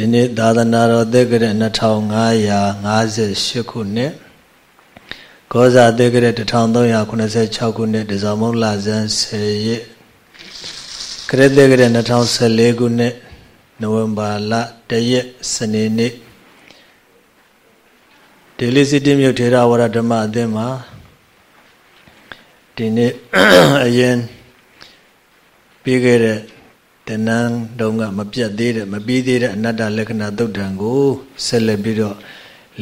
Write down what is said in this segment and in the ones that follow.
ဒီနေ့သာသနာတော်သက်ကရ2558ခုနှစ်ကောဇာသက်ကရ1386ခုနှစ်ဒီဇော်မုံလဇန်10ရက်ခရစ်သက်ကရ2014ခုနှစ်နိုဝင်ဘာလ1ရက်စနေနေ့ဒေလီစီတီမြို့ထေရဝါဒဓမ္မအသင်းမှာဒီနေ့အရင်ပြီးခဲ့တဲ့ တဏ္ဍန်တုံးကမပြတ်သေးတဲ့မပြီးသေးတဲ့အနတ္တလက္ခဏာသုတ်တံကိုဆက်လက်ပြီးတော့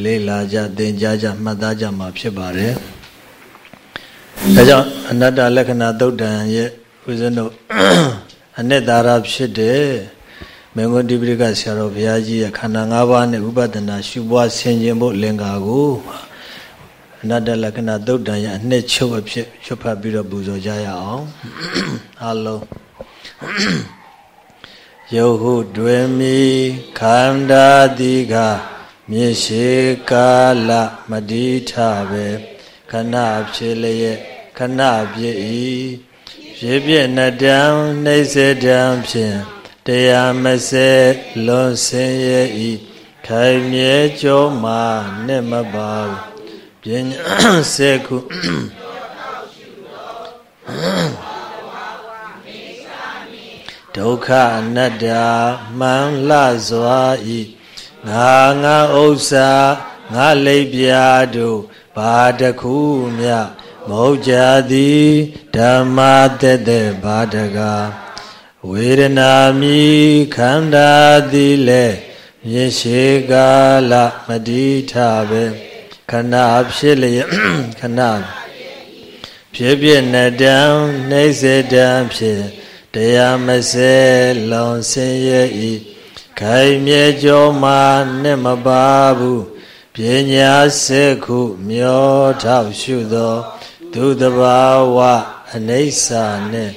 လေ့လာကြသင်ကြားကြမှတ်သားကြမှာဖြစ်ပါတယ်။ဒါကြောင့်အနတ္တလက္ခဏာသုတ်တံရဲ့ဦးဇင်းတို့အနှစ်သာရဖြစ်တဲ့မင်္ဂတိပိဋကဆရာတော်ဘုရားကြီးရဲ့ခန္ဓာ၅ပါးနဲ့ဥပဒနာရှုပွားဆင်ခြင်ဖို့လင်္ကာကိုအနတ္တလက္ခဏာသုတ်တံရဲ့အနှစ်ချုပ်အဖြစ်ချွတ်ဖတ်ပြီးတော့ပူဇော်ကြရအောင်အားလုံး ယုတ်ဟုတွင်မီခန္ဓာတိကမြေရှိကာလမတိထပဲခဏဖြစ်လျက်ခဏပြည့်၏ဖြစ်ပြည့်နတံနှိစေတံဖြင့်တရားမစဲလွန်ဆင်းရဲ့ဤခိုင်မြဲကြောမှာနဲ့မပါပညာစေခု ဒုက္ခအနတ္တမှန်လှစွာဤငါငါဥစ္စာငါလိပ်ပြာတို့ဘာတခုမြမဟုတ်ကြသည်ဓမ္မတက်တဲ့ဘာတကားဝေဒနာမိခန္ဓာသည်လေရေရှိကာလမတိထပဲခဏဖြစ်လျက်ခဏဖြစ်ဖြစ်နတံနှိစေတံဖြစ် တရားမစဲလောင်ဆင်းရဲ့ဤခိုင်မြဲကြောမှာနဲ့မပါဘူးပညာစေခုမျောထောက်ရှုသောဒုသဘာဝအနိစ္စနဲ့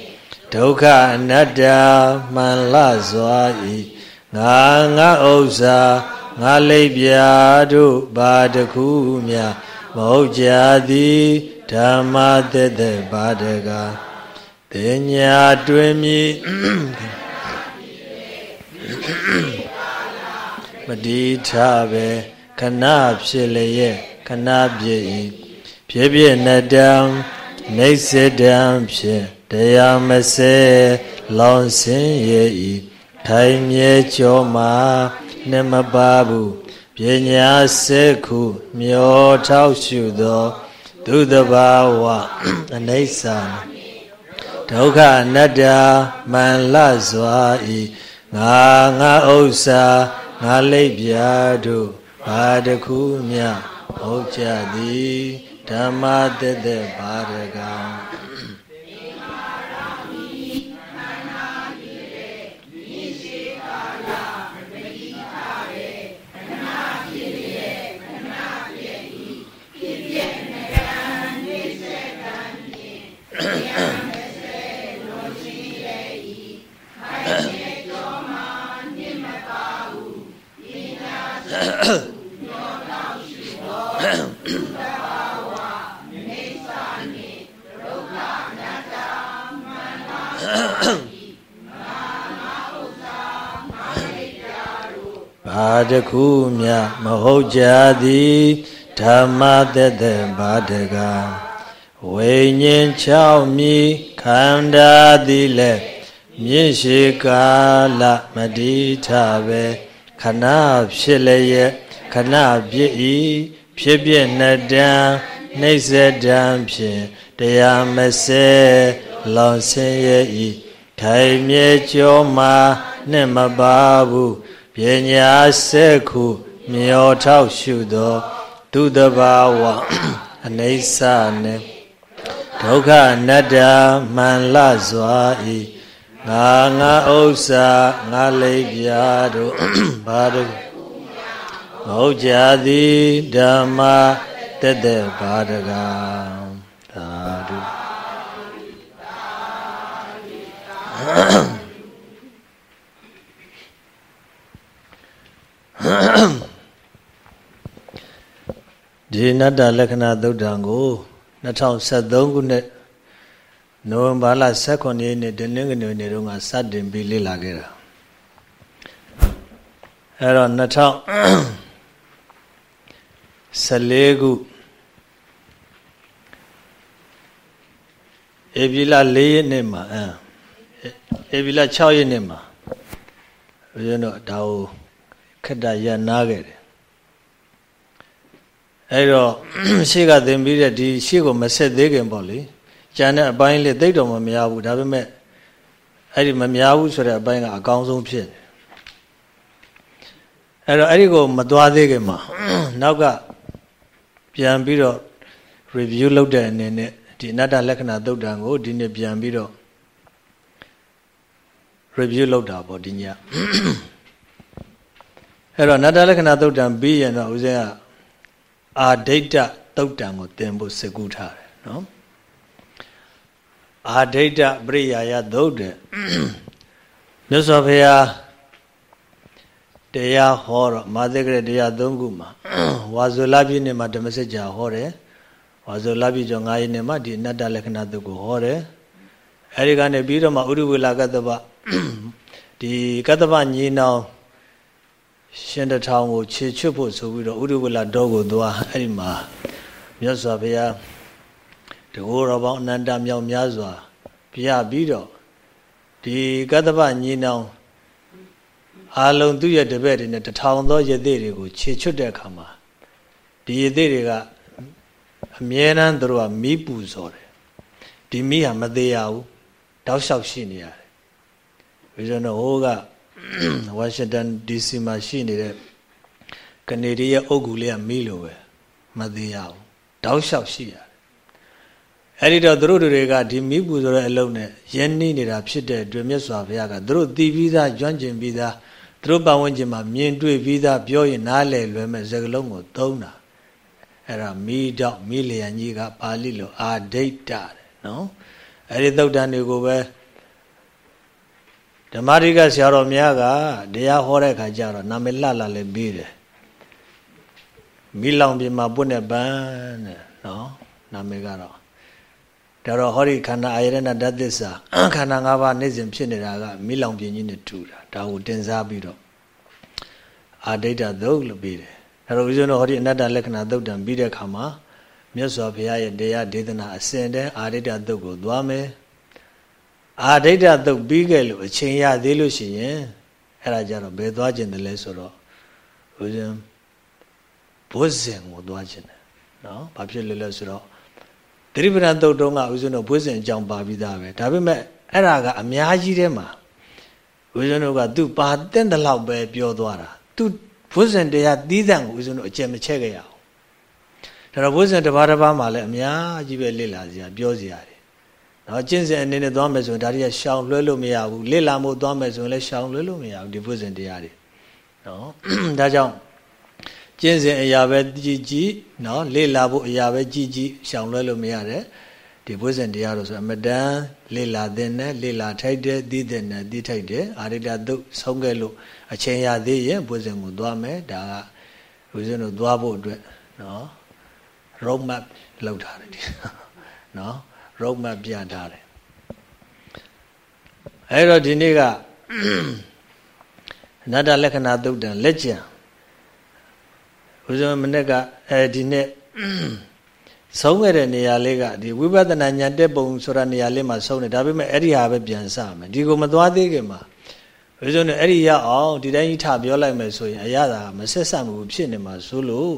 ဒုက္ခအနတ္တမှန်လစွာဤငါငါဥစ္စာငါလိပ်ပြာတို့ဘာတခုမြမဟုတ်ကြသည်ဓမ္မသက်သက်ဘာတကား တင်ညာတွင်မြည်မတိထပဲခဏဖြစ်လျက်ခဏပြည့်၏ဖြစ်ဖြစ်နတံနေစေတံဖြစ်တရားမစဲလောင်စင်းရဲ့ဤထိုင်မြဲကြောမှာနှမပါဘူးပညာစေခုမျောထောက်ရှုသော သူတဘာဝအနိစ္စ ဒုက္ခအနတ္တမန်လစွာဤငါငါဥစ္စာငါလိပ်ပြာတို့ဘာတခုမြဟုတ်ကြသည်ဓမ္မတက်တဲ့ဘာရကံ ဘာတခုမြမဟုတ်ကြသည်ဓမ္မသက်သက်ဘာတကားဝိညာဉ်6မြည်ခန္ဓာသည်လည်းမြင့်ရှိကာလမတိထပဲ ခဏဖြစ်လျက်ခဏပြည့်ဤဖြစ်ပြနတံနှိစ္စတံဖြင့်တရားမစဲလောင်ဆင်းရဲ့ဤထိုင်မြဲကြောမှာနှင့်မပါဘူးပညာစက်ခုမျောထောက်ရှုသောဒုတဘာဝအနိစ္စနှင့်ဒုက္ခအနတ္တမှန်လစွာဤ ငါငါဥစ္စာငါလိပ်ပြာတို့ဘာတို့မဟုတ်ကြသည်ဓမ္မတက်တဲ့ဘာတကားသာဓုဒီနတ္တလက္ခဏာသုတ်တံကို2013ခုနှစ် နိုဝင်ဘာလ18ရက်နေ့တနင်္ဂနွေနေ့တုန်းကစတင်ပြီးလေ့လာခဲ့တာအဲ့တော့2014ခုဧပြီလ4ရက်နေ့မှာအဲဧပြီလ6ရက်နေ့မှာဘုရားတို့ဒါကိုခက်တာရနာခဲ့တယ်အဲ့တော့ရှေ့ကသင်ပြီးတဲ့ဒီရှေ့ကိုမဆက်သေးခင်ပေါ့လေ ကျန်တဲ့အပိုင်းလေးသိတော့မများဘူးဒါပေမဲ့အဲ့ဒီမများဘူးဆိုတဲ့အပိုင်းကအကောင်းဆုံးဖြစ်တယ်အဲ့တော့အဲ့ဒီကိုမသွားသေးခင်မှာနောက်ကပြန်ပြီးတော့ review လုပ်တဲ့အနေနဲ့ဒီအနတ္တလက္ခဏာသုတ်တံကိုဒီနေ့ပြန်ပြီးတော့ review လုပ်တာပေါ့ဒီညအဲ့တော့အနတ္တလက္ခဏာသုတ်တံပြီးရင်တော့ဦးဇင်းကအာဒိဋ္ဌသုတ်တံကိုသင်ဖို့စကူးထားတယ်နော် အာဒိဋ္ဌပရိယာယသုတ်တယ်မြတ်စွာဘုရားတရားဟောတော့မာသက်ကရတရား၃ခုမှာဝါဇုလပြည့်နေ့မှာဓမ္မစကြာဟောတယ်ဝါဇုလပြည့်ကျော်9ရက်နေ့မှာဒီအနတ္တလက္ခဏာသုတ်ကိုဟောတယ်အဲဒီကနေပြီးတော့မှဥရဝေလာကတ္တပဒီကတ္တပညီနောင်ရှင်တထောင်ကိုခြေချွတ်ဖို့ဆိုပြီးတော့ဥရဝလတော်ကိုသွားအဲ့ဒီမှာမြတ်စွာဘုရား တကောတော်ပေါင်းအနန္တမြောက်များစွာပြပြီးတော့ဒီကတ္တပညီနောင်အာလုံသူ့ရဲ့တပည့်တွေနဲ့တထောင်သောယသိတွေကိုခြေချွတ်တဲ့အခါမှာဒီယသိတွေကအမြဲတမ်းတို့ကမီးပူဇော်တယ်ဒီမီးဟာမသေးရဘူးတောက်လျှောက်ရှိနေရတယ်ဘုရားတို့ဟိုကဝါရှင်တန် DC မှာရှိနေတဲ့ကနေဒီရဲ့အုပ်ကူလေးကမီးလိုပဲမသေးရဘူးတောက်လျှောက်ရှိရတယ် အဲ့ဒီတော့သူတို့တွေကဒီမီးပူဆိုတဲ့အလုံးနဲ့ရင်းနှီးနေတာဖြစ်တဲ့အတွက်မြတ်စွာဘုရားကသူတို့တည်ပြီးသားကျွမ်းကျင်ပြီးသားသူတို့ပတ်ဝန်းကျင်မှာမြင်တွေ့ပြီးသားပြောရင်နားလည်လွယ်မဲ့စကားလုံးကိုသုံးတာအဲ့ဒါမီးတော့မီးလျံကြီးကပါဠိလိုအာဒိဋ္ဌတဲ့နော်အဲ့ဒီသုတ်တန်တွေကိုပဲဓမ္မရိကဆရာတော်များကတရားဟောတဲ့ခါကျတော့နာမည်လှလှလည်းပြီးတယ်မိလောင်ပြင်မှာပွတ်တဲ့ပန်းတဲ့နော်နာမည်ကတော့ ဒါတော့ဟောဒီခန္ဓာအာယရဏဓာတ်သစ္စာခန္ဓာ၅ပါးနေ့စဉ်ဖြစ်နေတာကမိလောင်ပြင်ကြီးနဲ့တူတာဒါကိုတင်စားပြီးတော့အာဒိဋ္ဌသုတ်လို့ပြီးတယ်ဒါတော့ဦးဇင်းတို့ဟောဒီအနတ္တလက္ခဏာသုတ်တံပြီးတဲ့အခါမှာမြတ်စွာဘုရားရဲ့တရားဒေသနာအစဉ်တည်းအာဒိဋ္ဌသုတ်ကိုသွားမယ်အာဒိဋ္ဌသုတ်ပြီးခဲ့လို့အချိန်ရသေးလို့ရှိရင်အဲ့ဒါကြတော့ဘယ်သွားခြင်းတယ်လဲဆိုတော့ဦးဇင်းဘုဇင်ကိုသွားခြင်းတယ်နော်ဘာဖြစ်လဲလဲဆိုတော့ သတိပဋ္ဌာန်သုတ်တုံးကဦးဇင်းတို့ဘုဇင်အကြောင်းပါပြီးသားပဲဒါပေမဲ့အဲ့ဒါကအများကြီးထဲမှာဦးဇင်းတို့ကသူပါတဲ့တလောက်ပဲပြောသွားတာသူဘုဇင်တရားသီးသန့်ကိုဦးဇင်းတို့အကျယ်မချက်ခဲ့ရအောင်ဒါတော့ဘုဇင်တစ်ပါးတစ်ပါးမှာလည်းအများကြီးပဲလေ့လာစရာပြောစရာနော်ကျင့်စဉ်အနေနဲ့သွားမယ်ဆိုရင်ဒါတွေကရှောင်လွှဲလို့မရဘူးလေ့လာမှုသွားမယ်ဆိုရင်လည်းရှောင်လွှဲလို့မရဘူးဒီဘုဇင်တရားတွေနော်ဒါကြောင့် ကျင့်စဉ်အရာပဲကြည်ကြည်နော်လေ့လာဖို့အရာပဲကြည်ကြည်ရှောင်လွှဲလို့မရတယ်ဒီဘုဇင်တရားလို့ဆိုအမတန်လေ့လာတဲ့နဲ့လေ့လာထိုက်တဲ့သိတဲ့နဲ့သိထိုက်တဲ့အာရိတသုတ်ဆုံးခဲ့လို့အချိန်ရသေးရင်ဘုဇင်ကိုသွားမယ်ဒါကဘုဇင်တို့သွားဖို့အတွက်နော် road map လောက်ထားတယ်နော် road map ပြထားတယ်အဲ့တော့ဒီနေ့ကအနတ္တလက္ခဏာသုတ်တံလက်ကျန် ဘုရားမနေ့ကအဲဒီနေ့ဆုံးခဲ့တဲ့နေရာလေးကဒီဝိပဿနာဉာဏ်တက်ပုံဆိုတာနေရာလေးမှာဆုံးတယ်ဒါပေမဲ့အဲ့ဒီဟာပဲပြန်စမယ်ဒီကိုမသွားသေးခင်မှာဘုရားနဲ့အဲ့ဒီရအောင်ဒီတိုင်းကြီးထပြောလိုက်မယ်ဆိုရင်အရသာမဆက်ဆက်မှုဖြစ်နေမှာဆိုလို့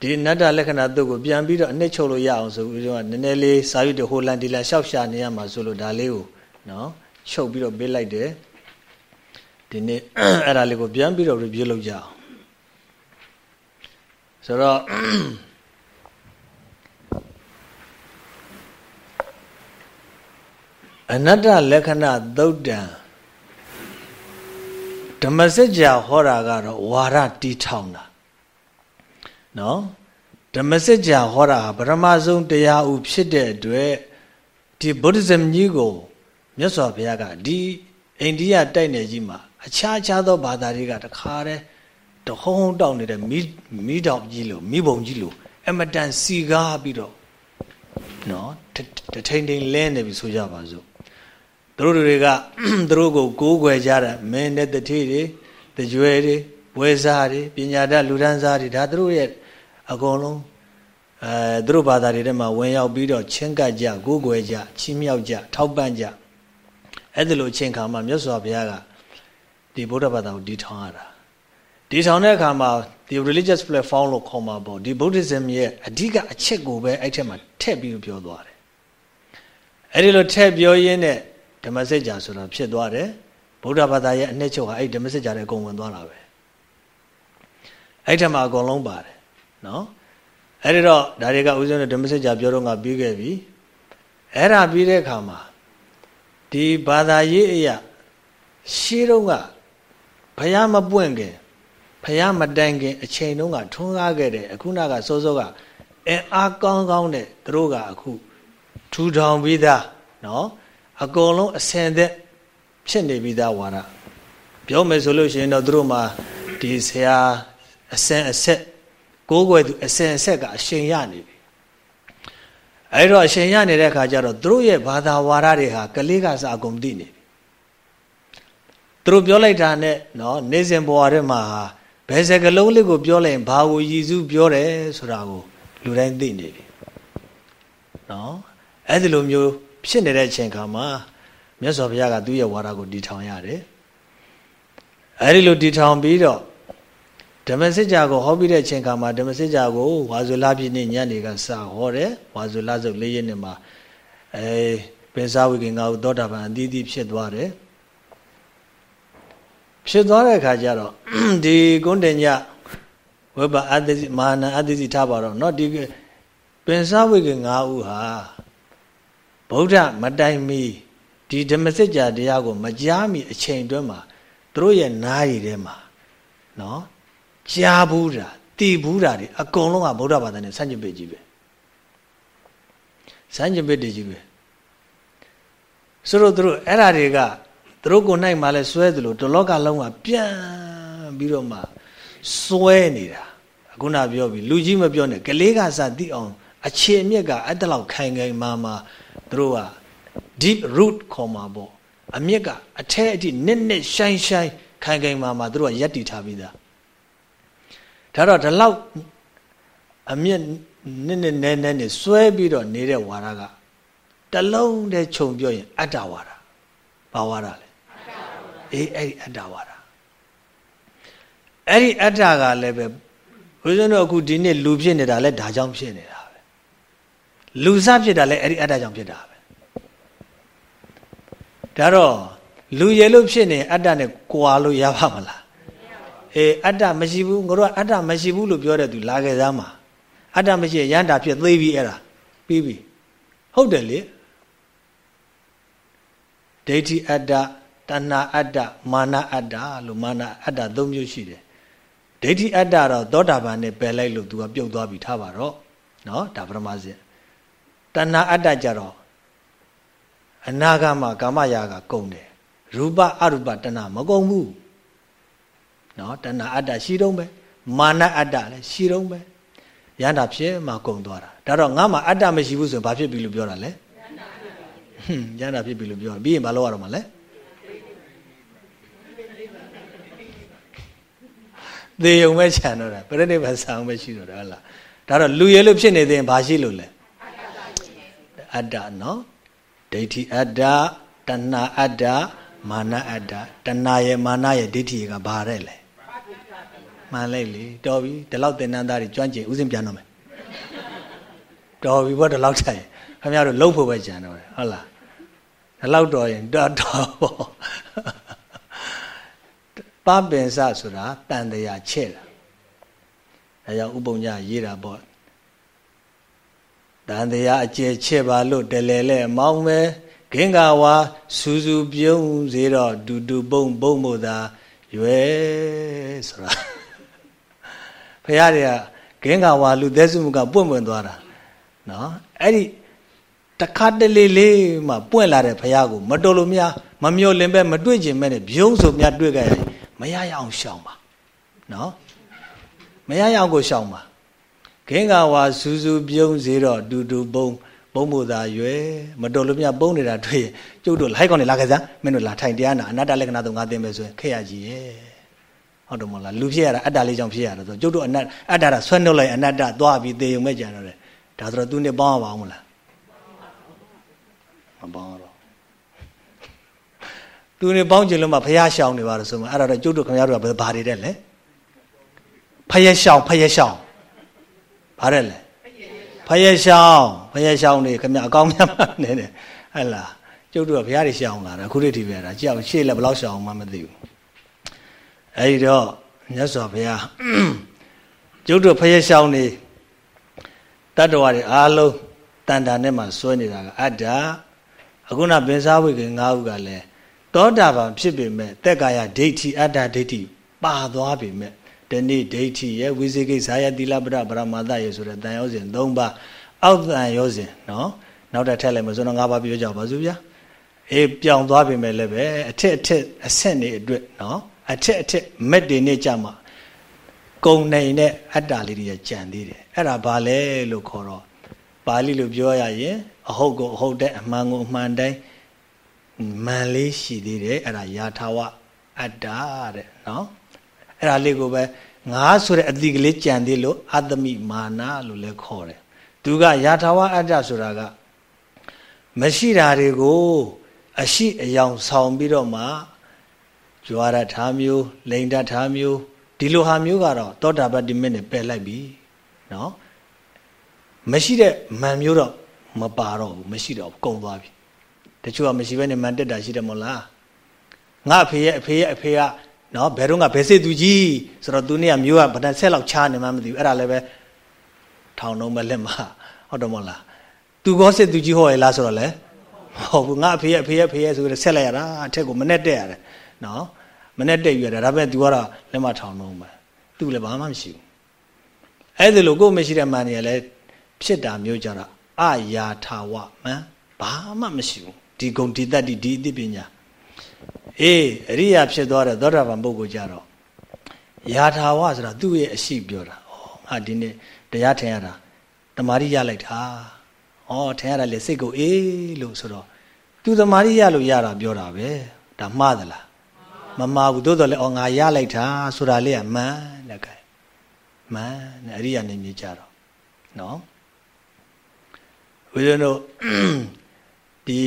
ဒီနတ္တလက္ခဏာတုတ်ကိုပြန်ပြီးတော့အနှစ်ချုပ်လို့ရအောင်ဆိုပြီးတော့နည်းနည်းလေးစာရွက်တွေဟိုလန်ဒီလန်ရှောက်ရှာနေရမှာဆိုလို့ဒါလေးကိုနော်ချုပ်ပြီးတော့ပေးလိုက်တယ်ဒီနေ့အဲ့ဒါလေးကိုပြန်ပြီးတော့ review လုပ်ကြအောင် ဆိုတော့အနတ္တလက္ခဏာသုတ်တံဓမ္မစကြာဟောတာကတော့ဝါရတီးထောင်တာနော်ဓမ္မစစ်ကြာဟောတာပရမဆုံးတရားဥဖြစ်တဲ့အတွက်ဒီဗုဒ္ဓဇမ်ကြီးကိုမြတ်စွာဘုရားကဒီအိန္ဒိယတိုက်နယ်ကြီးမှာအခြားခြားသောဘာသာတွေကတခါတည်း တဟုံးဟုံးတောက်နေတဲ့မိမိတောင်ကြီးလို့မိဘုံကြီးလို့အမတန်စီကားပြီးတော့နော်တထိန်ထိန်လဲနေပြီဆိုကြပါစို့သူတို့တွေကသူတို့ကိုကိုးကွယ်ကြတဲ့မင်းနဲ့တတိတွေတကြွယ်တွေဘွယ်စားတွေပညာတတ်လူဒန်းစားတွေဒါသူတို့ရဲ့အကုန်လုံးအဲသူတို့ဘာသာတွေထဲမှာဝင်ရောက်ပြီးတော့ချင်းကပ်ကြကိုးကွယ်ကြချီးမြှောက်ကြထောက်ပံ့ကြအဲ့ဒါလိုအချိန်ခါမှာမြတ်စွာဘုရားကဒီဗုဒ္ဓဘာသာကိုတည်ထောင်ရတာ တည်ထောင်တဲ့အခါမှာဒီ religious platform လို့ခေါ်မှာပေါ့ဒီ Buddhism ရဲ့အဓိကအချက်ကိုပဲအဲ့ထက်မှာထည့်ပြီးပြောသွားတယ်အဲ့ဒီလိုထည့်ပြောရင်းနဲ့ဓမ္မစကြာဆိုတာဖြစ်သွားတယ်ဗုဒ္ဓဘာသာရဲ့အနှစ်ချုပ်ဟာအဲ့ဓမ္မစကြာတဲ့အကုန်ဝင်သွားတာပဲအဲ့ထက်မှာအကုန်လုံးပါတယ်နော်အဲ့ဒီတော့ဒါတွေကဥစဉ်ဓမ္မစကြာပြောတော့ငါပြီးခဲ့ပြီအဲ့ဒါပြီးတဲ့အခါမှာဒီဘာသာရေးအရာရှေးတုန်းကဘုရားမပွင့်ခင် ဘုရားမတိုင်ခင် အချိန်တုန်းကထွန်းကားခဲ့တယ်အခုနကစိုးစိုးကအင်အားကောင်းကောင်းတဲ့သူတို့ကအခုထူထောင်ပြီးသားနော်အကုန်လုံးအစင်သက်ဖြစ်နေပြီးသားဝါဒပြောမယ်ဆိုလို့ရှိရင်တော့သူတို့မှာဒီဆရာအစင်အဆက်ကိုးကွယ်သူအစင်အဆက်ကအရှင်ရနေပြီအဲ့တော့အရှင်ရနေတဲ့အခါကျတော့သူတို့ရဲ့ဘာသာဝါဒတွေဟာကလေးကစအကုန်သိနေပြီသူတို့ပြောလိုက်တာနဲ့နော်နေစဉ်ဘဝထဲမှာ ဘယ်စကလုံးလေးကိုပြောလိုက်ရင်ဘာကိုရည်စူးပြောတယ်ဆိုတာကိုလူတိုင်းသိနေပြီနော်အဲ့ဒီလိုမျိုးဖြစ်နေတဲ့အချိန်ခါမှာမြတ်စွာဘုရားကသူ့ရဲ့ဝါဒကိုတည်ထောင်ရတယ်အဲ့ဒီလိုတည်ထောင်ပြီးတော့ဓမ္မစစ်ကြာကိုဟောပြီးတဲ့အချိန်ခါမှာဓမ္မစစ်ကြာကိုဝါဇုလပြည့်နေ့ညနေကစဟောတယ်ဝါဇုလစုပ်၄ရက်နေ့မှာအဲပင်စားဝိကင်္ဂါဟုသောတာပန်အသီးသီးဖြစ်သွားတယ် ဖြစ်သွားတဲ့အခါကျတော့ဒီကုန်းတင်ညဝိပအတ္တိမဟာနာအတ္တိထားပါတော့เนาะဒီပင်စားဝိကင်္ဂါဟုဟာဗုဒ္ဓမတိုင်မီဒီဓမ္မစစ်ကြာတရားကိုမကြားမီအချိန်တွင်းမှာသူတို့ရဲ့နားရည်ထဲမှာနော်ကြားဘူးတာတည်ဘူးတာတွေအကုန်လုံးကဗုဒ္ဓဘာသာနဲ့ဆန့်ကျင်ဘက်ကြီးပဲဆန့်ကျင်ဘက်တွေကြီးပဲဆိုတော့သူတို့အဲ့ဓာတွေက သူတို့ကိုနိုင်မှလဲစွဲသလိုတလောကလုံးကပြန်ပြီးတော့မှစွဲနေတာအခုနပြောပြီလူကြီးမပြောနဲ့ကလေးကစသိအောင်အခြေအမြစ်ကအဲ့တလောက်ခိုင်ခိုင်မာမာသူတို့က deep root ခေါ်မှာပေါ့အမြစ်ကအထဲအထိနစ်နစ်ရှိုင်းရှိုင်းခိုင်ခိုင်မာမာသူတို့ကယက်တည်ထားပြီးသားဒါတော့ဒီလောက်အမြင့်နစ်နစ်နဲနဲနဲ့စွဲပြီးတော့နေတဲ့ဝါဒကတလုံးတည်းခြုံပြောရင်အတ္တဝါဒဘာဝါဒလဲ အေးအဲ့ဒီအတ္တဝါဒအဲ့ဒီအတ္တကလည်းပဲဘုရားတို့အခုဒီနေ့လူဖြစ်နေတာလဲဒါကြောင့်ဖြစ်နေတာပဲလူစားဖြစ်တာလဲအဲ့ဒီအတ္တကြောင့်ဖြစ်တာပဲဒါတော့လူရည်လို့ဖြစ်နေအတ္တနဲ့ကွာလို့ရပါမလားအေးအတ္တမရှိဘူးငါတို့ကအတ္တမရှိဘူးလို့ပြောတဲ့သူလာခဲ့စမ်းပါအတ္တမရှိရန်တာဖြစ်သေးပြီအဲ့ဒါပြီးပြီဟုတ်တယ်လေဒိဋ္ဌိအတ္တ တဏှာအတ္တမာနအတ္တလို့မာနအတ္တသုံးမျိုးရှိတယ်ဒိဋ္ဌိအတ္တတော့သောတာပန်နဲ့ပယ်လိုက်လို့သူကပြုတ်သွားပြီထားပါတော့နော်ဒါပရမဇဉ်တဏှာအတ္တကြတော့အနာဂတ်မှာကာမရာဂကုန်တယ်ရူပအရူပတဏမကုန်ဘူးနော်တဏအတ္တရှိတော့ပဲမာနအတ္တလည်းရှိတော့ပဲရဟန္တာဖြစ်မှကုန်သွားတာဒါတော့ငါမှအတ္တမရှိဘူးဆိုရင်ဘာဖြစ်ပြီလို့ပြောတာလဲဟွန်းရဟန္တာဖြစ်ပြီလို့ပြောပြီးရင်ဘာလုပ်ရတော့မှာလဲ သေုံပဲခြံတော့တာပြိဋိဘဆောင်ပဲရှိတော့တာဟုတ်လားဒါတော့လူရဲလို့ဖြစ်နေသေးရင်ဘာရှိလို့လဲအတ္တနော်ဒိဋ္ဌိအတ္တတဏှာအတ္တမာနအတ္တတဏှာရဲ့မာနရဲ့ဒိဋ္ဌိကဘာတဲ့လဲမှန်လိုက်လေတော်ပြီဒီလောက်သင်္นานသားတွေကျွမ်းကျင်ဥစဉ်ပြန်တော့မယ်တော်ပြီဘောဒီလောက်ထိုင်ခင်ဗျားတို့လှုပ်ဖို့ပဲကြံတော့တယ်ဟုတ်လားဒီလောက်တော်ရင်တော်တော်ပေါ့ ပပင်စဆိုတာတန်တရာချဲ့တာအဲကြောင့်ဥပုံညရေးတာပေါ့တန်တရားအကျယ်ချဲ့ပါလို့တလဲလဲမောင်းပဲဂင်္ဂဝါစူးစူးပြုံးစေတော့ဒူဒူပုံပုံမို့သာရွယ်ဆိုတာဖခင်တွေကဂင်္ဂဝါလူသက်စုမှုကပွင့်ပွင့်သွားတာနော်အဲ့ဒီတခါတလေလေးမှပွင့်လာတဲ့ဖခင်ကိုမတော်လို့များမမျောလင်ပဲမတွေ့ကျင်မဲ့နဲ့ဘုံဆိုများတွေ့ကြရင် မရရအောင်ရှောင်ပါနော်မရရအောင်ကိုရှောင်ပါခင်းကဝါစူးစူးပြုံးစေတော့ဒူဒူပုံပုံမို့သာရွယ်မတော်လို့မြပုံနေတာတွေ့ရင်ကျုပ်တို့လိုက်ကောင်းနေလာခဲ့စမ်းမင်းတို့လာထိုင်တရားနာအနတ္တလက္ခဏာသုံးငါသိမယ်ဆိုရင်ခက်ရကြီးရဲ့ဟုတ်တယ်မဟုတ်လားလူဖြစ်ရတာအတ္တလေးကြောင့်ဖြစ်ရတာဆိုကျုပ်တို့အနတ်အတ္တတာဆွဲနှုတ်လိုက်အနတ္တသွားပြီးသေုံမဲ့ကြံတော့တယ်ဒါဆိုတော့သူနဲ့ပေါင်းရပါအောင်မလားမပေါင်းတော့ သူနဲ့ပေါင်းကြလို့မှဖះရှောင်နေပါလို့ဆိုမှအဲ့ဒါတော့ကျုပ်တို့ခင်ဗျားတို့ကဘာတွေတဲ့လဲဖះရှောင်ဖះရှောင်ဘာတဲ့လဲဖះရှောင်ဖះရှောင်နေခင်ဗျာအကောင်းများနေတယ်ဟဲ့လားကျုပ်တို့ကဘုရားတွေရှောင်လာတာအခုတည်းဒီပဲတာကြောက်ရှေ့လည်းဘယ်လောက်ရှောင်မှမသိဘူးအဲဒီတော့မြတ်စွာဘုရားကျုပ်တို့ဖះရှောင်နေတတ္တဝါတွေအားလုံးတန်တာနဲ့မှစွဲနေတာကအတ္တအခုနပင်စားဝိကေ၅ခုကလည်း သောတာပန်ဖြစ်ပေမဲ့တက်ကာယဒိဋ္ဌိအတ္တဒိဋ္ဌိပါသွားပေမဲ့တဏိဒိဋ္ဌိရဲ့ဝိသေကိဇာယတိလပဒပရမတရဲ့ဆိုတဲ့တန်ရောစဉ်၃ပါးအောက်တန်ရောစဉ်နော်နောက်တစ်ထက်လည်းမစွန်းတော့၅ပါးပြောကြပါစို့ဗျာအေးပြောင်းသွားပြီမဲ့လည်းပဲအထက်အထက်အဆင့်နေအတွက်နော်အထက်အထက်မက်တွေနဲ့ကြမှာကုံနိုင်တဲ့အတ္တလေးတွေကြံသေးတယ်အဲ့ဒါဘာလဲလို့ခေါ်တော့ပါဠိလိုပြောရရင်အဟုတ်ကိုအဟုတ်တဲ့အမှန်ကိုအမှန်တိုင်း မှန်လေးရှိသေးတယ်အဲ့ဒါယာထာဝအတ္တတဲ့နော်အဲ့ဒါလေးကိုပဲငါဆိုတဲ့အတိကလေးကြံသေးလို့အတ္တမိမာနလို့လည်းခေါ်တယ်သူကယာထာဝအတ္တဆိုတာကမရှိတာတွေကို အရှိအယောင်ဆောင်ပြီးတော့မှကြွားရထားမျိုးလိန်တထားမျိုးဒီလိုဟာမျိုးကတော့သောတာပတ္တိမင်းနဲ့ပယ်လိုက်ပြီနော်မရှိတဲ့မန်မျိုးတော့မပါတော့ဘူးမရှိတော့ဘူးကုန်သွားပြီ တချို့ကမရှိဘဲနဲ့မန်တက်တာရှိတယ်မို့လားငါအဖေရဲ့အဖေရဲ့အဖေကနော်ဘယ်တော့ကဘယ်စစ်သူကြီးဆိုတော့သူနဲ့ကမျိုးကဗဒဆက်လောက်ချားနေမှမသိဘူးအဲ့ဒါလည်းပဲထောင်တော့မလက်မဟုတ်တော့မလားသူကောစစ်သူကြီးဟောရလားဆိုတော့လေမဟုတ်ဘူးငါအဖေရဲ့အဖေရဲ့အဖေရဲ့ဆိုပြီးဆက်လိုက်ရတာအထက်ကိုမနဲ့တက်ရတယ်နော်မနဲ့တက်ယူရတာဒါပေမဲ့ तू ကတော့လက်မထောင်တော့မှာ तू လည်းဘာမှမရှိဘူးအဲ့ဒါလို့ကိုယ်မရှိတဲ့မန်နေရလဲဖြစ်တာမျိုးကြတော့အရာထာဝမန်ဘာမှမရှိဘူး ဒီဂုံဒီတတ်ဒီဒီအသိပညာအေးအရိယာဖြစ်သွားတဲ့သောတာပန်ပုဂ္ဂိုလ်ကြတော့ယာထာဝဆိုတာသူ့ရဲ့အရှိပြောတာဩငါဒီနေ့တရားထင်ရတာတမာရီရလိုက်တာဩထင်ရတာလေစိတ်ကိုအေးလို့ဆိုတော့သူတမာရီရလို့ရတာပြောတာပဲဒါမှားသလားမမှားဘူးသို့တော်လည်းဩငါရလိုက်တာဆိုတာလေးကမှန်တဲ့ကဲမှန်တဲ့အရိယာနေမြေကြတော့နော်ဦးဇင်းတို့ဒီ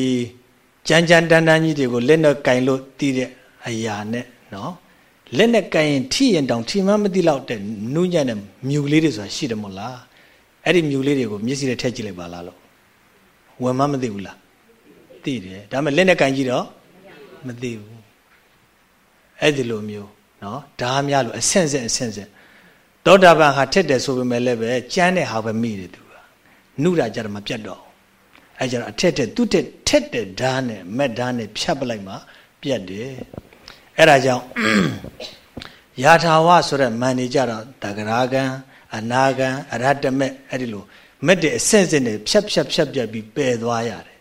ကြမ်းကြမ်းတန်းတန်းကြီးတွေကိုလက်နဲ့ကင်လို့တီးတဲ့အရာနဲ့နော်လက်နဲ့ကင်ရင်ထိရင်တောင်ထိမှမသိတော့တဲ့နူးညံ့တဲ့မြူလေးတွေဆိုတာရှိတယ်မို့လားအဲ့ဒီမြူလေးတွေကိုမျက်စိနဲ့ထည့်ကြည့်လိုက်ပါလားလို့ဝင်မှမသိဘူးလားသိတယ်ဒါပေမဲ့လက်နဲ့ကင်ကြည့်တော့မသိဘူးအဲ့ဒီလိုမျိုးနော်ဓာများလို့အဆင့်ဆင့်အဆင့်ဆင့်သောတာပန်ဟာထက်တယ်ဆိုပေမဲ့လည်းပဲကြမ်းတဲ့ဟာပဲမိတယ်သူကနုတာကြတော့မပြတ်တော့ အဲကြတော့အထက်တဲ့သူ့တက်ထက်တဲ့ဓာတ်နဲ့မက်ဓာတ်နဲ့ဖြတ်ပလိုက်မှပြတ်တယ်အဲ့ဒါကြောင့်ယာထာဝဆိုတဲ့မန်နေကြတော့တဂရာကံအနာကံအရတ္တမက်အဲ့ဒီလိုမက်တဲ့အဆင့်ဆင့်နဲ့ဖြတ်ဖြတ်ဖြတ်ပြတ်ပြီးပယ်သွားရတယ်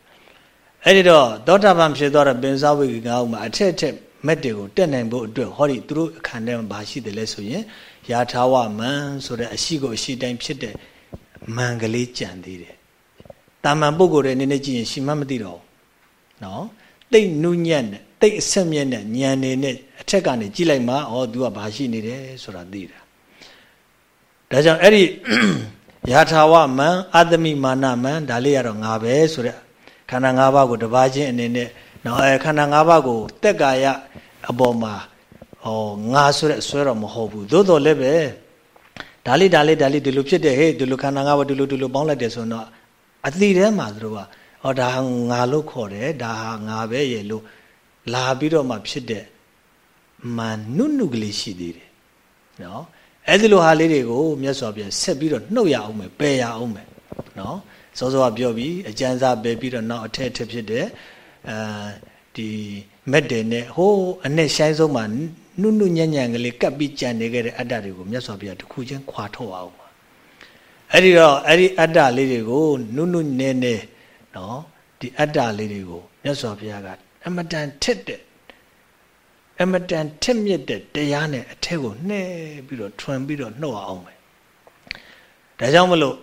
အဲ့ဒီတော့သောတာပန်ဖြစ်သွားတဲ့ပင်စဝိကငါးဥမှာအထက်ထက်မက်တွေကိုတက်နိုင်ဖို့အတွက်ဟောဒီသူတို့အခန်းထဲမှာဘာရှိတယ်လဲဆိုရင်ယာထာဝမန်ဆိုတဲ့အရှိကိုအရှိတိုင်းဖြစ်တဲ့မန်ကလေးကြံသေးတယ် တာမန်ပုဂ္ဂိုလ်တွေနည်းနည်းကြည့်ရင်ရှိမှမသိတော့ဘူးနော်တိတ်နုညံ့နဲ့တိတ်အဆက်မြက်နဲ့ညံနေနဲ့အထက်ကနေကြည့်လိုက်မှဩ तू ကဘာရှိနေတယ်ဆိုတာသိတာဒါကြောင့်အဲ့ဒီယာထာဝမန်အတမိမာနမန်ဒါလေးကတော့ငါပဲဆိုတဲ့ခန္ဓာ၅ပါးကိုတပါးချင်းအနေနဲ့နော်အဲခန္ဓာ၅ပါးကိုတက်ကာယအပေါ်မှာဟောငါဆိုတဲ့ဆွဲတော့မဟုတ်ဘူးသို့တော်လည်းပဲဒါလေးဒါလေးဒါလေးဒီလိုဖြစ်တယ်ဟဲ့ဒီလိုခန္ဓာ၅ပါးဒီလိုဒီလိုပေါင်းလိုက်တယ်ဆိုတော့ အတိထဲမှာသူတို့ကဟောဒါငါလို့ခေါ်တယ်ဒါဟာငါပဲရဲ့လို့လာပြီးတော့မှဖြစ်တဲ့မန်နုနုကလေးရှိသေးတယ်နော်အဲ့ဒီလိုဟာလေးတွေကိုမြတ်စွာဘုရားဆက်ပြီးတော့နှုတ်ရအောင်မယ်ပယ်ရအောင်မယ်နော်စောစောကပြောပြီးအကျဉ်းစားပယ်ပြီးတော့နောက်အထက်ထက်ဖြစ်တဲ့အဲဒီမက်တယ်နဲ့ဟိုးအနဲ့ရှိုင်းဆုံးမှာနုနုညံ့ညံ့ကလေးကပ်ပြီးကြံနေခဲ့တဲ့အတ္တတွေကိုမြတ်စွာဘုရားတစ်ခုချင်းခွာထုတ်အောင်ပါ အဲ့ဒီတော့အဲ့ဒီအတ္တလေးတွေကိုနုနုနဲနဲနော်ဒီအတ္တလေးတွေကိုမြတ်စွာဘုရားကအမတန်ထက်တဲ့အမတန်ထက်မြက်တဲ့တရားနဲ့အထက်ကိုနှဲပြီးတော့ထွန်ပြီးတော့နှုတ်အောင်ပဲဒါကြောင့်မလို့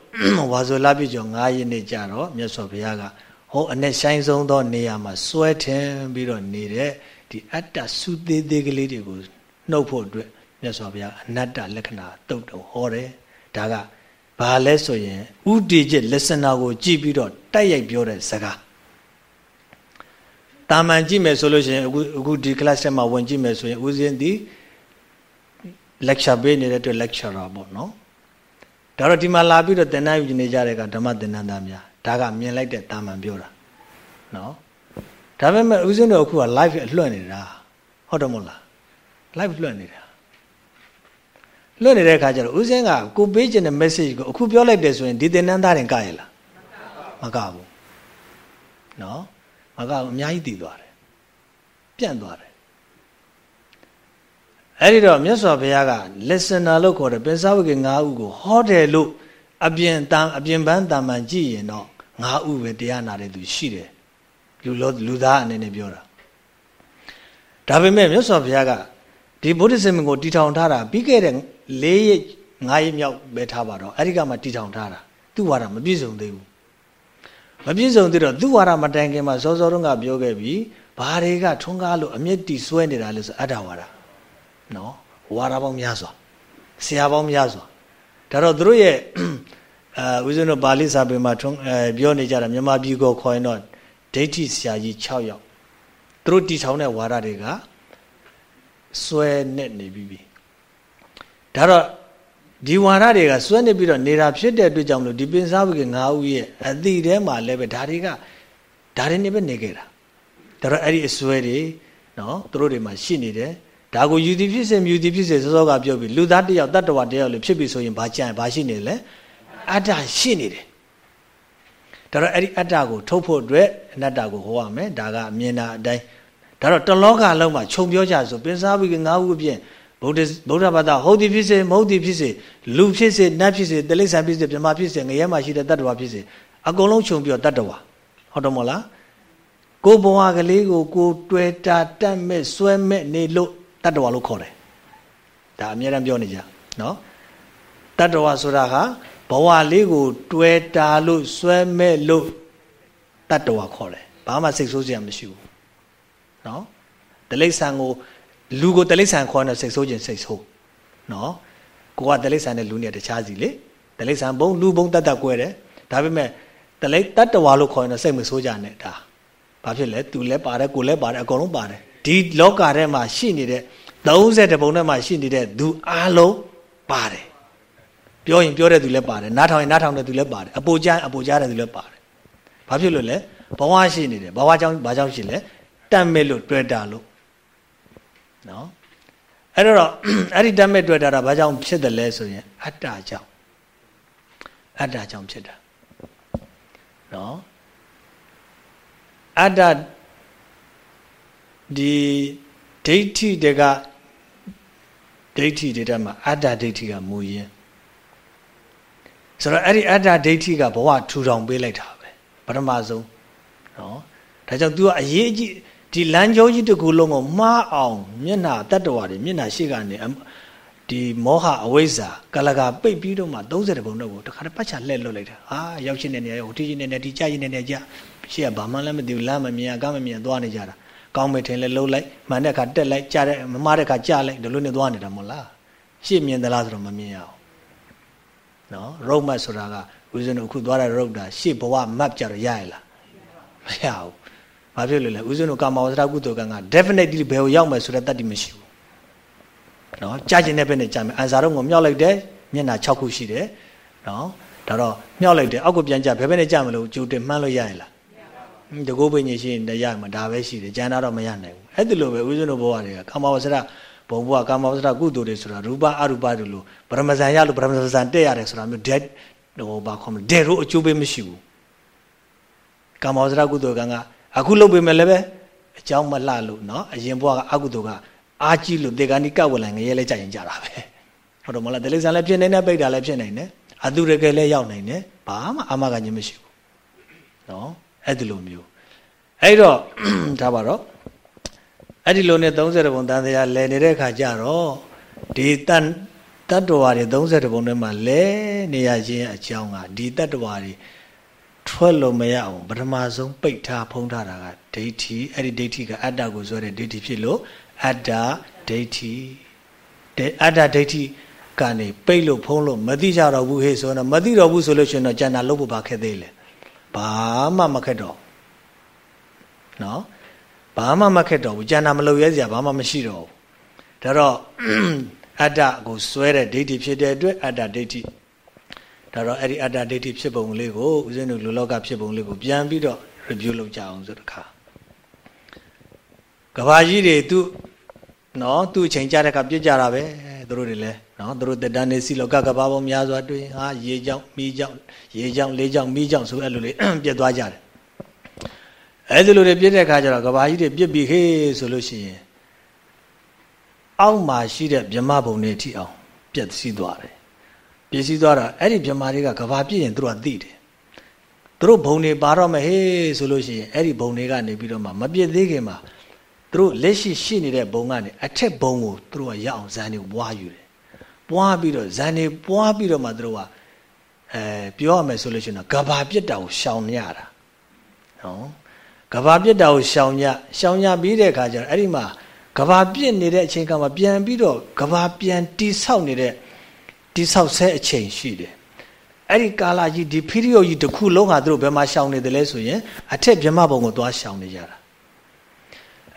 ဝါဆိုလာပြကျော်9ရက်နေ့ကြာတော့မြတ်စွာဘုရားကဟောအနဲ့ဆိုင်ဆုံးသောနေရာမှာစွဲထင်ပြီးတော့နေတဲ့ဒီအတ္တစုသေးသေးကလေးတွေကိုနှုတ်ဖို့အတွက်မြမြတ်စွာဘုရားအနတ္တလက္ခဏာတုတ်တုံဟောတယ်ဒါက ဘာလဲဆိုရင်ဥတီจิต listener ကိုကြည့်ပြီးတော့တိုက်ရိုက်ပြောတဲ့စကားတာမန်ကြည့်မယ်ဆိုလို့ရှိရင်အခုအခုဒီ class ထဲမှာဝင်ကြည့်မယ်ဆိုရင်ဦးဇင်းဒီ lecture ပေးနေတဲ့အတွက် lecturer ပေါ့နော်ဒါတော့ဒီမှာလာပြီးတော့သင်တန်းယူနေကြတဲ့ကဓမ္မသင်တန်းသားများဒါကမြင်လိုက်တဲ့တာမန်ပြောတာနော်ဒါပေမဲ့ဦးဇင်းတို့အခုက live အလွှင့်နေတာဟုတ်တယ်မို့လား live လွှင့်နေတာ လွှင့်နေတဲ့အခါကျတော့ဦးဇင်းကကိုပေးခြင်းတဲ့ message ကိုအခုပြောလိုက်တယ်ဆိုရင်ဒီသင်တန်းသားတွေကရလားမကဘူးနော်မကဘူးအများကြီးတည်သွားတယ်ပြန့်သွားတယ်အဲ့ဒီတော့မြတ်စွာဘုရားက listener လို့ခေါ်တယ်ပင်စဝိကေ၅ဦးကိုဟောတယ်လို့အပြင်တန်အပြင်ပန်းတာမန်ကြည့်ရင်တော့၅ဦးပဲတရားနာတဲ့သူရှိတယ်လူလောလူသားအနေနဲ့ပြောတာဒါပေမဲ့မြတ်စွာဘုရားကဒီဗုဒ္ဓဆင်မကိုတီထောင်ထားတာပြီးခဲ့တဲ့ ၄ရက်၅ရက်မြောက်ပဲထားပါတော့အဲ့ဒီကမှတီထောင်ထားတာသူ့ဝါဒမပြည့်စုံသေးဘူးမပြည့်စုံသေးတော့သူ့ဝါဒမတိုင်ခင်မှာစောစောတုန်းကပြောခဲ့ပြီးဘာတွေကထွန်းကားလို့အမျက်တီဆွဲနေတာလဲဆိုအတ္တဝါဒနော်ဝါဒပေါင်းများစွာဆရာပေါင်းများစွာဒါတော့သူတို့ရဲ့အဲဦးဇင်းတို့ပါဠိစာပေမှာထွန်းအဲပြောနေကြတာမြန်မာပြည်ကိုခေါ်ရင်တော့ဒိဋ္ဌိဆရာကြီး6ယောက်သူတို့တီထောင်တဲ့ဝါဒတွေကစွဲနဲ့နေပြီ ဒါတော့ဒီဝါဒတွေကစွဲနေပြီးတော့နေတာဖြစ်တဲ့အတွက်ကြောင့်လို့ဒီပင်စားဝိက၅ဦးရဲ့အတိထဲမှာလည်းပဲဒါတွေကဒါတွေနေပဲနေခဲ့တာဒါတော့အဲ့ဒီအစွဲတွေနော်သူတို့တွေမှာရှိနေတယ်ဒါကိုယူသည်ဖြစ်စေမြူသည်ဖြစ်စေစောစောကပြောပြီးလူသားတယောက်တတ္တဝါတယောက်လည်းဖြစ်ပြီဆိုရင်ဘာကြံဘာရှိနေလဲအတ္တရှိနေတယ်ဒါတော့အဲ့ဒီအတ္တကိုထုတ်ဖို့အတွက်အနတ္တကိုဟောရမယ်ဒါကအမြင်တာအတိုင်းဒါတော့တလောကလုံးမှာခြုံပြောကြဆိုပင်စားပြီးငါးခုအပြင် ဗုဒ္ဓဗုဒ္ဓဘာသာဟုတ်သည်ဖြစ်စေမဟုတ်သည်ဖြစ်စေလူဖြစ်စေနတ်ဖြစ်စေတိရစ္ဆာန်ဖြစ်စေမြမဖြစ်စေငရဲမှာရှိတဲ့တတ္တဝါဖြစ်စေအကုန်လုံးခြုံပြောတတ္တဝါဟုတ်တယ်မဟုတ်လားကိုဘဝကလေးကိုကိုတွေ့တာတတ်မဲ့စွဲမဲ့နေလို့တတ္တဝါလို့ခေါ်တယ်ဒါအများအားပြောနေကြနော်တတ္တဝါဆိုတာကဘဝလေးကိုတွေ့တာလို့စွဲမဲ့လို့တတ္တဝါခေါ်တယ်ဘာမှစိတ်ဆိုးစရာမရှိဘူးနော်တလိษံကို လူကိုတလိษံခေါ်နေစိတ်ဆိုးခြင်းစိတ်ဆိုးနော်ကိုကတလိษံနဲ့လူနဲ့တခြားစီလေတလိษံဘုံလူဘုံတတ်တတ်ကွဲတယ်ဒါပေမဲ့တလိတတ္တဝါလို့ခေါ်နေစိတ်မဆိုးကြနဲ့ဒါဘာဖြစ်လဲသူလည်းပါတယ်ကိုလည်းပါတယ်အကုန်လုံးပါတယ်ဒီလောကထဲမှာရှိနေတဲ့30ပုံထဲမှာရှိနေတဲ့သူအားလုံးပါတယ်ပြောရင်ပြောတဲ့သူလည်းပါတယ်နားထောင်ရင်နားထောင်တဲ့သူလည်းပါတယ်အပူကြားအပူကြားတဲ့သူလည်းပါတယ်ဘာဖြစ်လို့လဲဘဝရှိနေတယ်ဘဝကြောင့်ဘာကြောင့်ရှိလဲတတ်မဲ့လို့တွေ့တာလို့ နော်အဲ့တော့အဲ့ဒီတတ်မဲ့တွေ့တာကဘာကြောင့်ဖြစ်တယ်လဲဆိုရင်အတ္တကြောင့်အတ္တကြောင့်ဖြစ်တာနော်အတ္တဒီဒိဋ္ဌိတွေကဒိဋ္ဌိတွေတည်းမှာအတ္တဒိဋ္ဌိကမူရင်းဆိုတော့အဲ့ဒီအတ္တဒိဋ္ဌိကဘဝထူထောင်ပေးလိုက်တာပဲပထမဆုံးနော်ဒါကြောင့် तू ကအရေးကြီး ဒီလမ်းကြောကြီးတစ်ခုလုံးကိုမှားအောင်မျက်နှာတတ္တဝါတွေမျက်နှာရှိကနေဒီမောဟအဝိဇ္ဇာကလကပိတ်ပြီးတော့မှ30ဘုံတော့ကိုတခါတည်းပတ်ချလှဲ့လွတ်လိုက်တာအာရောက်ချင်းနေနေဟိုတီချင်းနေနေဒီကြချင်းနေနေကြရှေ့ကဘာမှလည်းမသိဘူးလမ်းမမြင်အကမမြင်သွားနေကြတာကောင်းမယ်ထင်လဲလှုပ်လိုက်မှန်တဲ့ခါတက်လိုက်ကြားတဲ့မမတဲ့ခါကြားလိုက်ဒီလိုနဲ့သွားနေတာမဟုတ်လားရှေ့မြင်သလားဆိုတော့မမြင်ရအောင်နော်ရုပ်မတ်ဆိုတာကဦးဇင်းတို့အခုသွားတဲ့ရုပ်တာရှေ့ဘဝမတ်ကြတော့ရရလားမရဘူး ဘာဖြစ်လို့လဲဦးဇင်းတို့ကာမဝဇ္ဇကုသိုလ်ကံက definitely ဘယ်ကိုရောက်မယ်ဆိုတဲ့တတ်တည်မရှိဘူးနော်ကြားကျင်တဲ့ဘက်နဲ့ကြားမယ်အန်စာတော့ကိုမြောက်လိုက်တယ်မျက်နှာ6ခုရှိတယ်နော်ဒါတော့မြောက်လိုက်တယ်အောက်ကိုပြန်ကြဘယ်ဘက်နဲ့ကြားမလို့ကြိုတင်မှန်းလို့ရရင်လားတကိုးပင်ကြီးရှိရင်ရမှာဒါပဲရှိတယ်ကျန်တာတော့မရနိုင်ဘူးအဲ့ဒီလိုပဲဦးဇင်းတို့ဘဝတွေကကာမဝဇ္ဇဘုံဘဝကာမဝဇ္ဇကုသိုလ်တွေဆိုတာရူပအရူပတို့လိုဗရမဇန်ရလို့ဗရမဇန်တက်ရတယ်ဆိုတာမျိုး dead ဟိုဘာခေါ်မလဲ dead လို့အကျိုးပေးမရှိဘူးကာမဝဇ္ဇကုသိုလ်ကံက အခုလုပ်ပေမဲ့လည်းပဲအကြောင်းမလှလို့เนาะအရင်ဘဝကအကုသိုလ်ကအာကြီးလို့တေဂာနိကဝလံငရဲလဲကြရင်ကြတာပဲဟုတ်တော့မလားတိလိစ္ဆာန်လည်းဖြစ်နေတယ်ပိတ်တာလည်းဖြစ်နေတယ်အတုရကလည်းရောက်နေတယ်ဘာမှအာမကညမရှိဘူးเนาะအဲ့ဒီလိုမျိုးအဲ့တော့ဒါပါတော့အဲ့ဒီလိုနဲ့30ဘုံတန်တရားလဲနေတဲ့အခါကျတော့ဒီတန်တတ္တဝါတွေ30ဘုံထဲမှာလဲနေရခြင်းအကြောင်းကဒီတတ္တဝါတွေ ထွက်လို့မရအောင်ပထမဆုံးပိတ်ထားဖုံးထားတာကဒိဋ္ဌိအဲ့ဒီဒိဋ္ဌိကအတ္တကိုဆိုတဲ့ဒိဋ္ဌိဖြစ်လို့အတ္တဒိဋ္ဌိတဲ့အတ္တဒိဋ္ဌိကနေပိတ်လို့ဖုံးလို့မသိကြတော့ဘူးဟေ့ဆိုတော့မသိတော့ဘူးဆိုလို့ရှိရင်တော့ကျန်တာလုပ်ဖို့ဘာခက်သေးလဲဘာမှမခက်တော့နော်ဘာမှမခက်တော့ဘူးကျန်တာမလုပ်ရဲစရာဘာမှမရှိတော့ဘူးဒါတော့အတ္တကိုစွဲတဲ့ဒိဋ္ဌိဖြစ်တဲ့အတွက်အတ္တဒိဋ္ဌိ ဒါတော့အဲ့ဒီအတ္တဒိဋ္ဌိဖြစ်ပုံလေးကိုဦးဇင်းတို့လူလောကဖြစ်ပုံလေးကိုပြန်ပြီးတော့ review လုပ်ကြအောင်ဆိုတခါကဘာကြီးတွေသူနော်သူ့အချိန်ကြတဲ့ကပြစ်ကြတာပဲသူတို့တွေလည်းနော်သူတို့တက်တန်းနေစီလောကကဘာပေါင်းများစွာတွေ့ဟာရေကြောင့်မိကြောင့်ရေကြောင့်လေးကြောင့်မိကြောင့်ဆိုအဲ့လိုလေးပြစ်သွားကြတယ်အဲ့ဒီလိုတွေပြစ်တဲ့အခါကျတော့ကဘာကြီးတွေပြစ်ပြီးဟေးဆိုလို့ရှိရင်အောက်မှာရှိတဲ့ဗြဟ္မဘုံတွေထိအောင်ပြည့်စည်သွားတယ် ပြည့်စည်သွားတာအဲ့ဒီဗြဟ္မာတွေကကဘာပြည့်ရင်သူတို့ကသိတယ်သူတို့ဘုံတွေပါတော့မဟေးဆိုလို့ရှိရင်အဲ့ဒီဘုံတွေကနေပြီးတော့မှမပြည့်သေးခင်မှာသူတို့လက်ရှိရှိနေတဲ့ဘုံကနေအထက်ဘုံကိုသူတို့ကရအောင်ဇန်တွေပွားယူတယ်ပွားပြီးတော့ဇန်တွေပွားပြီးတော့မှသူတို့ကအဲပြောရမယ်ဆိုလို့ရှိရင်တော့ကဘာပြစ်တာကိုရှောင်ရတာနော်ကဘာပြစ်တာကိုရှောင်ညရှောင်ညပြီးတဲ့အခါကျတော့အဲ့ဒီမှာကဘာပြစ်နေတဲ့အချိန်ကမှပြန်ပြီးတော့ကဘာပြန်တိဆောက်နေတဲ့ တိဆောက်ဆဲအချိန်ရှိတယ်အဲ့ဒီကာလကြီးဒီ period ကြီးတစ်ခုလုံးဟာသူတို့ဘယ်မှာရှောင်နေတယ်လဲဆိုရင်အထက်မြမဘုံကိုသွားရှောင်နေကြတာ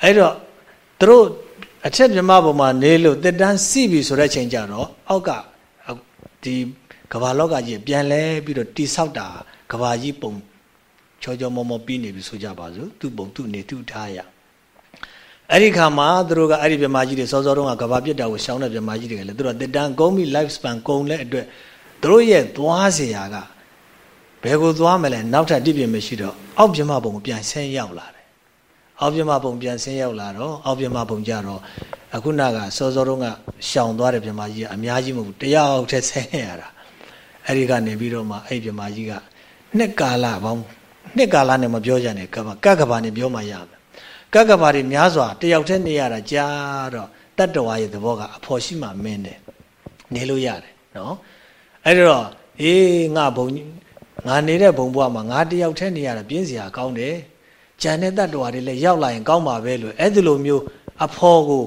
အဲ့တော့သူတို့အထက်မြမဘုံမှာနေလို့တက်တန်းစီပြီဆိုတဲ့အချိန်ကြတော့အောက်ကဒီကဘာလောကကြီးပြန်လဲပြီးတော့တိဆောက်တာကဘာကြီးပုံချောချောမောမောပြီးနေပြီဆိုကြပါစို့သူ့ပုံသူ့နေသူ့ထားရ အဲ့ဒီခါမှာသူတို့ကအဲ့ဒီမြမကြီးတွေစောစောတုန်းကကဘာပြစ်တာကိုရှောင်းတဲ့မြမကြီးတွေကလည်းသူတို့တက်တန်းကုန်းပြီး life span ကုန်တဲ့အတွက်သူတို့ရဲ့သွားเสียကဘယ်ကိုသွားမလဲနောက်ထပ်တိပြင်းမရှိတော့အောက်ပြမပုံပြန်ဆင်းရောက်လာတယ်အောက်ပြမပုံပြန်ဆင်းရောက်လာတော့အောက်ပြမပုံကြတော့အခုနကစောစောတုန်းကရှောင်သွားတဲ့ပြမကြီးကအများကြီးမဟုတ်ဘူးတယောက်တည်းဆင်းရတာအဲ့ဒီကနေပြီးတော့မှအဲ့ပြမကြီးကနှစ်ကာလပေါင်းနှစ်ကာလနဲ့မပြောကြနဲ့ကဘာကကဘာနဲ့ပြောမှရမယ် ကကဘာတွေများစွာတယောက်တည်းနေရတာကြားတော့တတ္တဝါရဲ့သဘောကအဖော်ရှိမှမင်းတယ်နေလို့ရတယ်နော်အဲ့တော့အေးငါဘုံငါနေတဲ့ဘုံဘွားမှာငါတယောက်တည်းနေရတာပြင်းစရာကောင်းတယ်ကြံတဲ့တတ္တဝါတွေလည်းရောက်လာရင်ကောင်းပါပဲလို့အဲ့ဒီလိုမျိုးအဖော်ကို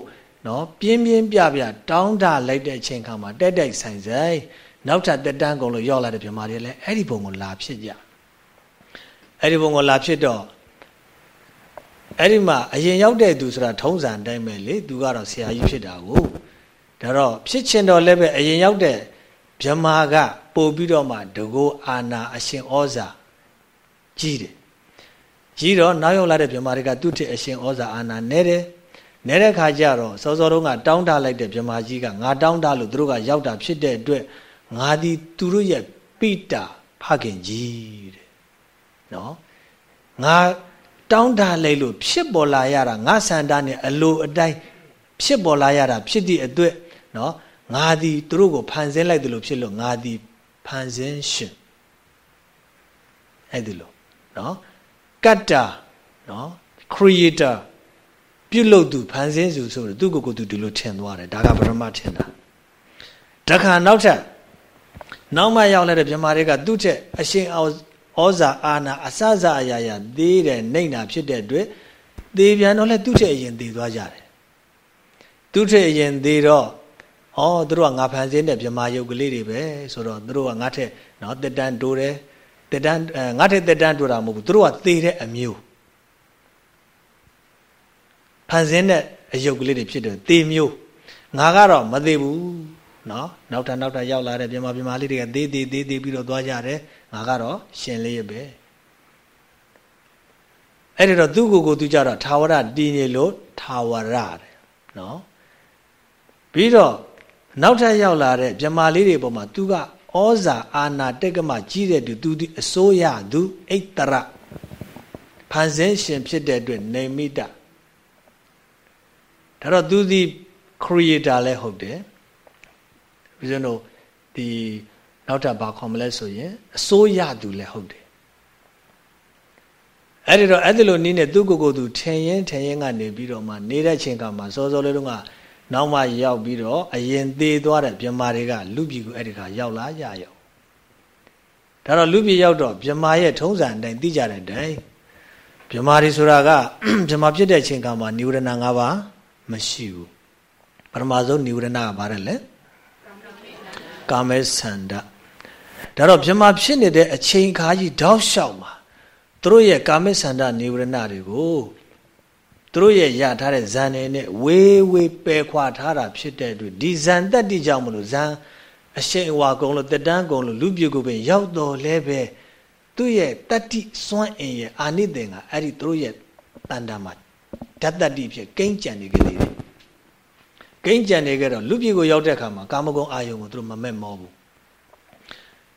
နော်ပြင်းပြင်းပြပြတောင်းတလိုက်တဲ့အချိန်ခါမှာတက်တက်ဆိုင်ဆိုင်နောက်ထပ်တက်တန်းကုန်လို့ရောက်လာတဲ့ပြမာတွေလည်းအဲ့ဒီဘုံကိုလာဖြစ်ကြအဲ့ဒီဘုံကိုလာဖြစ်တော့ အဲ့ဒီမှာအရင်ရောက်တဲ့သူဆိုတာထုံးစံအတိုင်းပဲလေသူကတော့ဆရာကြီးဖြစ်တာကိုဒါတော့ဖြစ်ချင်တော့လည်းပဲအရင်ရောက်တဲ့ဗြဟ္မာကပို့ပြီးတော့မှတကောအာနာအရှင်ဩဇာကြီးတယ်ကြီးတော့နောက်ရောက်လာတဲ့ဗြဟ္မာတွေကသူ့ထက်အရှင်ဩဇာအာနာနဲတယ်နဲတဲ့ခါကျတော့စောစောတုန်းကတောင်းတလိုက်တဲ့ဗြဟ္မာကြီးကငါတောင်းတလို့သူတို့ကရောက်တာဖြစ်တဲ့အတွက်ငါဒီသူတို့ရဲ့ပိတာဖခင်ကြီးတဲ့နော်ငါ တောင်းတလိုက်လို့ဖြစ်ပေါ်လာရတာငါစန္ဒနဲ့အလိုအတိုင်းဖြစ်ပေါ်လာရတာဖြစ်သည့်အတွက်နော်ငါသည်သူတို့ကိုဖန်ဆင်းလိုက်တယ်လို့ဖြစ်လို့ငါသည်ဖန်ဆင်းရှင်အဲ့ဒီလိုနော်ကတ္တာနော် creator ပြုလုပ်သူဖန်ဆင်းသူဆိုတော့သူ့ကိုယ်ကိုယ်သူဒီလိုထင်သွားတယ်ဒါကပရမထင်တာတခါနောက်ထပ်နောက်မှရောက်လာတဲ့မြမာတွေကသူ့ချက်အရှင် ဩဇာအာနာအစစအရာရာသေးတယ်နှိမ့်တာဖြစ်တဲ့အတွက်သေပြန်တော့လဲသူ့ချက်အရင်သေသွားကြတယ်သူ့ချက်အရင်သေတော့ဩသူတို့ကငါဖန်ဆင်းတဲ့မြမာယုတ်ကလေးတွေပဲဆိုတော့သူတို့ကငါထက်နော်တက်တန်းတိုးတယ်တက်တန်းငါထက်တက်တန်းတိုးတာမဟုတ်ဘူးသူတို့ကသေတဲ့အမျိုးဖန်ဆင်းတဲ့အယုတ်ကလေးတွေဖြစ်တယ်သေမျိုးငါကတော့မသေးဘူး နော်နောက်ထပ်နောက်ထပ်ရောက်လာတဲ့မြမာမြမာလေးတွေကသေးသေးသေးသေးပြီးတော့သွားကြတယ်ငါကတော့ရှင်လေးရပဲအဲ့ဒီတော့သူ့ကိုယ်ကိုသူကြတော့ထာဝရတည်နေလို့ထာဝရတဲ့နော်ပြီးတော့နောက်ထပ်ရောက်လာတဲ့မြမာလေးတွေပေါ်မှာသူကဩဇာအာနာတက်ကမကြီးတဲ့သူသူဒီအစိုးရသူအိတ်တရဖန်ဆင်းရှင်ဖြစ်တဲ့အတွက်နေမိတဒါတော့သူဒီ creator လည်းဟုတ်တယ် ပြီးတော့ဒီနောက်ထပ်ဘာခေါ်မလဲဆိုရင်အစိုးရသူလည်းဟုတ်တယ်အဲ့ဒီတော့အဲ့ဒီလိုနည်းနဲ့သူ့ကိုယ်ကိုယ်သူထင်ရင်ထင်ရင်ကနေပြီးတော့မှနေတဲ့ချိန်ကမှစောစောလေးတုန်းကနောက်မှရောက်ပြီးတော့အရင်သေးသွားတဲ့မြမာတွေကလူပြည်ကိုအဲ့ဒီခါရောက်လာကြရောက်ဒါတော့လူပြည်ရောက်တော့မြမာရဲ့ထုံးစံအတိုင်းသိကြတဲ့အတိုင်းမြမာတွေဆိုတာကမြမာဖြစ်တဲ့ချိန်ကမှနိဝရဏ၅ပါးမရှိဘူးပထမဆုံးနိဝရဏကဘာလဲလဲ ကာမေဆန္ဒဒါတော့မြမဖြစ်နေတဲ့အချိန်ခါကြီးတောက်လျှောက်မှာသူတို့ရဲ့ကာမေဆန္ဒနိဝရဏတွေကိုသူတို့ရဲ့ရထားတဲ့ဇန်နေနဲ့ဝေးဝေးပယ်ခွာထားတာဖြစ်တဲ့အတွက်ဒီဇန်တက်တိကြောင့်မလို့ဇန်အရှိန်အဝါကုံလို့တက်တန်းကုံလို့လူပြကိုပင်ရောက်တော်လဲပဲသူ့ရဲ့တတ္တိစွန့်အင်ရဲ့အာနိသင်ကအဲ့ဒီသူတို့ရဲ့တန်တာမှာဓာတ်တတ္တိဖြစ်ကိန်းကြံနေကြသေးတ ယ်ကိန်းကြံနေကြတော့လူပြကိုရောက်တဲ့အခါမှာကာမဂုဏ်အာယုံကိုသူတို့မမဲ့မောဘူး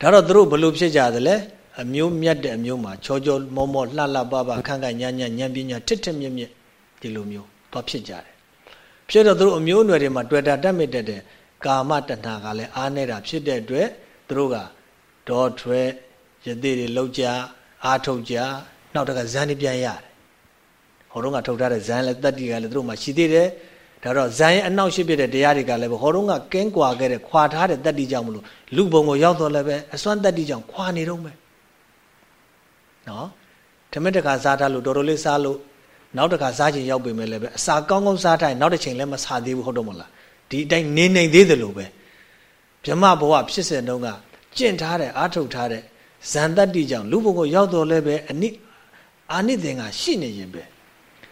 ဒါတော့သူတို့ဘလို့ဖြစ်ကြသလဲအမျိုးမြတ်တဲ့အမျိုးမှာချောချောမောမောလှလှပပခန့်ခန့်ညံ့ညံ့ဉာဏ်ပညာထစ်ထစ်မြင့်မြင့်ဒီလိုမျိုးတော့ဖြစ်ကြတယ်ဖြစ်တော့သူတို့အမျိုးအနွယ်တွေမှာတွေ့တာတတ်မြင့်တဲ့ကာမတဏှာကလည်းအားနေတာဖြစ်တဲ့အတွက်သူတို့ကဒေါ်ထွဲယသိတွေလောက်ကြအားထုတ်ကြနောက်တကဇန်တွေပြန်ရတယ်ဟောတော့ကထုတ်ထားတဲ့ဇန်လည်းတတ္တိကလည်းသူတို့မှရှိသေးတယ် ဒါတော့ဇန်ရဲ့အနောက်ရှိဖြစ်တဲ့တရားတွေကလည်းဟောတော့ကကင်းကွာခဲ့တဲ့ခွာထားတဲ့တတ္တိကြောင့်မလို့လူဘုံကိုရောက်တော့လည်းပဲအစွမ်းတတ္တိကြောင့်ခွာနေတော့မယ်နော်ဓမ္မတခါစားထားလို့တော်တော်လေးစားလို့နောက်တစ်ခါစားချင်ရောက်ပေမဲ့လည်းပဲအစာကောင်းကောင်းစားတိုင်းနောက်တစ်ချိန်လည်းမစားသေးဘူးဟုတ်တော့မလားဒီအတိုင်းနေနေသေးတယ်လို့ပဲဗြဟ္မဘဝဖြစ်စဉ်တုန်းကကျင့်ထားတဲ့အာထုတ်ထားတဲ့ဇန်တတ္တိကြောင့်လူဘုံကိုရောက်တော်လဲပဲအနိအာနိသင်္ကရှိနေရင်ပဲ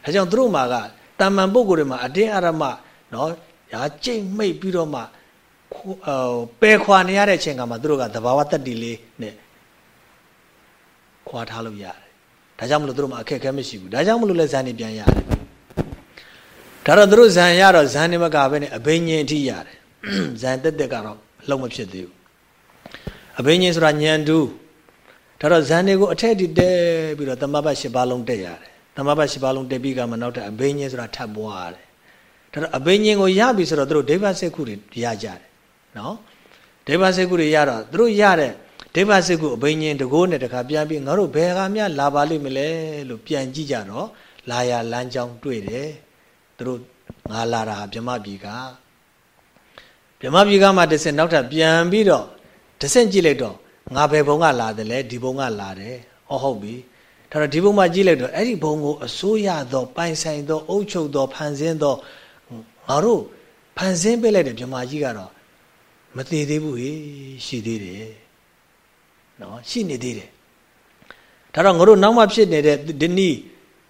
အဲကြောင့်သူတို့မှာက တာမန်ပုဂ္ဂိုလ်တွေမှာအတင်းအရမနော်ရာကြိတ်မိတ်ပြီးတော့မှပယ်ခွာနေရတဲ့အချိန်ကမှသူတို့ကသဘာဝတတ္တိလေးနဲ့ခွာထားလို့ရတယ်ဒါကြောင့်မလို့သူတို့မှာအခက်အခဲမရှိဘူးဒါကြောင့်မလို့လဲဇန်နေပြန်ရတယ်ဒါတော့သူတို့ဇန်ရတော့ဇန်နေမကပဲနဲ့အဘိညာဉ်အထိရတယ်ဇန်တက်တက်ကတော့အလုံးမဖြစ်သေးဘူးအဘိညာဉ်ဆိုတာဉာဏ်တူးဒါတော့ဇန်တွေကိုအထက်တိတဲပြီးတော့သမဘတ်၈ပါးလုံးတက်ရတယ် သမဘတ်၈ပါးလုံးတက်ပြီးကမှနောက်တဲ့အဘိညာဉ်ဆိုတာထပ်ပွားရတယ်ဒါတော့အဘိညာဉ်ကိုရပြီဆိုတော့သူတို့ဒိဗ္ဗစက္ခုတွေရကြတယ်နော်ဒိဗ္ဗစက္ခုတွေရတော့သူတို့ရတဲ့ဒိဗ္ဗစက္ခုအဘိညာဉ်တကိုးနဲ့တခါပြန်ပြီးငါတို့ဘယ်ကမှလာပါလိမ့်မလဲလို့ပြန်ကြည့်ကြတော့လာရလမ်းကြောင်းတွေ့တယ်သူတို့ငါလာတာဗြဟ္မပြည်ကဗြဟ္မပြည်ကမှတစ်စက်နောက်ထပ်ပြန်ပြီးတော့တစ်စက်ကြည့်လိုက်တော့ငါဘယ်ဘုံကလာတယ်လဲဒီဘုံကလာတယ်ဟောဟုတ်ပြီ ဒါတော့ဒီဘုံမှာကြည့်လိုက်တော့အဲ့ဒီဘုံကိုအစိုးရသောပိုင်ဆိုင်သောအုပ်ချုပ်သောဖန်ဆင်းသောငါတို့ဖန်ဆင်းပေးလိုက်တဲ့မြမကြီးကတော့မသေးသေးဘူးဟေးရှိသေးတယ်နော်ရှိနေသေးတယ်ဒါတော့ငါတို့နောက်မှဖြစ်နေတဲ့ဒီနည်း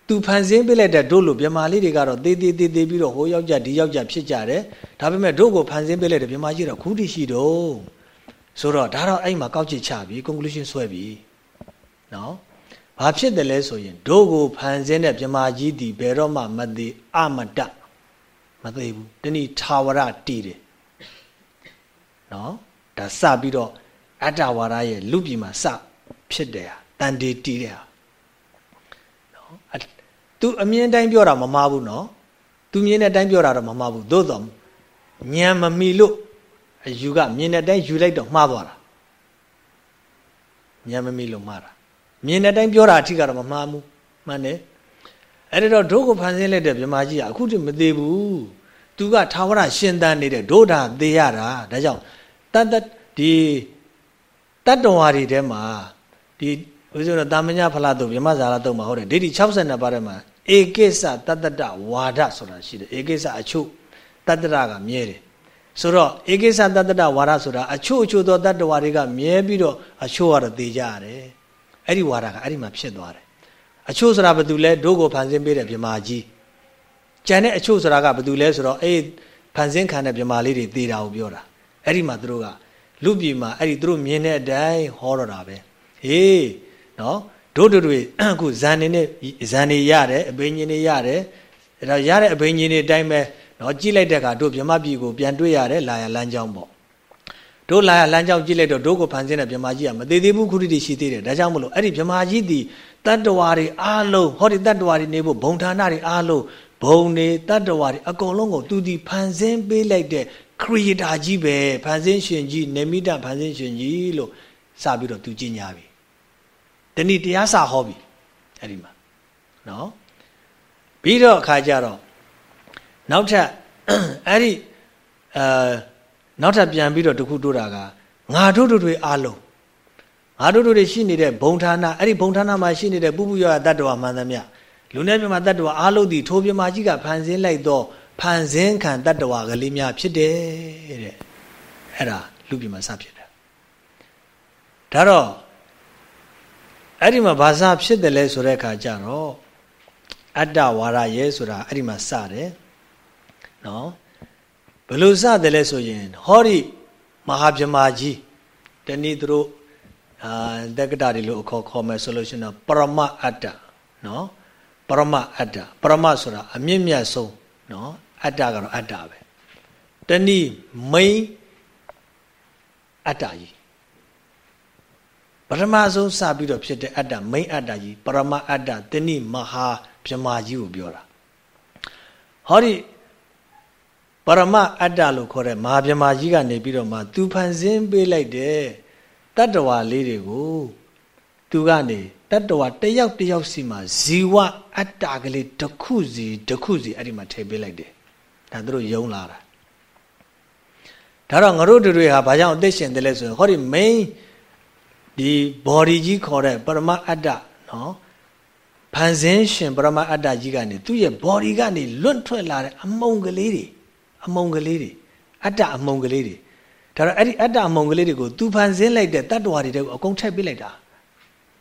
သူဖန်ဆင်းပေးလိုက်တဲ့တို့လိုမြမလေးတွေကတော့သေးသေးသေးသေးပြီးတော့ဟိုယောက်ျားဒီယောက်ျားဖြစ်ကြတယ်ဒါပေမဲ့တို့ကိုဖန်ဆင်းပေးလိုက်တဲ့မြမကြီးတော့ခုတည်ရှိတော့ဆိုတော့ဒါတော့အဲ့မှာကောက်ချစ်ချပြီ conclusion ဆွဲပြီနော် ဘာဖြစ်တယ်လဲဆိုရင်ဒုကိုဖန်ဆင်းတဲ့မြမာကြီးဒီဘယ်တော့မှမသေးအမတမသေးဘူးတနည်းထာဝရတည်တယ်နော်ဒါစပြီးတော့အတ္တဝါဒရဲ့လူပြည်မှာစဖြစ်တယ်ဟာတန်တေတည်တယ်ဟာနော်သူအမြင်တိုင်းပြောတာမမှားဘူးနော်သူမြင်တဲ့အတိုင်းပြောတာတော့မမှားဘူးသို့တော့ညံမမီလို့အယူကမြင်တဲ့အတိုင်းယူလိုက်တော့မှားသွားတာဉာဏ်မမိလို့မှားတာ မြင်တဲ့အတိုင်းပြောတာအထိကတော့မမှားဘူးမှန်တယ်အဲ့ဒါတော့ဒုက္ခဖန်ဆင်းလိုက်တဲ့မြမကြီးကအခုထိမသေးဘူးသူကထာဝရရှင်သန်နေတဲ့ဒုဒါသေရတာဒါကြောင့်တတ္တဒီတတ္တဝါတွေထဲမှာဒီဘုရားတော်တာမညဖလားတုတ်မြမဇာလာတုတ်မှာဟုတ်တယ်ဒိဋ္ဌိ62ပါးထဲမှာဧကိစ္စတတ္တတဝါဒဆိုတာရှိတယ်ဧကိစ္စအချုပ်တတ္တရကမြဲတယ်ဆိုတော့ဧကိစ္စတတ္တဝါဒဆိုတာအချို့အချို့သောတတ္တဝါတွေကမြဲပြီးတော့အချို့ကတော့သိကြရတယ် အဲ့ဒီဝါဒကအဲ့ဒီမှာဖြစ်သွားတယ်အချို့ဆိုတာဘာတူလဲဒုကိုဖန်ဆင်းပေးတဲ့မြမာကြီးကြံတဲ့အချို့ဆိုတာကဘာတူလဲဆိုတော့အေးဖန်ဆင်းခံတဲ့မြမာလေးတွေသိတာကိုပြောတာအဲ့ဒီမှာသူတို့ကလူပြည်မှာအဲ့ဒီသူတို့မြင်တဲ့အတိုင်းဟောတော့တာပဲဟေးနော်တို့တို့တွေအခုဇန်နေနဲ့ဇန်နေရတယ်အဘိညာဉ်တွေရတယ်အဲ့တော့ရတဲ့အဘိညာဉ်တွေအတိုင်းပဲနော်ကြည့်လိုက်တဲ့အခါတို့ဗြဟ္မပြည်ကိုပြန်တွေ့ရတယ်လာရလမ်းကြောင်းပေါ့ တို့လာရလမ်းကြောင်းကြည့်လိုက်တော့တို့ကိုဖန်ဆင်းတဲ့ဗြဟ္မာကြီးကမသေးသေးဘူးခုတည်းရှိသေးတယ်ဒါကြောင့်မလို့အဲ့ဒီဗြဟ္မာကြီးဒီတတ္တဝါတွေအားလုံးဟောဒီတတ္တဝါတွေနေဖို့ဘုံဌာနတွေအားလုံးဘုံနေတတ္တဝါတွေအကုန်လုံးကိုသူဒီဖန်ဆင်းပေးလိုက်တဲ့ creator ကြီးပဲဖန်ဆင်းရှင်ကြီးနေမိတဖန်ဆင်းရှင်ကြီးလို့စပြီးတော့သူကျင်ညာပြီတဏိတရားစာဟောပြီအဲ့ဒီမှာနော်ပြီးတော့အခါကျတော့နောက်ထပ်အဲ့ဒီအဲ နောက်ထပ်ပြန်ပြီးတော့တခုတိုးတာကငါတို့တို့တွေအားလုံးငါတို့တို့တွေရှိနေတဲ့ဘုံဌာနအဲ့ဒီဘုံဌာနမှာရှိနေတဲ့ပုပုရတတ္တဝါမှန်သမျှလူနဲ့ပြမတတ္တဝါအားလုံးဒီထိုပြမကြီးကဖန်ဆင်းလိုက်တော့ဖဖန်ဆင်းခံတတ္တဝါကလေးများဖြစ်တယ်တဲ့အဲ့ဒါလူပြည်မှာစဖြစ်တယ်ဒါတော့အဲ့ဒီမှာဘာသာဖြစ်တယ်လဲဆိုတဲ့အခါကျတော့အတ္တဝါရရဲဆိုတာအဲ့ဒီမှာစတယ်နော် ဘယ်လိုစတယ်လဲဆိုရင်ဟောဒီမဟာဗြဟ္မာကြီးတနည်းသူတို့အာတက္ကတာတွေလို့အခေါ်ခေါ်မယ်ဆိုလို့ရှိရင်တော့ပရမအတ္တနော်ပရမအတ္တပရမဆိုတာအမြင့်မြတ်ဆုံးနော်အတ္တကတော့အတ္တပဲတနည်းမိန်အတ္တကြီးပရမဆုံးစပြီးတော့ဖြစ်တဲ့အတ္တမိန်အတ္တကြီးပရမအတ္တတနည်းမဟာဗြဟ္မာကြီးကိုပြောတာဟောဒီ ပရမအတ္တလို့ခေါ်တဲ့မဟာဗြဟ္မာကြီးကနေပြီးတော့မှသူဖန်ဆင်းပေးလိုက်တဲ့တတ္တဝါလေးတွေကိုသူကနေတတ္တဝါတယောက်တယောက်စီမှာဇီဝအတ္တကလေးတစ်ခုစီတစ်ခုစီအဲ့ဒီမှာထည့်ပေးလိုက်တယ်ဒါသူတို့ယုံလာတာဒါတော့ငါတို့တွေဟာဘာကြောင့်အသက်ရှင်တယ်လဲဆိုရင်ဟောဒီ main ဒီ body ကြီးခေါ်တဲ့ပရမအတ္တနော်ဖန်ဆင်းရှင်ပရမအတ္တကြီးကနေသူ့ရဲ့ body ကနေလွတ်ထွက်လာတဲ့အမုံကလေးတွေ အမုံကလေးတွေအတ္တအမုံကလေးတွေဒါတော့အဲ့ဒီအတ္တအမုံကလေးတွေကိုသူဖန်ဆင်းလိုက်တဲ့တတ္တဝါတွေတဲ့အကုန်ထည့်ပေးလိုက်တာ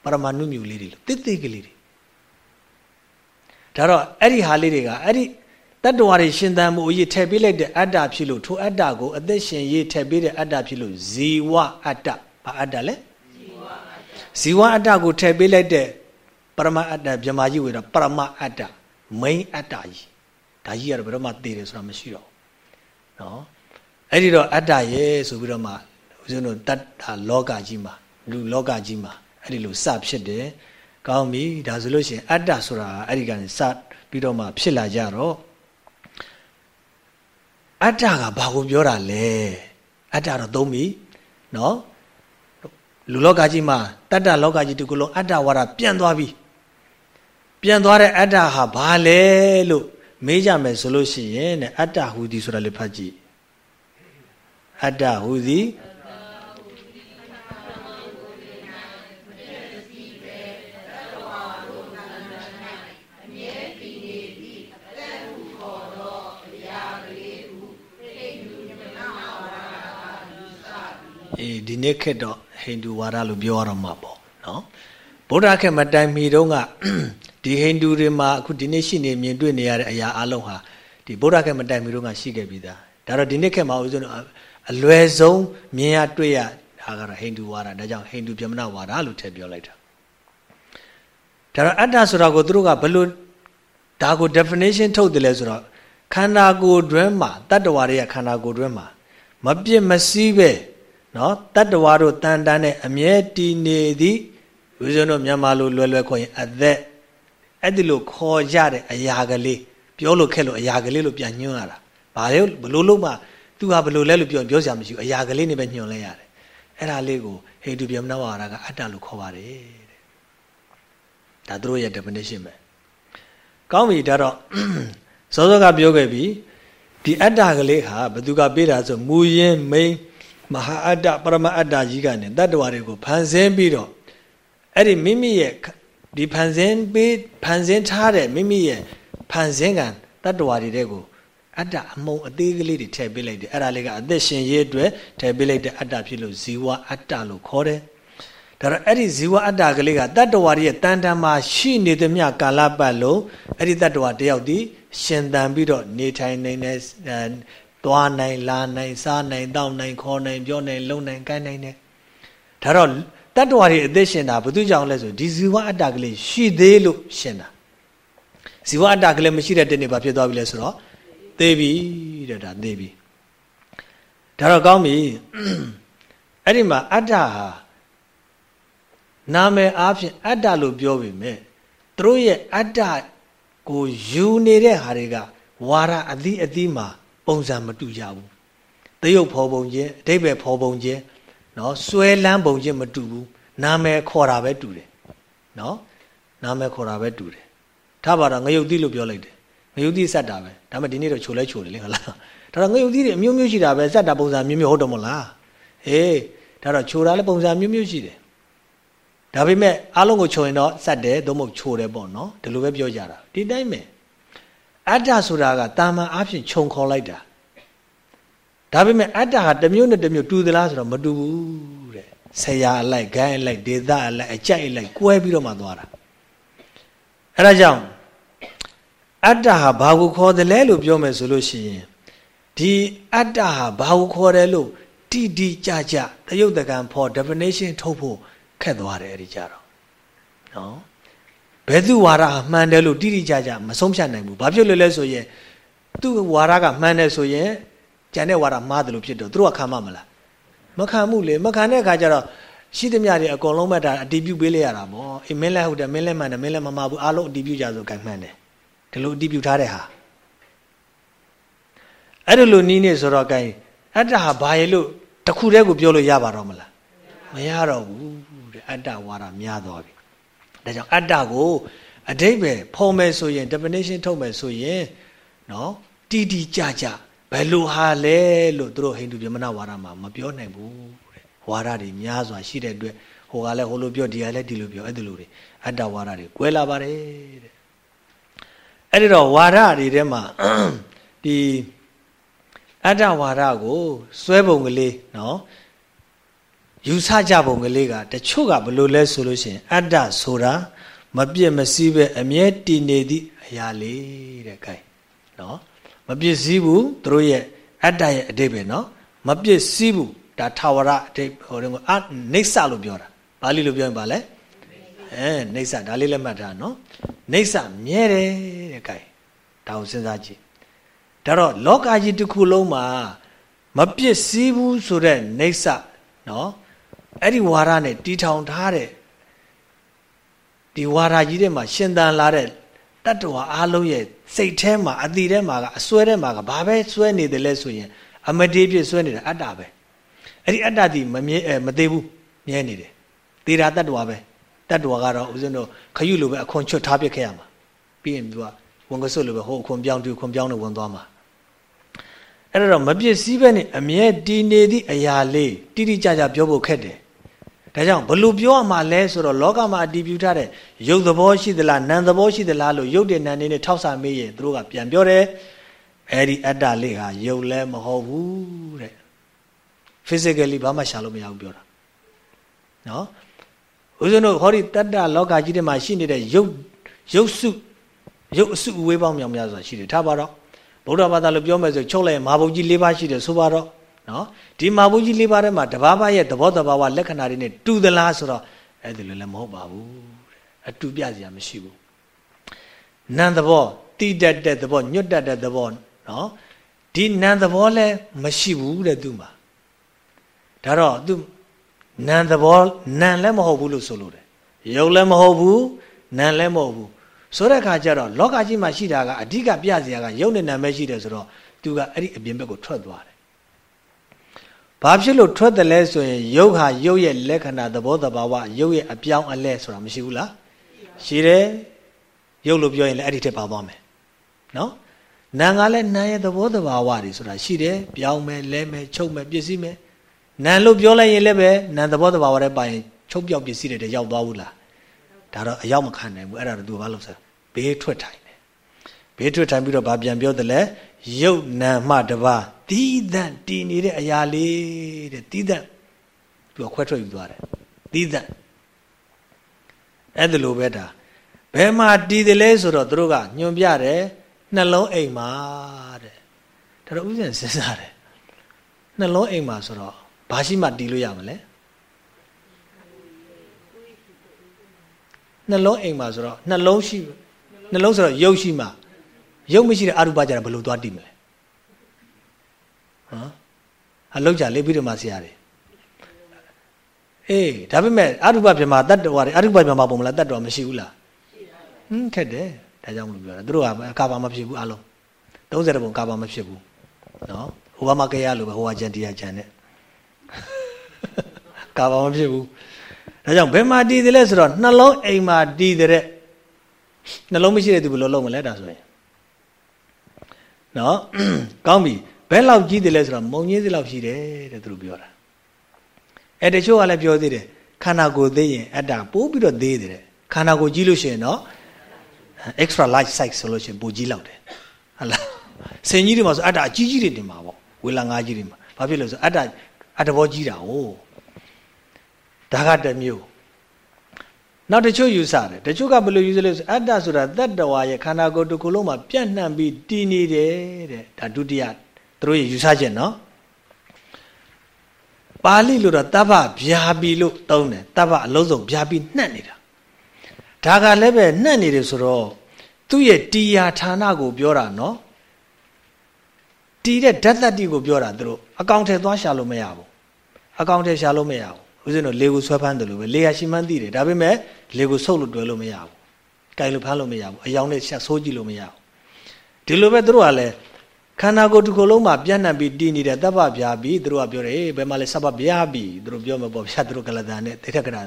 ပရမဏုမြူလေးတွေလို့တိတ်တိတ်ကလေးတွေဒါတော့အဲ့ဒီဟာလေးတွေကအဲ့ဒီတတ္တဝါတွေရှင်သန်မှုအရေးထည့်ပေးလိုက်တဲ့အတ္တဖြစ်လို့ထိုအတ္တကိုအသက်ရှင်ရေးထည့်ပေးတဲ့အတ္တဖြစ်လို့ဇီဝအတ္တဘာအတ္တလဲဇီဝအတ္တကိုထည့်ပေးလိုက်တဲ့ပရမအတ္တဗြဟ္မာကြီးဝေတာပရမအတ္တမိန်အတ္တကြီးဒါကြီးကတော့ဘယ်တော့မှသိတယ်ဆိုတာမရှိတော့ နော်အဲ့ဒီတော့အတ္တရဲ့ဆိုပြီးတော့မှဦးဇင်းတို့တတ္တလောကကြီးမှာလူလောကကြီးမှာအဲ့ဒီလိုစဖြစ်တယ်ကောင်းပြီဒါဆိုလို့ရှိရင်အတ္တဆိုတာအဲ့ဒီကနေစပြီးတော့မှဖြစ်လာကြတော့အတ္တကဘာကိုပြောတာလဲအတ္တတော့သုံးပြီနော်လူလောကကြီးမှာတတ္တလောကကြီးတကူလုံးအတ္တဝါဒပြန်သွားပြီပြန်သွားတဲ့အတ္တဟာဘာလဲလို့ မေးကြမယ်ဆိုလို့ရှိရင်တဲ့အတ္တဟူသည်ဆိုတာလေးဖတ်ကြည့်အတ္တဟူသည်အေးဒီနေ့ခေတ်တော့ဟိန္ဒူဝါဒလို့ပြောရတော့မှာပေါ့နော်ဗုဒ္ဓခေတ်မတိုင်မီတုန်းက ဒီဟိန္ဒူတွေမှာအခုဒီနေ့ရှိနေမြင်တွေ့နေရတဲ့အရာအလုံးဟာဒီဗုဒ္ဓခေတ်မတိုင်မီတုန်းကရှိခဲ့ပြီးသားဒါတော့ဒီနေ့ခေတ်မှာဦးဇင်းအလွယ်ဆုံးမြင်ရတွေ့ရဒါကတော့ဟိန္ဒူဝါဒဒါကြောင့်ဟိန္ဒူပြမနာဝါဒလို့ထည့်ပြောလိုက်တာဒါတော့အတ္တဆိုတာကိုသူတို့ကဘယ်လိုဒါကို definition ထုတ်တယ်လဲဆိုတော့ခန္ဓာကိုယ်တွင်းမှာတတ္တဝါတွေကခန္ဓာကိုယ်တွင်းမှာမပြစ်မစည်းပဲနော်တတ္တဝါတို့တန်တန်းနဲ့အမြဲတည်နေသည်ဝိဇ္ဇုံတို့မြန်မာလိုလွယ်လွယ်ခေါ်ရင်အသက် အဲ့ဒီလိုခေါ်ကြတဲ့အရာကလေးပြောလို့ခက်လို့အရာကလေးလို့ပြန်ညွှန်းရတာဘာလဲဘလို့လို့မှသူဟာဘလို့လဲလို့ပြောပြောစရာမရှိဘူးအရာကလေးနဲ့ပဲညွှန်လဲရတယ်အဲ့ဒါလေးကိုဟေတုပြမနဝါဒကအတ္တလို့ခေါ်ပါတယ်တဲ့ဒါသူတို့ရဲ့ definition ပဲကောင်းပြီဒါတော့စောစောကပြောခဲ့ပြီဒီအတ္တကလေးဟာဘသူကပေးတာဆိုမူရင်းမိန်မဟာအတ္တပရမအတ္တကြီးကနေတတ္တဝါတွေကိုဖန်ဆင်းပြီးတော့အဲ့ဒီမိမိရဲ့ ဒီဖန်ဆင်းပေးဖန်ဆင်းထားတဲ့မိမိရဲ့ဖန်ဆင်းကံတတ္တဝါတွေတဲ့ကိုအတ္တအမုံအသေးကလေးတွေထည့်ပေးလိုက်တယ်အဲ့ဒါလေးကအသက်ရှင်ရေးအတွက်ထည့်ပေးလိုက်တဲ့အတ္တဖြစ်လို့ဇီဝအတ္တလို့ခေါ်တယ်ဒါတော့အဲ့ဒီဇီဝအတ္တကလေးကတတ္တဝါရဲ့တန်တန်မှာရှိနေသမျှကာလပတ်လုံးအဲ့ဒီတတ္တဝါတယောက်ဒီရှင်သန်ပြီးတော့နေထိုင်နေတဲ့သွားနိုင်လာနိုင်စားနိုင်တောက်နိုင်ခေါ်နိုင်ပြောနိုင်လုံနိုင်ကိုင်းနိုင်တယ်ဒါတော့ တတ္တဝါတွေအသက်ရှင်တာဘယ်သူကြောင့်လဲဆိုဒီဇီဝအတ္တကလေးရှိသေးလို့ရှင်တာဇီဝအတ္တကလေးမရှိတဲ့တနေ့ဘာဖြစ်သွားပြီလဲဆိုတော့သေပြီတဲ့ဒါသေပြီဒါတော့ကောင်းပြီအဲ့ဒီမှာအတ္တဟာနာမည်အားဖြင့်အတ္တလို့ပြောပေမဲ့သူတို့ရဲ့အတ္တကိုယူနေတဲ့ဟာတွေကဝါရအသီးအသီးမှာပုံစံမတူကြဘူးတရုပ်ဖော်ပုံချင်းအတိတ်ပဲဖော်ပုံချင်း နော်စွဲလန်းပုံချင်းမတူဘူးနာမည်ခေါ်တာပဲတူတယ်နော်နာမည်ခေါ်တာပဲတူတယ်ထားပါတော့ငရုတ်သီးလို့ပြောလိုက်တယ်ငရုတ်သီးစက်တာပဲဒါမှဒီနေ့တော့ချိုလဲချိုတယ်လေဟုတ်လားဒါတော့ငရုတ်သီးတွေအမျိုးမျိုးရှိတာပဲစက်တာပုံစံမျိုးမျိုးဟုတ်တော့မလားဟေးဒါတော့ချိုတာလည်းပုံစံမျိုးမျိုးရှိတယ်ဒါပေမဲ့အားလုံးကိုချိုရင်တော့စက်တယ်သို့မဟုတ်ချိုတယ်ပေါ့နော်ဒီလိုပဲပြောကြတာဒီတိုင်းပဲအတ္တဆိုတာကတာမန်အဖြစ်ခြုံခေါ်လိုက်တာ ဒါပေမဲ့အတ္တဟာတစ်မျိုးနဲ့တစ်မျိုးတူသလားဆိုတော့မတူဘူးတဲ့ဆရာအလိုက်ဂိုင်းအလိုက်ဒေသအလိုက်အကြိုက်အလိုက်ကွဲပြီးတော့မှသွားတာအဲဒါကြောင့်အတ္တဟာဘာကိုခေါ်တယ်လဲလို့ပြောမယ်ဆိုလို့ရှိရင်ဒီအတ္တဟာဘာကိုခေါ်တယ်လို့တိတိကြကြတယုတ်တကံဖော် definition ထုတ်ဖို့ခက်သွားတယ်အဲ့ဒီကြတော့နော်ဘယ်သူဝါဒဟာမှန်တယ်လို့တိတိကျကျမဆုံးဖြတ်နိုင်ဘူးဘာဖြစ်လို့လဲဆိုရင်သူ့ဝါဒကမှန်တယ်ဆိုရင် ကျန်တဲ့ဝါဒမှားတယ်လို့ဖြစ်တော့သူတို့ကခံမမလားမခံမှုလေမခံတဲ့အခါကျတော့ရှိသမျှတွေအကုန်လုံးမဲ့တာအတီးပြုတ်ပေးလိုက်ရတာပေါ့အေးမင်းလည်းဟုတ်တယ်မင်းလည်းမှန်တယ်မင်းလည်းမမှားဘူးအားလုံးအတီးပြုတ်ကြဆိုကံမှန်တယ်ဒီလိုအတီးပြုတ်ထားတဲ့ဟာအဲ့ဒါလိုနီးနေဆိုတော့ကဲအတ္တဟာဘာရဲ့လို့တခုတည်းကိုပြောလို့ရပါတော့မလားမရတော့ဘူးတဲ့အတ္တဝါဒများသွားပြီဒါကြောင့်အတ္တကိုအတိတ်ပဲဖော်မယ်ဆိုရင် definition ထုတ်မယ်ဆိုရင်နော်တီတီကြကြ ဘယ်လိုဟာလဲလို့သူတို့ဟိန္ဒူဗြဟ္မဏဝါဒမှာမပြောနိုင်ဘူးတဲ့ဝါဒတွေများစွာရှိတဲ့အတွက်ဟိုကလည်းဟိုလိုပြောဒီကလည်းဒီလိုပြောအဲ့ဒီလိုတွေအတ္တဝါဒတွေကွဲလာပါတယ်တဲ့အဲ့ဒီတော့ဝါဒတွေထဲမှာဒီအတ္တဝါဒကိုစွဲပုံကလေးနော်ယူဆကြပုံကလေးကတချို့ကဘယ်လိုလဲဆိုလို့ရှိရင်အတ္တဆိုတာမပြည့်မစည်းပဲအမြဲတည်နေသည့်အရာလေးတဲ့ gain နော်မ ပြည့်စည်းဘူးသူတို့ရဲ့အတ္တရဲ့အတိတ်ပဲနော်မပြည့်စည်းဘူးဒါထာဝရအတိတ်ဟိုတုန်းကအနိစ္စလို့ပြောတာဘာလို့လို့ပြောရင်ပါလဲအဲနိစ္စဒါလေးလည်းမှတ်ထားနော်နိစ္စမြဲတယ်တဲ့ gain ဒါကိုစဉ်းစားကြည့်ဒါတော့လောကကြီးတစ်ခုလုံးမှာမပြည့်စည်းဘူးဆိုတဲ့နိစ္စနော်အဲ့ဒီဝါဒနဲ့တီထောင်ထားတဲ့ဒီဝါဒကြီးထဲမှာရှင်သန်လာတဲ့တတ္တဝါအားလုံးရဲ့ စိတ်ထဲမှာအတိထဲမှာကအစွဲထဲမှာကဘာပဲစွဲနေတယ်လဲဆိုရင် အမတေးပြည့်စွဲနေတာအတ္တပဲအဲ့ဒီအတ္တဒီမမြဲမသေးဘူးမြဲနေတယ်သေတာတတ္တဝါပဲတတ္တဝါကတော့ဦးဇင်းတို့ခရုလိုပဲအခွန်ချွတ်ထားပြခဲ့ရမှာပြီးရင်သူကဝန်ကစွတ်လိုပဲဟိုအခွန်ပြောင်းတူခွန်ပြောင်းနဲ့ဝင်သွားမှာအဲ့တော့မပြည့်စည်းပဲနဲ့အမြဲတည်နေသည့်အရာလေးတိတိကျကျပြောဖို့ခက်တယ် ဒါကြောင့်ဘလို့ပြောရမှာလဲဆိုတော့လောကမှာအတည်ပြုထားတဲ့ရုပ်သဘောရှိသလားနာမ်သဘောရှိသလားလို့ရုပ်တဲ့နာမ်နေနဲ့ထောက်ဆမေးရင်သူတို့ကပြန်ပြောတယ်အဲ့ဒီအတ္တလေးဟာရုပ်လည်းမဟုတ်ဘူးတဲ့ physically ဘာမှရှာလို့မရဘူးပြောတာနော်ဦးဇင်းတို့ဟောဒီတတ္တလောကကြီးထဲမှာရှိနေတဲ့ရုပ်ရုပ်စုရုပ်အစုအဝေးပေါင်းမြောင်များစွာရှိတယ်ထားပါတော့ဗုဒ္ဓဘာသာလို့ပြောမယ်ဆိုချုပ်လိုက်မာဘုတ်ကြီး၄ပါးရှိတယ်ဆိုပါတော့ နော်ဒီမာဘုတ်ကြီး၄ပါးထဲမှာတဘာဘာရဲ့သဘောတဘာဝလက္ခဏာတွေနဲ့တူသလားဆိုတော့အဲ့ဒီလိုလည်းမဟုတ်ပါဘူးအတူပြစရာမရှိဘူးနံသဘောတိတက်တဲ့သဘောညွတ်တက်တဲ့သဘောနော်ဒီနံသဘောလည်းမရှိဘူးတဲ့သူမှာဒါတော့သူနံသဘောနံလည်းမဟုတ်ဘူးလို့ဆိုလို့တယ်ယုတ်လည်းမဟုတ်ဘူးနံလည်းမဟုတ်ဘူးဆိုတဲ့အခါကျတော့လောကကြီးမှာရှိတာကအဓိကပြစရာကယုတ်နဲ့နာမဲရှိတယ်ဆိုတော့သူကအဲ့ဒီအပြင်ဘက်ကိုထွက်သွားတယ်။ ဘာဖြစ်လို့ထွက်တယ်လဲဆိုရင်ယုတ်ဟာယုတ်ရဲ့လက္ခဏာသဘောတဘာဝယုတ်ရဲ့အပြောင်းအလဲဆိုတာမရှိဘူးလား။ရှိတယ်။ယုတ်လို့ပြောရင်လည်းအဲ့ဒီထက်ပါသွားမယ်။နော်။နာကလည်းနာရဲ့သဘောတဘာဝတွေဆိုတာရှိတယ်။ပြောင်းမယ်လဲမယ်ချုပ်မယ်ပြည့်စည်မယ်။နာလို့ပြောလိုက်ရင်လည်းပဲနာသဘောတဘာဝတွေပါရင်ချုပ်ပြောက်ပြည့်စည်တဲ့ရောက်သွားဘူးလား။ဒါတော့အရောက်မခံနိုင်ဘူးအဲ့ဒါတော့သူဘာလို့ဆိုဘေးထွက်ထိုင်တယ်ဘေးထွက်ထိုင်ပြီးတော့ဗာပြန်ပြောတယ်လေရုပ်နာမှတပါ တီးသန့်တည်နေတဲ့အရာလေးတဲ့တီးသန့်သူကခွဲထွက်ယူသွားတယ်တီးသန့်အဲ့ဒါလိုပဲဒါဘယ်မှာတည်တယ်လဲဆိုတော့သူတို့ကညွန်ပြတယ်နှလုံးအိမ်မှာတဲ့ဒါတော့ဥစဉ်စဉ်းစားတယ်နှလုံးအိမ်မှာဆိုတော့ဘာရှိမှတည်လို့ရမလဲနှလုံးအိမ်မှာဆိုတော့နှလုံးရှိနှလုံးဆိုတော့ရုပ်ရှိမှရုပ်မရှိတဲ့အရူပကြတာဘယ်လိုသွားတည်မလဲ ဟမ်အလောက်ကြလေးပြီးတော့မှဆရာတွေအေးဒါပေမဲ့အရူပပြမတတ္တဝါတွေအရူပပြမပုံမလားတတ္တဝါမရှိဘူးလားဟင်းခက်တယ်ဒါကြောင့်မလို့ပြောတာသူတို့ကကာဘာမဖြစ်ဘူးအလုံး30ပုံကာဘာမဖြစ်ဘူးနော်ဟိုဘမှာကြရလို့ပဲဟိုကဂျန်တီယာဂျန်နဲ့ကာဘာမဖြစ်ဘူးဒါကြောင့်ဘယ်မှာတည်တယ်လဲဆိုတော့နှလုံးအိမ်မှာတည်တဲ့နှလုံးမရှိတဲ့သူဘယ်လိုလုပ်မလဲဒါဆိုရင်နော်ကောင်းပြီ ဘယ်လောက်ကြီးတယ်လဲဆိုတော့မုံကြီးစလောက်ရှိတယ်တဲ့သူတို့ပြောတာအဲတချို့ကလည်းပြောသေးတယ်ခန္ဓာကိုယ်သေးရင်အတ္တပိုးပြီးတော့သေးတယ်ခန္ဓာကိုယ်ကြီးလို့ရှိရင်တော့ extra large size ဆိုလို့ရှိရင်ပိုကြီးလောက်တယ်ဟလားစင်ကြီးတွေမှာဆိုအတ္တအကြီးကြီးတွေတင်မှာပေါ့ဝေလာငါးကြီးတွေမှာဘာဖြစ်လို့ဆိုအတ္တအတ္တဘောကြီးတာ哦ဒါကတမျိုးနောက်တချို့ယူဆတယ်တချို့ကဘယ်လိုယူဆလဲဆိုအတ္တဆိုတာတတ္တဝါရဲ့ခန္ဓာကိုယ်တစ်ခုလုံးမှာပြန့်နှံ့ပြီးတည်နေတယ်တဲ့ဒါဒုတိယ သူတို့ရဲ့ယူဆချက်နော်ပါဠိလိုတော့တပ္ပဗျာပီလို့သုံးတယ်တပ္ပအလုံးစုံဗျာပီနှံ့နေတာဒါကလည်းပဲနှံ့နေတယ်ဆိုတော့သူ့ရဲ့တီယာဌာနကိုပြောတာနော်တီးတဲ့ဓာတ်တတိကိုပြောတာသူတို့အကောင့်ထဲသွားရှာလို့မရဘူးအကောင့်ထဲရှာလို့မရဘူးဦးဇင်းတို့လေကိုဆွဲဖမ်းတယ်လို့ပဲလေယာရှိမှန်းသိတယ်ဒါပေမဲ့လေကိုဆုပ်လို့တွဲလို့မရဘူးကြိုင်လို့ဖမ်းလို့မရဘူးအယောင်နဲ့ဆက်ဆိုးကြည့်လို့မရဘူးဒီလိုပဲသူတို့ကလည်း ခန္ဓာကိုယ်တစ်ခုလုံးမှာပြန့်နှံ့ပြီးတည်နေတဲ့တပ်ပဗျာပြီးသူတို့ကပြောတယ်ဘယ်မှာလဲစပဗျာပြီးသူတို့ပြောမှာပေါ့ဗျာသူတို့ကလတန်နဲ့တိထက်ကရာ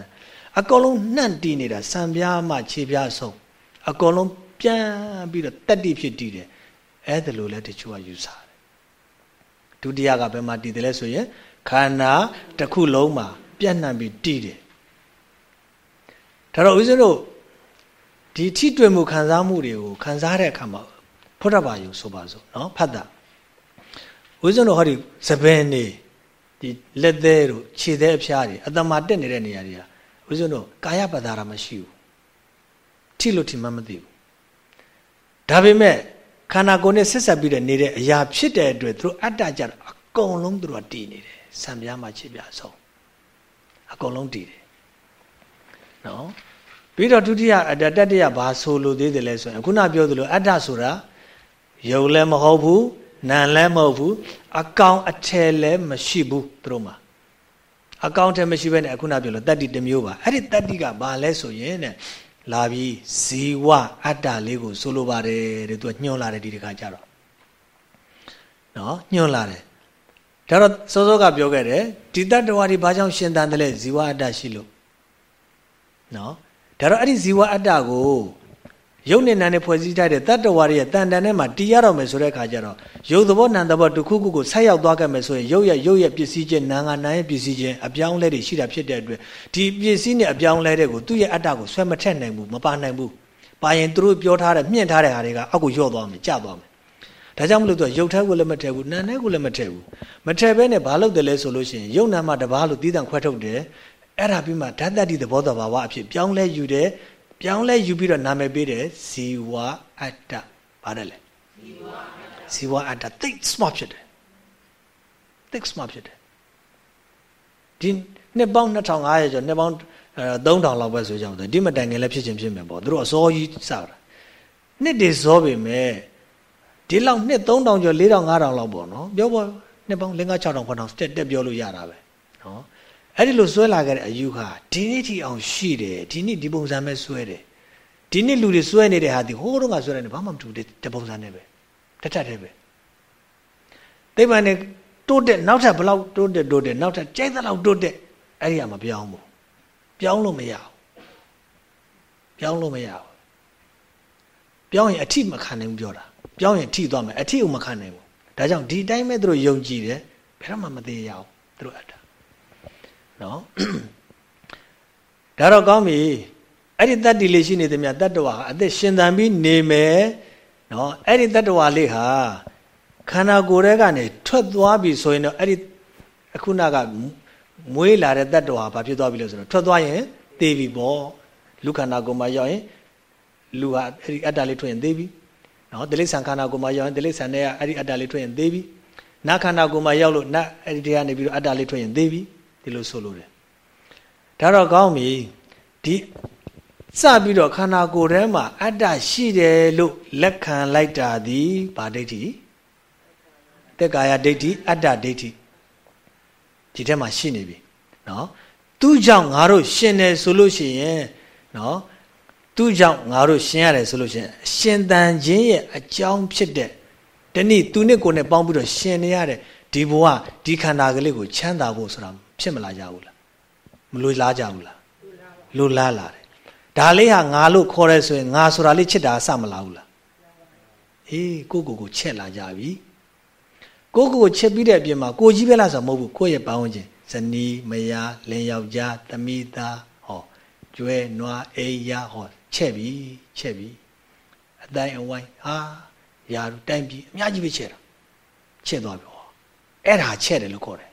အကုန်လုံးနှံ့တည်နေတာစံပြားမှခြေပြားဆုံးအကုန်လုံးပြန်ပြီးတော့တက်တိဖြစ်တည်တယ်အဲ့ဒါလိုလဲတချို့ကယူဆတယ်ဒုတိယကဘယ်မှာတည်တယ်လဲဆိုရင်ခန္ဓာတစ်ခုလုံးမှာပြန့်နှံ့ပြီးတည်တယ်ဒါတော့ဦးဇင်းတို့ဒီထိတွေ့မှုခံစားမှုတွေကိုခံစားတဲ့အခါမှာ ဖုဒ္ဓဘာယုဆိုပါစို့နော်ဖတ်တာဦးဇင်းတို့ဟောဒီသပင်နေဒီလက်သေးတို့ခြေသေးအဖျားတွေအတ္တမတက်နေတဲ့နေရာတွေကဦးဇင်းတို့ကာယပဒါရမရှိဘူးထိလို့ထိမှမသိဘူးဒါပေမဲ့ခန္ဓာကိုယ်နဲ့ဆက်ဆက်ပြီးတော့နေတဲ့အရာဖြစ်တဲ့အတွက်သူတို့အတ္တကြတော့အကုန်လုံးသူတို့ကတည်နေတယ်ဆံပြားမှခြေပြားဆုံးအကုန်လုံးတည်တယ်နော်ပြီးတော့ဒုတိယအတ္တတတိယဘာဆိုလိုသေးတယ်လဲဆိုရင်ခုနပြောသလိုအတ္တဆိုတာ ယုံလည်းမဟုတ်ဘူးနာလည်းမဟုတ်ဘူးအကောင်အထယ်လည်းမရှိဘူးသူတို့မှာအကောင်ထဲမရှိဘဲနဲ့အခုနပြောလို့တတ္တိတစ်မျိုးပါအဲ့ဒီတတ္တိကဘာလဲဆိုရင်တဲ့လာပြီးဇီဝအတ္တလေးကိုဆိုလိုပါတယ်တဲ့သူကညွှန်လာတယ်ဒီတခါကျတော့နော်ညွှန်လာတယ်ဒါတော့စောစောကပြောခဲ့တယ်ဒီတတ္တဝါဒီဘာကြောင့်ရှင်သန်တယ်လဲဇီဝအတ္တရှိလို့နော်ဒါတော့အဲ့ဒီဇီဝအတ္တကို ရုပ်နဲ့နာနဲ့ဖွဲ့စည်းထားတဲ့တတ္တဝါရဲ့တန်တန်ထဲမှာတည်ရတော့မယ်ဆိုတဲ့အခါကျတော့ရုပ်သဘောနာမ်သဘောတစ်ခုခုကိုဆက်ရောက်သွားခဲ့မယ်ဆိုရင်ရုပ်ရဲ့ရုပ်ရဲ့ပစ္စည်းချင်းနာငါနာရဲ့ပစ္စည်းချင်းအပြောင်းလဲတွေရှိတာဖြစ်တဲ့အတွက်ဒီပစ္စည်းနဲ့အပြောင်းလဲတဲ့ကိုသူ့ရဲ့အတ္တကိုဆွဲမထက်နိုင်ဘူးမပါနိုင်ဘူးပါရင်သူတို့ပြောထားတဲ့မြင့်ထားတဲ့ဟာတွေကအောက်ကိုယော့သွားမယ်ကျသွားမယ်ဒါကြောင့်မလို့သူကရုပ်ထဲကိုလည်းမထည့်ဘူးနာမ်ထဲကိုလည်းမထည့်ဘူးမထည့်ဘဲနဲ့ဘာလုပ်တယ်လဲဆိုလို့ရှိရင်ရုပ်နာမ်မှာတဘာလို့တီးတန့်ခွဲထုတ်တယ်အဲ့ဒါပြီးမှဓာတ်တတိသဘောတဘာဝအဖြစ်ပြောင်းလဲယူတယ် ပြောင်းလဲယူပြီးတော့နာမည်ပေးတယ်ဇီဝအတ္တဘာလဲလဲဇီဝအတ္တ thick smart ဖြစ်တယ် thick smart ဖြစ်တယ်ဒီနှစ်ပေါင်း2500ကျော်နှစ်ပေါင်း3000လောက်ပဲဆိုကြအောင်ဒီမတိုင်ခင်လည်းဖြစ်ချင်းဖြစ်မယ်ပေါ့သူတို့အစောကြီးစတာနှစ်တွေစောပေမဲ့ဒီလောက်နှစ်3000ကျော်4000 5000လောက်ပေါ့နော်ပြောပေါ့နှစ်ပေါင်း5 6000 9000တက်တက်ပြောလို့ရတာပဲနော် အဲ့ဒီလိုဆွဲလာခဲ့တဲ့အယူဟာဒီနေ့ထိအောင်ရှိတယ်ဒီနေ့ဒီပုံစံပဲဆွဲတယ်ဒီနေ့လူတွေဆွဲနေတဲ့ဟာဒီဟိုးတော့ကဆွဲတယ်ဘာမှမတူတဲ့တပုံစံနဲ့ပဲတထက်တည်းပဲသိပ္ပံနဲ့တိုးတက်နောက်ထပ်ဘလောက်တိုးတက်တိုးတက်နောက်ထပ်ကြိုက်သလောက်တိုးတက်အဲ့ဒီကမပြောင်းဘူးပြောင်းလို့မရဘူးပြောင်းလို့မရဘူးပြောင်းရင်အထိမခံနိုင်ဘူးပြောတာပြောင်းရင်ထိသွားမယ်အထိကိုမခံနိုင်ဘူးဒါကြောင့်ဒီတိုင်းပဲသူတို့ယုံကြည်တယ်ဘယ်တော့မှမသေးရအောင်သူတို့အတ္တ နော်ဒါတော့ကောင်းပြီအဲ့ဒီတတ္တိလေးရှိနေသမျှတတ္တဝါအသက်ရှင်သန်ပြီးနေမယ်နော်အဲ့ဒီတတ္တဝါလေးဟာခန္ဓာကိုယ်ထဲကနေထွက်သွားပြီဆိုရင်တော့အဲ့ဒီအခုနကမွေးလာတဲ့တတ္တဝါဘာဖြစ်သွားပြီလဲဆိုတော့ထွက်သွားရင်သေပြီပေါ့လူခန္ဓာကိုယ်မှာရောက်ရင်လူဟာအဲ့ဒီအတ္တလေးထွက်ရင်သေပြီနော်တိလိစ္ဆာန်ခန္ဓာကိုယ်မှာရောက်ရင်တိလိစ္ဆာန်နဲ့အဲ့ဒီအတ္တလေးထွက်ရင်သေပြီနတ်ခန္ဓာကိုယ်မှာရောက်လို့နတ်အဲ့ဒီတရားနေပြီးတော့အတ္တလေးထွက်ရင်သေပြီ ဒီလိုဆိုလို့တယ်ဒါတော့ကောင်းပြီဒီစပြီးတော့ခန္ဓာကိုယ်ထဲမှာ အတ္တရှိတယ်လို့လက်ခံလိုက်တာဒီဘာဒိဋ္ဌိတက်ကာယဒိဋ္ဌိအတ္တဒိဋ္ဌိဒီထဲမှာရှိနေပြီနော်သူ့ကြောင့်ငါတို့ရှင်တယ်ဆိုလို့ရှိရင်နော်သူ့ကြောင့်ငါတို့ရှင်ရတယ်ဆိုလို့ရှိရင်ရှင်တန်ခြင်းရဲ့အကြောင်းဖြစ်တဲ့တနည်းသူနဲ့ကိုယ်နဲ့ပေါင်းပြီးတော့ရှင်နေရတဲ့ဒီဘဝဒီခန္ဓာကလေးကိုချမ်းသာဖို့ဆိုတာ ဖြစ်မလာကြဘူးလားမလိုလားကြဘူးလားလိုလားလာတယ်ဒါလေးဟာငါလို့ခေါ်ရဲဆိုရင်ငါဆိုတာလေးချစ်တာအစမလာဘူးလားအေးကိုကိုကိုချက်လာကြပြီကိုကိုကိုချက်ပြီးတဲ့အပြင်မှာကိုကြီးပဲလားဆိုမဟုတ်ဘူးကိုယ့်ရဲ့ပတ်ဝန်းကျင်ဇနီးမယားလင်ယောက်ျားသမီးသားဟောကျွဲနွားအိယာဟောချက်ပြီချက်ပြီအတိုင်းအဝိုင်းဟာရာတို့တိုင်ပြီးအများကြီးပဲချဲ့တာချဲ့သွားပြီဟောအဲ့ဒါချဲ့တယ်လို့ခေါ်တယ်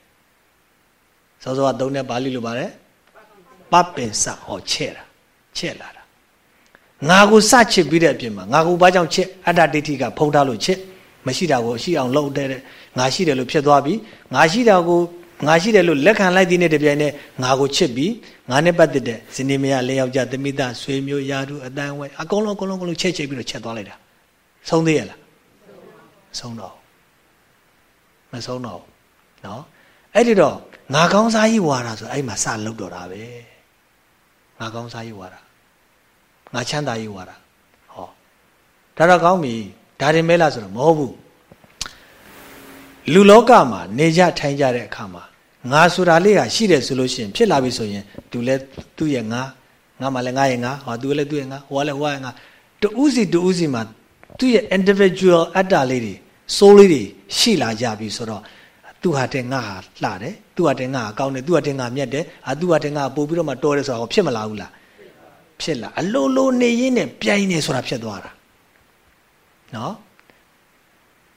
စောစောကသုံးတဲ့ပါဠိလိုပါတယ်ပပင်စဟောချဲ့တာချဲ့လာတာငါကိုစချစ်ပြီးတဲ့အပြင်မှာငါကိုဘာကြောင့်ချစ်အတ္တဒိဋ္ဌိကဖုံးထားလို့ချစ်မရှိတာကိုရှိအောင်လုပ်တဲ့ငါရှိတယ်လို့ဖြစ်သွားပြီငါရှိတာကိုငါရှိတယ်လို့လက်ခံလိုက်တဲ့နေ့တပြိုင်နက်ငါကိုချစ်ပြီးငါနဲ့ပတ်သက်တဲ့ဇနီးမယားလေးယောက်ျားသမီးသားဆွေမျိုးယာတုအတန်းဝဲအကုန်လုံးအကုန်လုံးအကုန်လုံးချက်ချက်ပြီးတော့ချက်သွားလိုက်တာဆုံးသေးရလားဆုံးတော့မဆုံးတော့နော်အဲ့ဒီတော့ ငါကောင်းစားရေးဝါတာဆိုအဲ့မှာစလုတ်တော့တာပဲငါကောင်းစားရေးဝါတာငါချမ်းသာရေးဝါတာဟောဒါတော့ကောင်းပြီဒါရင်မဲလားဆိုတော့မဟုတ်ဘူးလူလောကမှာနေကြထိုင်ကြတဲ့အခါမှာငါဆိုတာလေးကရှိတယ်ဆိုလို့ရှိရင်ဖြစ်လာပြီဆိုရင်သူလဲသူ့ရဲ့ငါငါမှလည်းငါရဲ့ငါဟောသူလည်းသူ့ရဲ့ငါဟိုကလည်းဟိုကငါတူးစီတူးစီမှာသူ့ရဲ့ individual အတ္တလေးတွေ soul လေးတွေရှိလာကြပြီဆိုတော့ သူဟာတဲ့ငါဟာလှတယ်သူဟာတဲ့ငါဟာကောင်းတယ်သူဟာတဲ့ငါမြတ်တယ်အာသူဟာတဲ့ငါပို့ပြီးတော့မှတော်တယ်ဆိုတော့ဖြစ်မလာဘူးလားဖြစ်လာအလိုလိုနေရင်းနဲ့ပြိုင်နေဆိုတာဖြစ်သွားတာနော်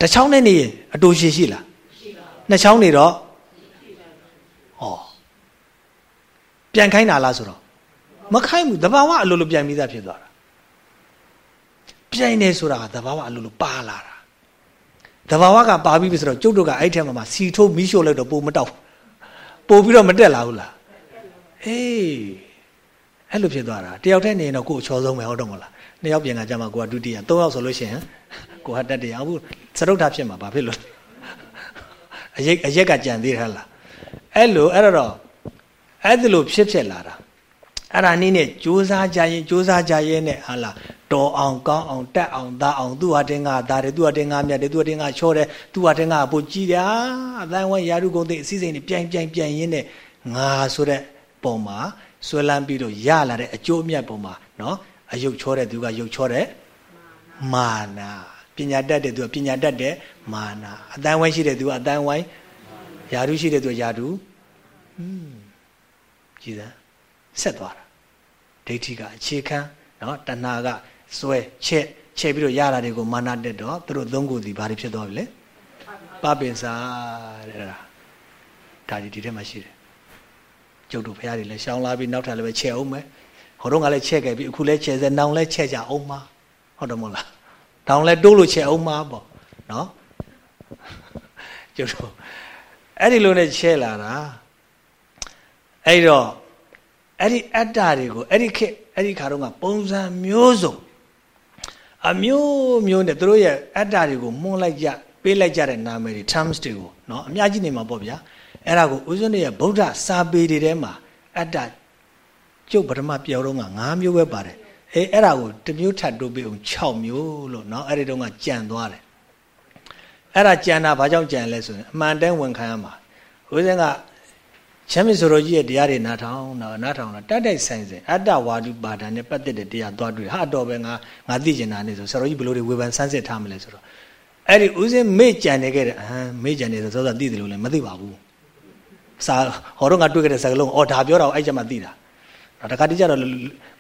တချောင်းနဲ့နေရင်အတူရှိရှိလားနှစ်ချောင်းနေတော့ဩပြန်ခိုင်းတာလားဆိုတော့မခိုင်းဘူးတဘာဝအလိုလိုပြန်ပြီးသားဖြစ်သွားတာပြိုင်နေဆိုတာကတဘာဝအလိုလိုပါလာတာ တဘာဝကပါပြီးပြီဆိုတော့ကျုပ်တို့ကအဲ့ထက်မှာစီထိုးမီးရှို့လိုက်တော့ပိုမတောက်ပိုပြီးတော့မတက်လာဘူးလားအေးအဲ့လိုဖြစ်သွားတာတယောက်တည်းနေရင်တော့ကိုယ်အချောဆုံးပဲဟုတ်တော့မလားနှစ်ယောက်ပြန်ကကြမှာကိုကဒုတိယသုံးယောက်ဆိုလို့ရှိရင်ကိုကတတရအခုစရုပ်ထားဖြစ်မှာဘာဖြစ်လို့အရိတ်အရက်ကကြံသေးတယ်လားအဲ့လိုအဲ့တော့အဲ့ဒီလိုဖြစ်ဖြစ်လာတာ အဲ့ဒါနည်းနဲ့ကြိုးစားကြရင်ကြိုးစားကြရင်နဲ့ဟာလားတော်အောင်ကောင်းအောင်တက်အောင်သားအောင်သူ့ဟာတင်ငါသားတယ်သူ့ဟာတင်ငါမြတ်တယ်သူ့ဟာတင်ငါချောတယ်သူ့ဟာတင်ငါပိုကြည်တယ်အတိုင်းဝိုင်းရာထုကုန်သိအစည်းစိမ်တွေပြိုင်ပြိုင်ပြိုင်ရင်းနဲ့ငါဆိုတဲ့ပုံမှာဆွဲလန်းပြီးတော့ရလာတဲ့အကျိုးအမြတ်ပုံမှာနော်အယုတ်ချောတဲ့သူကယုတ်ချောတဲ့မာနာပညာတတ်တဲ့သူကပညာတတ်တဲ့မာနာအတိုင်းဝိုင်းရှိတဲ့သူကအတိုင်းဝိုင်းယာတုရှိတဲ့သူကယာတုอืมကြည်စမ်းဆက်သွားတာ ဒိဋ္ဌိကအခြေခံနော်တဏှာကစွဲချက်ချက်ပြီးတော့ရတာတွေကိုမာနတက်တော့သူတို့သုံးခုစီဘာတွေဖြစ်သွားပြီလဲပပင်စာတဲ့ဒါဒါဒီဒီထဲမှာရှိတယ်ကျုပ်တို့ဖះတွေလည်းရှောင်းလာပြီးနောက်ထပ်လည်းပဲချက်အောင်မယ်ဟိုတော့ကလည်းချက်ခဲ့ပြီးအခုလည်းချက်စဲနောင်လည်းချက်ကြအောင်မှာဟုတ်တယ်မို့လားတောင်လည်းတိုးလို့ချက်အောင်မှာပေါ့နော်ကျုပ်တို့အဲ့ဒီလိုနဲ့ချက်လာတာအဲ့တော့ အဲ့ဒီအတ္တတွေကိုအဲ့ဒီခေအဲ့ဒီခါတော့ကပုံစံမျိုးစုံအမျိုးမျိုးနဲ့တို့ရဲ့အတ္တတွေကိုမှုန်းလိုက်ကြပေးလိုက်ကြတဲ့နာမည်တွေ terms တွေကိုเนาะအများကြီးနေမှာပေါ့ဗျာအဲ့ဒါကိုဦးဇင်းရဲ့ဗုဒ္ဓစာပေတွေထဲမှာအတ္တကျုပ်ပထမပြောတော့က9မျိုးပဲပါတယ်အေးအဲ့ဒါကိုတစ်မျိုးထပ်တိုးပြီးအောင်6မျိုးလို့เนาะအဲ့ဒီတုန်းကကြံသွားတယ်အဲ့ဒါကြံတာဘာကြောင့်ကြံလဲဆိုရင်အမှန်တမ်းဝန်ခံရမှာဦးဇင်းက ချမ်းမြေဆိုတော်ကြီးရဲ့တရားတွေနားထောင်တော့နားထောင်တော့တတ်တိုက်ဆိုင်စဉ်အတ္တဝါဒုပါဒာနဲ့ပတ်သက်တဲ့တရားသွားတွေ့ဟာတော့ပဲငါငါသိကျင်တာနေဆိုဆရာတော်ကြီးဘလို့တွေဝေဖန်ဆန်းစစ်ထားမလဲဆိုတော့အဲ့ဒီဦးစင်းမေ့ကြံနေခဲ့တဲ့အဟမ်းမေ့ကြံနေဆိုတော့သိတယ်လို့လည်းမသိပါဘူးစာဟောတော့ငါတွေ့ခဲ့တဲ့စကားလုံးအော်ဒါပြောတာအဲ့ကြမှာသိတာတော့တခါတည်းကျတော့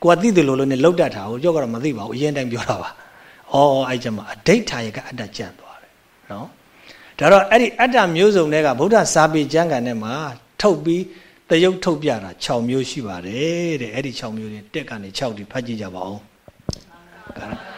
ကိုကသိတယ်လို့လည်းနဲ့လောက်တတ်တာကိုကြောက်ကတော့မသိပါဘူးအရင်တိုင်းပြောတာပါအော်အဲ့ကြမှာအဋိဋ္ဌာယကအတ္တကြံသွားတယ်နော်ဒါတော့အဲ့ဒီအတ္တမျိုးစုံတွေကဗုဒ္ဓစာပေကျမ်းဂန်ထဲမှာ ထုတ်ပြီးတရုပ်ထုတ်ပြတာ6မျိုးရှိပါတယ်တဲ့အဲ့ဒီ6မျိုးတွေတက်ကနေ6ဒီဖတ်ကြည့်ကြပါဦးလောက်ပဲ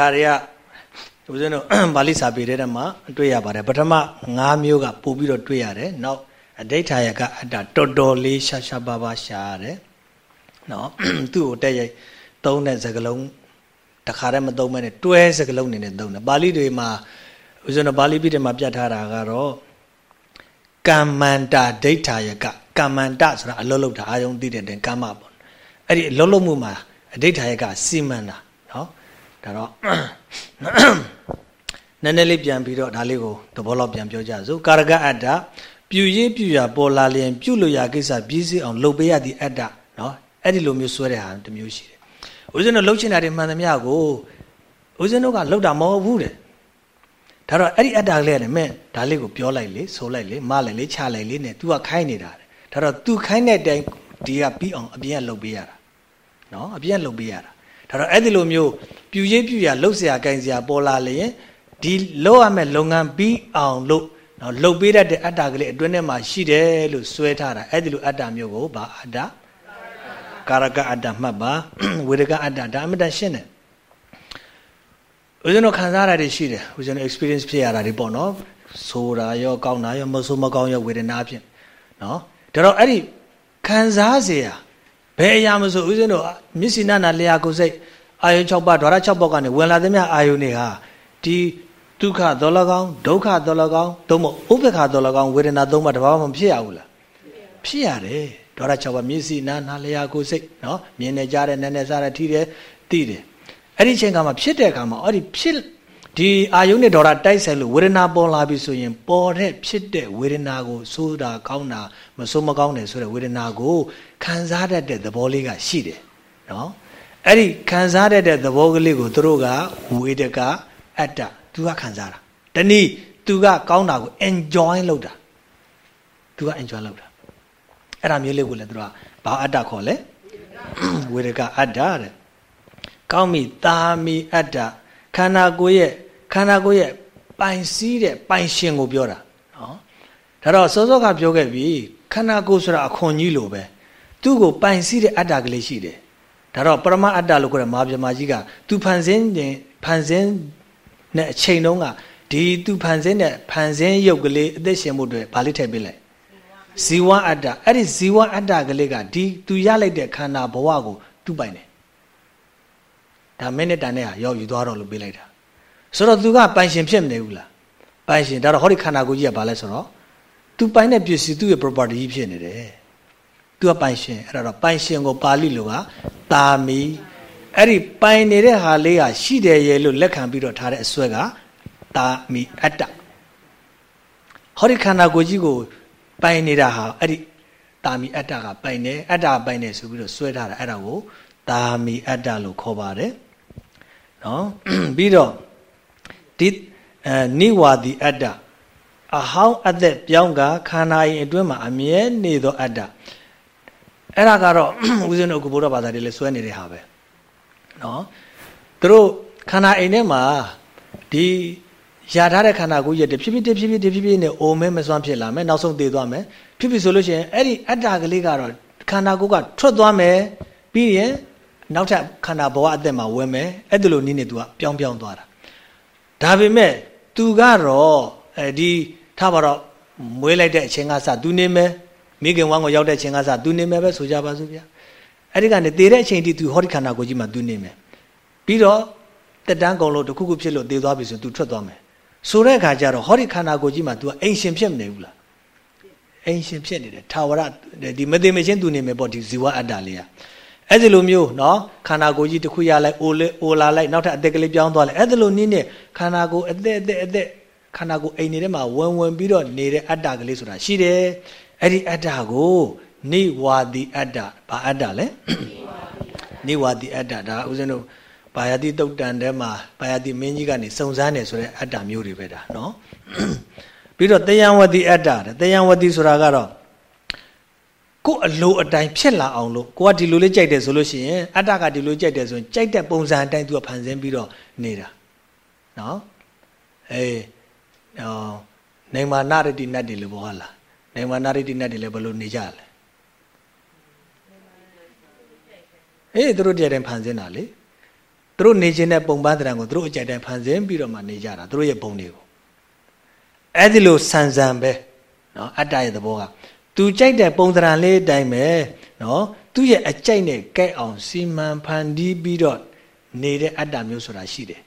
ဟာတွေကဦးဇင်းတို့ပါဠိစာပေထဲမှာတွေ့ရပါတယ်ပထမ၅မျိုးကပို့ပြီးတော့တွေ့ရတယ်နောက်အဋိဋ္ဌာယကအတ္တတော်တော်လေးရှာရှာပါပါရှာရတယ်နော်သူ့ကိုတက်ရိုက်သုံးတဲ့စကားလုံးတခါတည်းမသုံးမဲနဲ့တွဲစကားလုံးနေနဲ့သုံးတယ်ပါဠိတွေမှာဥစ္စနပါဠိပိဋကမှာပြတ်ထားတာကတော့ကမ္မန္တာဒိဋ္ဌာယကကမ္မန္တဆိုတာအလုံးလုံးတာအာယုံသိတဲ့တင်ကမ္မပေါ့အဲ့ဒီအလုံးလုံးမှုမှာအဒိဋ္ဌာယကစီမံတာနော် ဒါတော့နည်းနည်းလေးပြန်ပြီးတော့ဒါလေးကိုသဘောလောက်ပြန်ပြောကြစို့ကာရကအတ္တပြုရေးပြုရာပေါ်လာလျင်ပြုလို့ရကိစ္စပြီးစီအောင်လုပ်ပေးရသည့်အတ္တနော်အဲ့ဒီလိုမျိုးဆွဲတဲ့ဟာတစ်မျိုးရှိတယ်ဦးဇင်းတို့လှုပ်ချင်တာတွေမှန်သမျှကိုဦးဇင်းတို့ကလှုပ်တာမဟုတ်ဘူးတဲ့ဒါတော့အဲ့ဒီအတ္တကလေးနဲ့မင်းဒါလေးကိုပြောလိုက်လေဆိုလိုက်လေမလိုက်လေချလိုက်လေနဲ့ तू ကခိုင်းနေတာတဲ့ဒါတော့ तू ခိုင်းတဲ့အတိုင်းဒီကပြီးအောင်အပြင်ကလှုပ်ပေးရတာနော်အပြင်ကလှုပ်ပေးရတာ ဒါတော့အဲ့ဒီလိုမျိုးပြူရေးပြူရလှုပ်เสียဂိုင်เสียပေါ်လာလျင်ဒီလှုပ်ရမယ့်လုပ်ငန်းပြီးအောင်လို့နော်လှုပ်ပေးတတ်တဲ့အတ္တကလေးအတွင်းထဲမှာရှိတယ်လို့စွဲထားတာအဲ့ဒီလိုအတ္တမျိုးကိုဘာအတ္တကာရကအတ္တမှတ်ပါဝေဒကအတ္တဒါအမှန်တန်ရှင်းတယ်ဦးဇင်းတို့ခံစားရတာတွေရှိတယ်ဦးဇင်းတို့ experience ဖြစ်ရတာတွေပေါ့နော်ဆိုတာရောကောင်းတာရောမဆိုးမကောင်းရောဝေဒနာဖြစ်နော်ဒါတော့အဲ့ဒီခံစားเสีย ဘယ်အရာမဆိုဦးဇင်းတို့မျက်စိနာနာလျာကိုယ်စိတ်အာယု6ပါးဓာရ6ပါးကနေဝင်လာသမျှအာယုနေဟာဒီဒုက္ခသောလကောင်းဒုက္ခသောလကောင်းသို့မဟုတ်ဥပ္ပခါသောလကောင်းဝေဒနာသုံးပါးတဘာမှမဖြစ်ရဘူးလားဖြစ်ရတယ်ဓာရ6ပါးမျက်စိနာနာလျာကိုယ်စိတ်နော်မြင်နေကြတဲ့နာနေစားတဲ့ထိတယ်သိတယ်အဲ့ဒီချိန်ကမှဖြစ်တဲ့အခါမှာအဲ့ဒီဖြစ် ဒီအာယုန်နဲ့ဒေါရတိုက်ဆိုင်လို့ဝေဒနာပေါ်လာပြီဆိုရင်ပေါ်တဲ့ဖြစ်တဲ့ဝေဒနာကိုဆိုးတာကောင်းတာမဆိုးမကောင်းတယ်ဆိုတဲ့ဝေဒနာကိုခံစားတတ်တဲ့သဘောလေးကရှိတယ်နော်အဲ့ဒီခံစားတတ်တဲ့သဘောကလေးကိုသူတို့ကဝေဒကအတ္တသူကခံစားတာတနည်းသူကကောင်းတာကို enjoy လုပ်တာသူက enjoy လုပ်တာအဲ့ဒါမျိုးလေးကိုလည်းသူကဘာအတ္တခေါ်လဲဝေဒကအတ္တတဲ့ကောင်းပြီတာမီအတ္တခန္ဓာကိုယ်ရဲ့ ခန္ဓာကိုယ်ရဲ့ပိုင်စည်းတဲ့ပိုင်ရှင်ကိုပြောတာနော်ဒါတော့စောစောကပြောခဲ့ပြီခန္ဓာကိုယ်ဆိုတာအခွန်ကြီးလိုပဲသူ့ကိုပိုင်စည်းတဲ့အတ္တကလေးရှိတယ်ဒါတော့ပရမအတ္တလို့ခေါ်တဲ့မဟာဗြဟ္မာကြီးကသူဖန်ဆင်းတဲ့ဖန်ဆင်းတဲ့အချိန်တုန်းကဒီသူဖန်ဆင်းတဲ့ဖန်ဆင်းရုပ်ကလေးအသက်ရှင်မှုတွေဗာလေးထည့်ပေးလိုက်ဇီဝအတ္တအဲ့ဒီဇီဝအတ္တကလေးကဒီသူရလိုက်တဲ့ခန္ဓာဘဝကိုသူ့ပိုင်တယ်ဒါမိနစ်တန်နဲ့ဟာရောက်ယူသွားတော့လို့ပေးလိုက်တာ ဆိုတော့သူကပိုင်ရှင်ဖြစ်မနေဘူးလားပိုင်ရှင်ဒါတော့ဟောဒီခန္ဓာကိုယ်ကြီးကဘာလဲဆိုတော့သူပိုင်တဲ့ပစ္စည်းသူ့ရဲ့ property ဖြစ်နေတယ်သူကပိုင်ရှင်အဲ့ဒါတော့ပိုင်ရှင်ကိုပါဠိလိုကတာမီအဲ့ဒီပိုင်နေတဲ့ဟာလေးကရှိတယ်ရဲ့လို့လက်ခံပြီးတော့ထားတဲ့အစွဲကတာမီအတ္တဟောဒီခန္ဓာကိုယ်ကြီးကိုပိုင်နေတာဟာအဲ့ဒီတာမီအတ္တကပိုင်တယ်အတ္တပိုင်တယ်ဆိုပြီးတော့စွဲထားတာအဲ့ဒါကိုတာမီအတ္တလို့ခေါ်ပါတယ်နော်ပြီးတော့ ဒီအဲနိဝါဒီအတ္တအဟောင်းအသက်ပြောင်းကခန္ဓာရင်အတွင်းမှာအမြဲနေသောအတ္တအဲ့ဒါကတော့ဦးဇင်းတို့ကဘုရားဘာသာတွေလည်းစွဲနေတဲ့ဟာပဲနော်သူတို့ခန္ဓာအိမ်ထဲမှာဒီရထားတဲ့ခန္ဓာကိုယ်ရဲ့တဖြည်းဖြည်းတဖြည်းဖြည်းတဖြည်းဖြည်းနဲ့အိုမဲမစွမ်းဖြစ်လာမယ်နောက်ဆုံးတည်သွားမယ်ဖြစ်ဖြစ်ဆိုလို့ရှိရင်အဲ့ဒီအတ္တကလေးကတော့ခန္ဓာကိုယ်ကထွက်သွားမယ်ပြီးရင်နောက်ထပ်ခန္ဓာဘဝအသက်မှာဝင်မယ်အဲ့ဒါလိုနည်းနဲ့ तू ကပြောင်းပြောင်းသွားတာ ဒါပေမဲ့သူကတော့အဲဒီထားပါတော့မွေးလိုက်တဲ့အချိန်ကစသူနေမယ်မိခင်ဝမ်းကိုရောက်တဲ့အချိန်ကစသူနေမယ်ပဲဆိုကြပါစို့ဗျာအဲ့ဒီကနေတည်တဲ့အချိန်ထိသူဟောဒီခန္ဓာကိုယ်ကြီးမှာသူနေမယ်ပြီးတော့တက်တန်းကုန်လို့တခုခုဖြစ်လို့တည်သွားပြီဆိုသူထွက်သွားမယ်ဆိုတဲ့အခါကျတော့ဟောဒီခန္ဓာကိုယ်ကြီးမှာ तू အိမ်ရှင်ဖြစ်မနေဘူးလားအိမ်ရှင်ဖြစ်နေတယ်ထာဝရဒီမသိမချင်း तू နေမယ်ပေါ့ဒီဇီဝအတ္တလေးอ่ะ အဲ့ဒီလိုမျိုးနော်ခန္ဓာကိုယ်ကြီးတစ်ခုရလိုက်အိုလေအိုလာလိုက်နောက်ထပ်အသက်ကလေးပြောင်းသွားလိုက်အဲ့ဒီလိုနည်းနဲ့ခန္ဓာကိုယ်အသက်အသက်အသက်ခန္ဓာကိုယ်အိမ်နေတဲ့မှာဝင်ဝင်ပြီးတော့နေတဲ့အတ္တကလေးဆိုတာရှိတယ်အဲ့ဒီအတ္တကိုနိဝါဒီအတ္တဘာအတ္တလဲနိဝါဒီအတ္တဒါဦးဇင်းတို့ဘာယတိတုတ်တန်ထဲမှာဘာယတိမင်းကြီးကနေစုံစမ်းနေဆိုတဲ့အတ္တမျိုးတွေပဲဒါနော်ပြီးတော့တယံဝတိအတ္တတယံဝတိဆိုတာကတော့ ကိုယ်အလိုအတိုင်းဖြစ်လာအောင်လို့ကိုကဒီလိုလေးကြိုက်တယ်ဆိုလို့ရှိရင်အတ္တကဒီလိုကြိုက်တယ်ဆိုရင်ကြိုက်တဲ့ပုံစံအတိုင်းသူကဖန်ဆင်းပြီးတော့နေတာနော်အေးအော်နေမာနာရတိနတ်တွေလို့ပြောလားနေမာနာရတိနတ်တွေလည်းဘယ်လိုနေကြလဲအေးသူတို့ကြိုက်တယ်ဖန်ဆင်းတာလေသူတို့နေခြင်းတဲ့ပုံပန်းတဲ့ံကိုသူတို့အကြိုက်တိုင်းဖန်ဆင်းပြီးတော့မှနေကြတာသူတို့ရဲ့ဘုံတွေကိုအဲ့ဒီလိုဆန်ဆန်ပဲနော်အတ္တရဲ့သဘောက သူကြိုက်တဲ့ပုံသဏ္ဍာန်လေးအတိုင်းပဲနော် သူ့ရဲ့အကြိုက်နဲ့ကြိုက်အောင်စီမံဖန်တီးပြီးတော့နေတဲ့အတ္တမျိုးဆိုတာရှိတယ်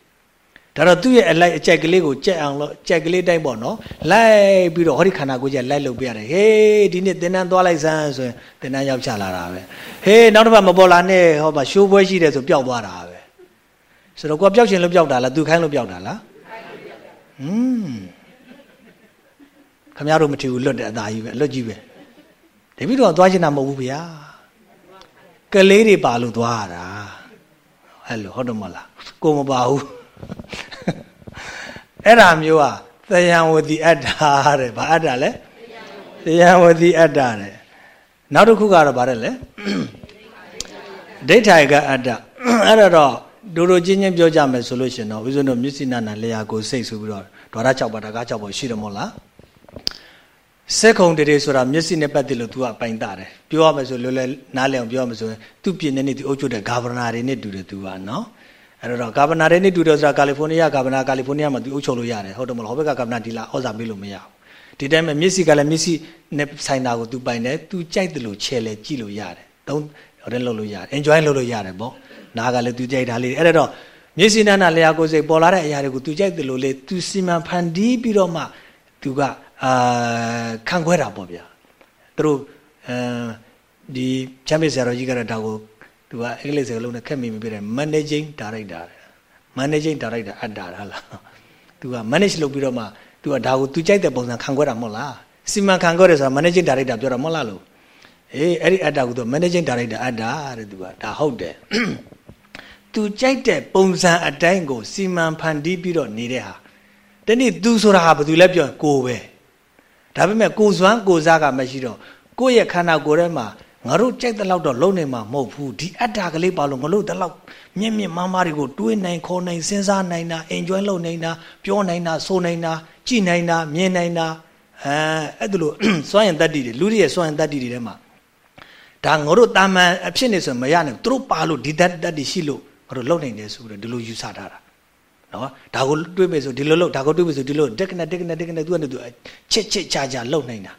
ဒါတော့သူ့ရဲ့အလိုက်အကြိုက်ကလေးကိုကြက်အောင်လို့ကြက်ကလေးတိုင်းပေါ့နော်လိုက်ပြီးတော့ဟောဒီခန္ဓာကိုယ်ကြီးလိုက်လုပ်ပြရတယ်ဟေးဒီနေ့သင်္นานသွားလိုက်စမ်းဆိုရင်သင်္นานရောက်ချလာတာပဲဟေးနောက်တစ်ပတ်မပေါ်လာနဲ့ဟောပါရှိုးပွဲရှိတယ်ဆိုပျောက်သွားတာပဲဆိုတော့ကိုယ်ပျောက်ခြင်းလို့ပျောက်တာလားသူခိုင်းလို့ပျောက်တာလားဟွန်းခမရတို့မထီဘူးလွတ်တဲ့အသာကြီးပဲအလွတ်ကြီးပဲ တပည့်တော်သွားချင်တာမဟုတ်ဘူးဗျာကလေးတွေပါလို့သွားရတာအဲ့လိုဟုတ်တယ်မလားကိုမပါဘူးအဲ့ဒါမျိုးอ่ะသယံဝတိအတ္တာတဲ့ဘာအတ္တာလဲသယံဝတိအတ္တာတဲ့နောက်တစ်ခုကတော့ဗါတယ်လေဒိဋ္ဌာယကအတ္တအဲ့တော့ဒိုဒိုချင်းချင်းပြောကြမယ်ဆိုလို့ရှင်တော့ဦးဇင်းတို့မျက်စိနာနာလျာကိုစိတ်ဆိုပြီးတော့ဒွါရ6ပါးတကား6ပါးရှိတယ်မို့လား စက်ခုံတရေဆိုတာမျက်စိနဲ့ပတ်သက်လို့ तू ကပိုင်တာတယ်ပြောရမယ်ဆိုလွယ်လွယ်နားလည်အောင်ပြောရမယ်ဆိုရင်သူ့ပြင်းနေနေသူအုပ်ချုပ်တဲ့ဂါဗနာတွေနဲ့တူတယ် तू ကနော်အဲ့တော့ဂါဗနာတွေနဲ့တူတယ်ဆိုတာကာလီဖိုးနီးယားဂါဗနာကာလီဖိုးနီးယားမှာ तू အုပ်ချုပ်လို့ရတယ်ဟုတ်တယ်မလားဟောဘက်ကဂါဗနာဒီလာဩဇာပေးလို့မရဘူးဒီတိုင်းမှာမျက်စိကလည်းမျက်စိနဲ့ဆိုင်တာကို तू ပိုင်တယ် तू ကြိုက်တယ်လို့ချဲလဲကြည့်လို့ရတယ်တုံးဟိုတဲ့လုပ်လို့ရတယ် enjoy လုပ်လို့ရတယ်ပေါ့နားကလည်း तू ကြိုက်တာလေးအဲ့တော့မျက်စိနာနာလျာကိုယ်စိတ်ပေါ်လာတဲ့အရာတွေကို तू ကြိုက်တယ်လို့လေ तू စီမံဖန်တီးပြီးတော့မှ तू က အာခံခွဲတာပေါ့ဗျာသူတို့အဲဒီချမ်းမြေဆရာတော်ကြီးကတော့ဒါကိုသူကအင်္ဂလိပ်စကားလုံးနဲ့ခက်မိမိပြတယ် managing director managing director အတ္တာလားသူက manage လုပ်ပြီးတော့မှသူကဒါကိုသူကြိုက်တဲ့ပုံစံခံခွဲတာမဟုတ်လားစီမံခံခွဲတယ်ဆိုတာ managing director ပြောတာမဟုတ်လားလို့အေးအဲ့ဒီအတ္တာကိုသူ managing director အတ္တာတဲ့သူကဒါဟုတ်တယ်သူကြိုက်တဲ့ပုံစံအတိုင်းကိုစီမံဖန်တီးပြီးတော့နေတဲ့ဟာတနေ့သူဆိုတာဟာဘယ်သူလဲပြောကိုပဲ ဒါပေမဲ့ကိုစွမ်းကိုစားကမရှိတော့ကိုယ့်ရဲ့ခန္ဓာကိုယ်ထဲမှာငါတို့ကြိုက်တဲ့လောက်တော့လုံနေမှာမဟုတ်ဘူးဒီအတ္တကလေးပါလို့ငါတို့တလောက်မြင့်မြင့်မားမားတွေကိုတွေးနိုင်ခေါ်နိုင်စဉ်းစားနိုင်တာ enjoy လုပ်နိုင်တာပြောနိုင်တာဆိုနိုင်တာကြည်နိုင်တာမြင်နိုင်တာအဲအဲ့ဒါလို့စွမ်းရင်တတ္တိတွေလူတွေရဲ့စွမ်းရင်တတ္တိတွေထဲမှာဒါငါတို့တာမန်အဖြစ်နေဆိုမရနိုင်သူတို့ပါလို့ဒီတတ္တိရှိလို့ငါတို့လုံနိုင်တယ်ဆိုပြီးတော့ဒီလိုယူဆထားတာ နော်ဒါကိုတွေးမယ်ဆိုဒီလိုလုပ်ဒါကိုတွေးမယ်ဆိုဒီလိုတက်ကနဲ့တက်ကနဲ့တက်ကနဲ့သူကလည်းသူချစ်ချစ်ချာချာလုံနိုင်တာ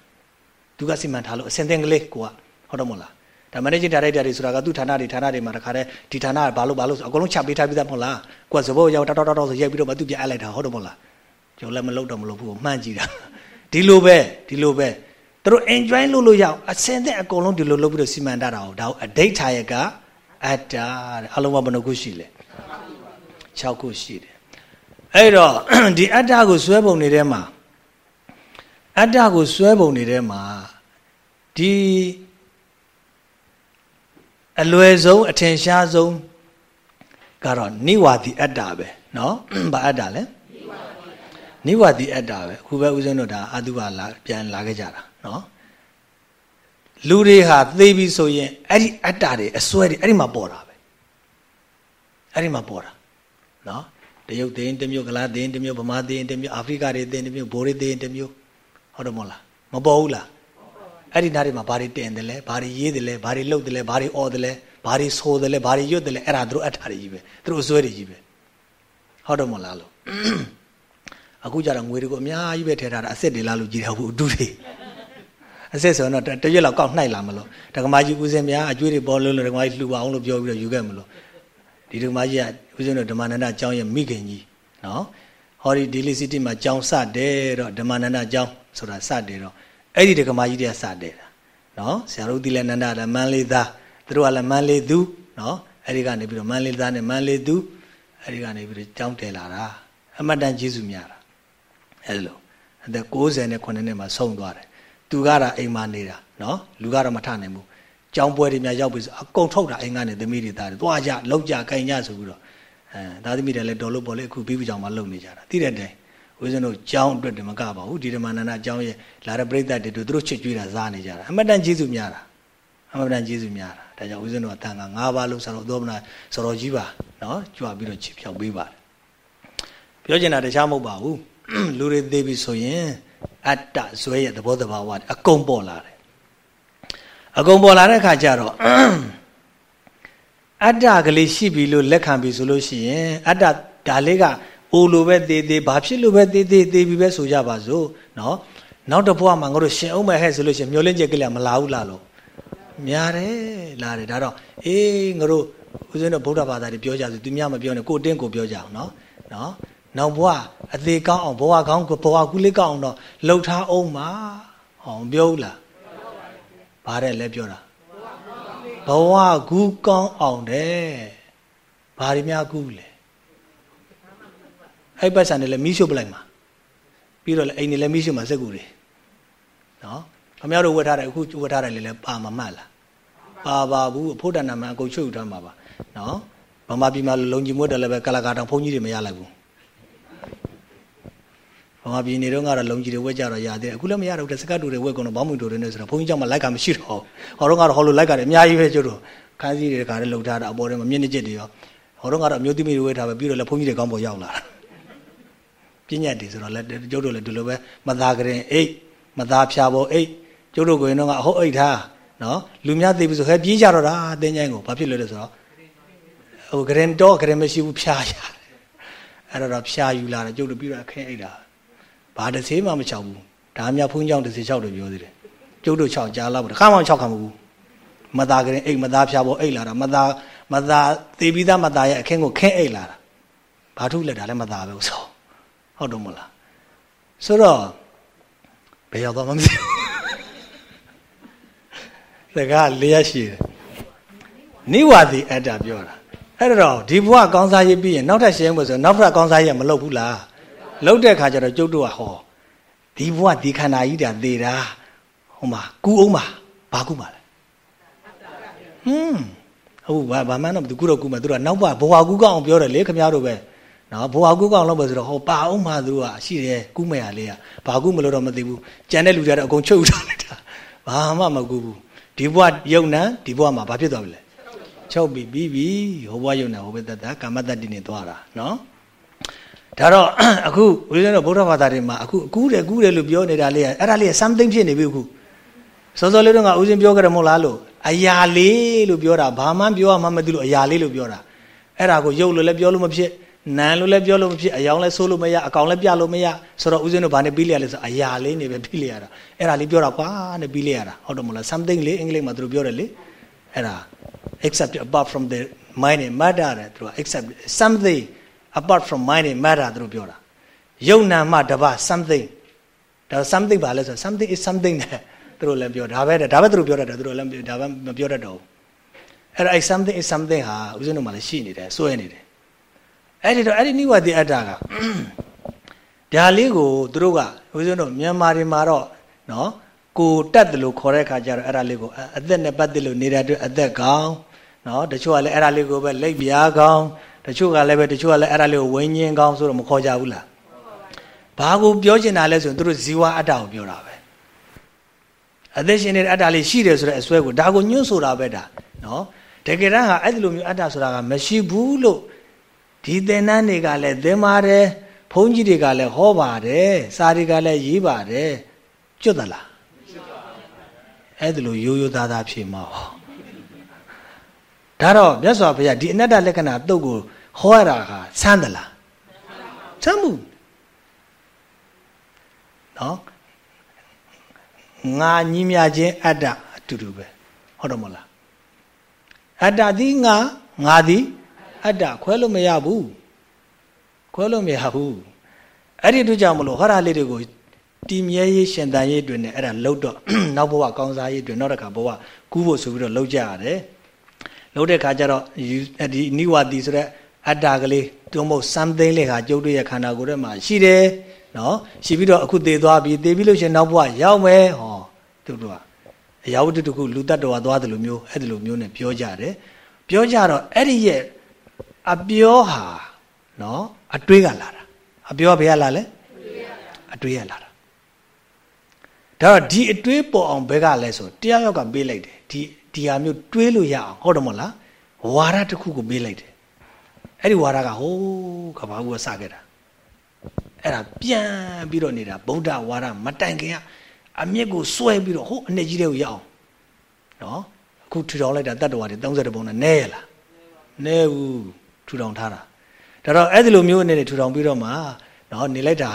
သူကစီမံထားလို့အစင်သင်ကလေးကိုကဟုတ်တော့မဟုတ်လားဒါ managing director တွေဆိုတာကသူ့ဌာနတွေဌာနတွေမှာတခါတည်းဒီဌာနကဘာလို့ဘာလို့ဆိုအကုန်လုံးချပေးထားပြီးသားမဟုတ်လားကိုကစဘောရောက်တောက်တောက်တောက်ဆိုရိုက်ပြီးတော့မှသူပြန်အပ်လိုက်တာဟုတ်တော့မဟုတ်လားကျော်လည်းမလုပ်တော့မလုပ်ဘူးမှန်းကြည့်တာဒီလိုပဲဒီလိုပဲသူတို့ enjoy လုပ်လို့ရအောင်အစင်တဲ့အကုန်လုံးဒီလိုလုပ်ပြီးတော့စီမံတတ်တာကိုဒါကိုအဒိဋ္ဌာယကအတ္တတဲ့အလုံးမဘယ်နှခုရှိလဲ6ခုရှိတယ် အဲ့တော့ဒီအတ္တကိုစွဲပုံနေတဲ့မှာအတ္တကိုစွဲပုံနေတဲ့မှာဒီအလွယ်ဆုံးအထင်ရှားဆုံးကတော့နိဝါတိအတ္တပဲเนาะဘာအတ္တလဲနိဝါတိအတ္တပဲအခုပဲဦးဇင်းတို့ဒါအတုပါလာပြန်လာခဲ့ကြတာเนาะလူတွေဟာသိပြီဆိုရင်အဲ့ဒီအတ္တတွေအစွဲတွေအဲ့ဒီမှာပေါ်တာပဲအဲ့ဒီမှာပေါ်တာเนาะ တရုတ်သိရင်တစ်မျိုးကလားသိရင်တစ်မျိုးဗမာသိရင်တစ်မျိုးအာဖရိကတွေသိရင်တစ်မျိုးဘိုးတွေသိရင်တစ်မျိုးဟုတ်တယ်မဟုတ်လားမပေါ်ဘူးလားအဲ့ဒီနားတွေမှာဘာတွေတင်တယ်လဲဘာတွေရေးတယ်လဲဘာတွေလှုပ်တယ်လဲဘာတွေအော်တယ်လဲဘာတွေဆိုတယ်လဲဘာတွေရွတ်တယ်လဲအဲ့ဒါတို့အထာတွေကြီးပဲသူတို့အစွဲတွေကြီးပဲဟုတ်တယ်မဟုတ်လားလို့အခုကျတော့ငွေတွေကိုအများကြီးပဲထည့်ထားတာအစ်စ်တွေလားလို့ကြည်တာဘူးအတူတွေအစ်စ်ဆိုတော့တရွက်လောက်ကောက်နှိုက်လာမလို့ဒကမာကြီးဦးစင်များအကျွေးတွေပေါ်လို့လို့ဒကမာကြီးလှူပါအောင်လို့ပြောပြီးတော့ယူခဲ့မလို့ ဒီဒကမာကြီးကဦးဇင်းတို့ဓမ္မနန္ဒကျောင်းရဲ့မိခင်ကြီးနော်ဟောဒီဒီလီစီတီမှာကျောင်းစတယ်တော့ဓမ္မနန္ဒကျောင်းဆိုတာစတယ်တော့အဲ့ဒီဒကမာကြီးတွေကစတယ်တာနော်ဆရာတို့ဒီလည်းနန္ဒလည်းမန်းလေးသားသူတို့ကလည်းမန်းလေးသူနော်အဲ့ဒီကနေပြီးတော့မန်းလေးသားနဲ့မန်းလေးသူအဲ့ဒီကနေပြီးတော့ကျောင်းတယ်လာတာအမတန်ကျေးဇူးများတာအဲ့လိုအသက်69နှစ်မှာဆုံးသွားတယ်သူကတော့အိမ်မှာနေတာနော်လူကတော့မထနိုင်ဘူး ကျောင်းပွဲတွေများရောက်ပြီဆိုအကုန်ထုတ်တာအိမ်ကနေသမီးတွေသားတွေသွားကြလောက်ကြကင်ကြဆိုပြီးတော့အဲသားသမီးတွေလည်းတော်လို့ပေါ်လေအခုပြီးပြီကြောင်မှလုံနေကြတာသိတဲ့တိုင်ဦးဇင်းတို့ကျောင်းအတွက်တမကပါဘူးဒီဓမ္မနန္ဒကျောင်းရဲ့လာတဲ့ပြိဿတွေတို့သူတို့ချစ်ကြွေးတာစားနေကြတာအမတန်ကျေးဇူးများတာအမတန်ကျေးဇူးများတာဒါကြောင့်ဦးဇင်းတို့ကတန်ခါ၅ပါးလုံးဆရာတော်သောမနာဆရာတော်ကြီးပါနော်ကြွပြီးတော့ချစ်ဖြောက်ပေးပါတယ်ပြောချင်တာတခြားမဟုတ်ပါဘူးလူတွေသိပြီဆိုရင်အတ္တဇွဲရဲ့သဘောတဘာဝအကုန်ပေါ်လာတယ် အကုန်ပေါ်လာတဲ့အခါကျတော့အတ္တကလေးရှိပြီလို့လက်ခံပြီဆိုလို့ရှိရင်အတ္တဒါလေးကအိုလိုပဲသေးသေးဘာဖြစ်လို့ပဲသေးသေးသေးပြီပဲဆိုကြပါစို့နော်နောက်တစ်ဘဝမှာငါတို့ရှင်အောင်မဲ့ဟဲ့ဆိုလို့ရှိရင်မျောလင့်ချက်ကလေးမလာဘူးလားလို့များတယ်လာတယ်ဒါတော့အေးငါတို့ဦးဇင်းတို့ဗုဒ္ဓဘာသာတွေပြောကြဆိုသူများမပြောနဲ့ကိုတင်းကိုပြောကြအောင်နော်နော်နောက်ဘဝအသေးကောင်းအောင်ဘဝကောင်းဘဝကူးလေးကောင်းအောင်တော့လှုပ်ထားအောင်ပါဟောပြောဘူးလား ဘာတဲ့လဲပြောတာဘဝကူးကောင်းအောင်တဲ့ဘာတွေများကူးလဲအဲ့ပတ်စံတယ်လည်းမီးရှို့ပလိုက်မှာပြီးတော့လည်းအိမ်နေလည်းမီးရှို့မှာစက်ကူတွေနော်ခမရတို့ဝတ်ထားတယ်အခုဝတ်ထားတယ်လည်းပါမမှတ်လားပါပါဘူးအဖို့တဏ္ဍမအကုန်ချုပ်ထားမှာပါနော်ဗမာပြည်မှာလုံကြီးမွတ်တယ်လည်းပဲကလကာတောင်ဘုန်းကြီးတွေမရလိုက်ဘူး ဗမာပြည်နေတော့ကတော့လုံကြီးတွေဝက်ကြတော့ရသေးတယ်အခုလည်းမရတော့တဲ့စကတ်တူတွေဝက်ကုန်တော့ဘောင်းမူတူတွေနဲ့ဆိုတော့ဘုန်းကြီးကြောင့်မလိုက်ကမရှိတော့ဟောတော့ကတော့ဟောလို့လိုက်ကြတယ်အများကြီးပဲကျတို့ခန်းစည်းတွေခါတွေလုံထားတာအပေါ်ထဲမှာမြင့်နေကျစ်တွေရောဟောတော့ကတော့အမျိုးသမီးတွေဝက်ထားပဲပြီးတော့လည်းဘုန်းကြီးတွေကောင်းပေါ်ရောက်လာတာပညာတည်ဆိုတော့လည်းကျုပ်တို့လည်းဒီလိုပဲမသားကရင်အိတ်မသားဖြာပေါ်အိတ်ကျုပ်တို့ကိုရင်တော့အဟုတ်အိတ်ထားနော်လူများသိပြီဆိုခဲပြေးကြတော့တာတင်းချိုင်းကိုဘာဖြစ်လို့လဲဆိုတော့ဟိုကရင်တော့ကရင်မရှိဘူးဖြာရတယ်အဲ့တော့ဖြာယူလာတယ်ကျုပ်တို့ပြီးတော့အခင်းအိတ်တာ ဘာတစ်သေးမှမချောက်ဘူးဒါမှဖုန်းကြောင့်တစ်သေးချောက်လို့ပြောသေးတယ်ကျုပ်တို့ချောက်ကြားလောက်တခါမှချောက်ခံမဘူးမသားကရင်အိတ်မသားဖြာပေါ်အိတ်လာတာမသားမသားသေပြီးသားမသားရဲ့အခင်းကိုခင်းအိတ်လာတာဘာထုလက်တာလဲမသားပဲဆိုဟုတ်တော့မလားဆိုတော့ဘယ်ရောက်တော့မှမသိဘူးစကားလေးရရှိတယ်နိဝါဒီအတ္တပြောတာအဲ့တော့ဒီဘဝကောင်းစားရေးပြီးရင်နောက်ထပ်ရှင်းဖို့ဆိုနောက်ထပ်ကောင်းစားရေးမလုပ်ဘူးလား လုပ်တဲ့ခါကျတော့ကျုပ်တို့ကဟောဒီဘဝဒီခန္ဓာကြီးတာသေတာဟိုမှာကူအောင်ပါဘာကူပါလဲဟွန်းဟုတ်ဘာဘာမှန်းတော့သူကူတော့ကူမှာသူကနောက်ဘဝဘဝကူကောင်းအောင်ပြောတယ်လေခင်ဗျားတို့ပဲနော်ဘဝကူကောင်းလို့ပဲဆိုတော့ဟောပါအောင်ပါသူကရှိတယ်ကူးမရလေးကဘာကူမလို့တော့မသိဘူးကြံတဲ့လူတွေတော့အကုန်ချုပ်ထားလိုက်တာဘာမှမကူဘူးဒီဘဝယုံနံဒီဘဝမှာဘာဖြစ်သွားပြီလဲချုပ်ပြီပြီးပြီဟိုဘဝယုံနံဟိုဘက်တတကာမတတ္တိနေသွားတာနော် ဒါတော့အခုဦးဇင်းတို့ဗုဒ္ဓဘာသာတွေမှာအခုကူးတယ်ကူးတယ်လို့ပြောနေတာလေးအဲ့ဒါလေး something ဖြစ်နေပြီအခုစောစောလေးတော့ကဦးဇင်းပြောကြတယ်မဟုတ်လားလို့အရာလေးလို့ပြောတာဘာမှပြောမှမသိလို့အရာလေးလို့ပြောတာအဲ့ဒါကိုယုတ်လို့လည်းပြောလို့မဖြစ်နန်လို့လည်းပြောလို့မဖြစ်အယောင်လည်းဆိုးလို့မရအကောင်လည်းပြလို့မရဆိုတော့ဦးဇင်းတို့ဘာနဲ့ပြီးလိုက်ရလဲဆိုအရာလေးနေပဲပြီးလိုက်ရတာအဲ့ဒါလေးပြောတာကွာနဲ့ပြီးလိုက်ရတာဟုတ်တယ်မလား something လေးအင်္ဂလိပ်မှာသူတို့ပြောတယ်လေအဲ့ဒါ except apart from the mind and matter တဲ့သူက except something apart from mind and matter သူတို့ပြောတာယုံနာမှတပါ something ဒါ something ဘာလဲဆို something is something တဲ့သူတို့လည်းပြောဒါပဲဒါပဲသူတို့ပြောတတ်တယ်သူတို့လည်းဒါပဲမပြောတတ်တော့ဘူးအဲ့ဒါ something is something ဟာဦးဇင်းတို့မှလည်းရှိနေတယ်စွဲနေတယ်အဲ့ဒီတော့အဲ့ဒီနိဝတိအတ္တကဒါလေးကိုသူတို့ကဦးဇင်းတို့မြန်မာတွေမှာတော့နော်ကိုတက်တယ်လို့ခေါ်တဲ့ခါကျတော့အဲ့ဒါလေးကိုအသက်နဲ့ပတ်သက်လို့နေတဲ့အတွက်အသက်ကောင်းနော်တချို့ကလည်းအဲ့ဒါလေးကိုပဲလက်ပြားကောင်းတချို့ကလည်းပဲတချို့ကလည်းအဲ့ဒါလေးကိုဝင်းညင်းကောင်းဆိုတော့မခေါ်ကြဘူးလားဘာကိုပြောချင်တာလဲဆိုရင်သူတို့ဇီဝအတ္တကိုပြောတာပဲအသက်ရှင်နေတဲ့အတ္တလေးရှိတယ်ဆိုတဲ့အစွဲကိုဒါကိုညွှန်းဆိုတာပဲဒါနော်တကယ်တမ်းဟာအဲ့ဒီလိုမျိုးအတ္တဆိုတာကမရှိဘူးလို့ဒီသင်္นานတွေကလည်းသင်ပါတယ်ဘုန်းကြီးတွေကလည်းဟောပါတယ်စာတွေကလည်းရေးပါတယ်ကျွတ်သလားအဲ့ဒါလိုရိုးရိုးသားသားဖြေမှာဟော ဒါတော့မြတ်စွာဘုရားဒီအနတ္တလက္ခဏာတုတ်ကိုဟောရတာကဆန်းသလားဆန်းမှုနော်ငါညီမြခြင်းအတ္တအတူတူပဲဟုတ်တော့မလားအတ္တသည်ငါငါသည်အတ္တခွဲလို့မရဘူးခွဲလို့မရဘူးအဲ့ဒီတို့ကြောင့်မလို့ဟောတာလေးတွေကိုတည်မြဲရေးရှင်တန်ရေးတွေနဲ့အဲ့ဒါလှုပ်တော့နောက်ဘဝကောင်းစားရေးတွေနောက်တစ်ခါဘဝကူးဖို့ဆိုပြီးတော့လှုပ်ကြရတယ် လှုပ်တဲ့ခါကျတော့ဒီနိဝတိဆိုတဲ့အတ္တကလေးတွုံးဖို့ something လေးဟာကျုပ်တို့ရဲ့ခန္ဓာကိုယ်ထဲမှာရှိတယ်နော်ရှိပြီးတော့အခုသေသွားပြီသေပြီးလို့ရှင်နောက်ဘဝရောက်မယ်ဟောသူတို့ကအရာဝတ္ထုတစ်ခုလူတ attva သွားတယ်လို့မျိုးအဲ့ဒီလိုမျိုးနဲ့ပြောကြတယ်ပြောကြတော့အဲ့ဒီရဲ့အပြောဟာနော်အတွေးကလာတာအပြောဘယ်ကလာလဲအတွေးကလာတာဒါတော့ဒီအတွေးပေါ်အောင်ဘယ်ကလဲဆိုတရားရောက်ကပေးလိုက်တယ်ဒီ ဒီဟာမျိုးတွေးလို့ရအောင်ဟုတ်တယ်မဟုတ်လားဝါဒတစ်ခုကိုပေးလိုက်တယ်အဲ့ဒီဝါဒကဟိုးကဘာဘူးကစခဲ့တာအဲ့ဒါပြန်ပြီးတော့နေတာဗုဒ္ဓဝါဒမတိုင်ခင်ကအမြင့်ကိုစွဲပြီးတော့ဟိုအနှစ်ကြီးတွေကိုရအောင်နော်အခုထူထောင်လိုက်တာတတ္တဝါတွေ30ပုံနဲ့နဲရလားနဲဘူးထူထောင်ထားတာဒါတော့အဲ့ဒီလိုမျိုးအနေနဲ့ထူထောင်ပြီးတော့မှနော်နေလိုက်တာ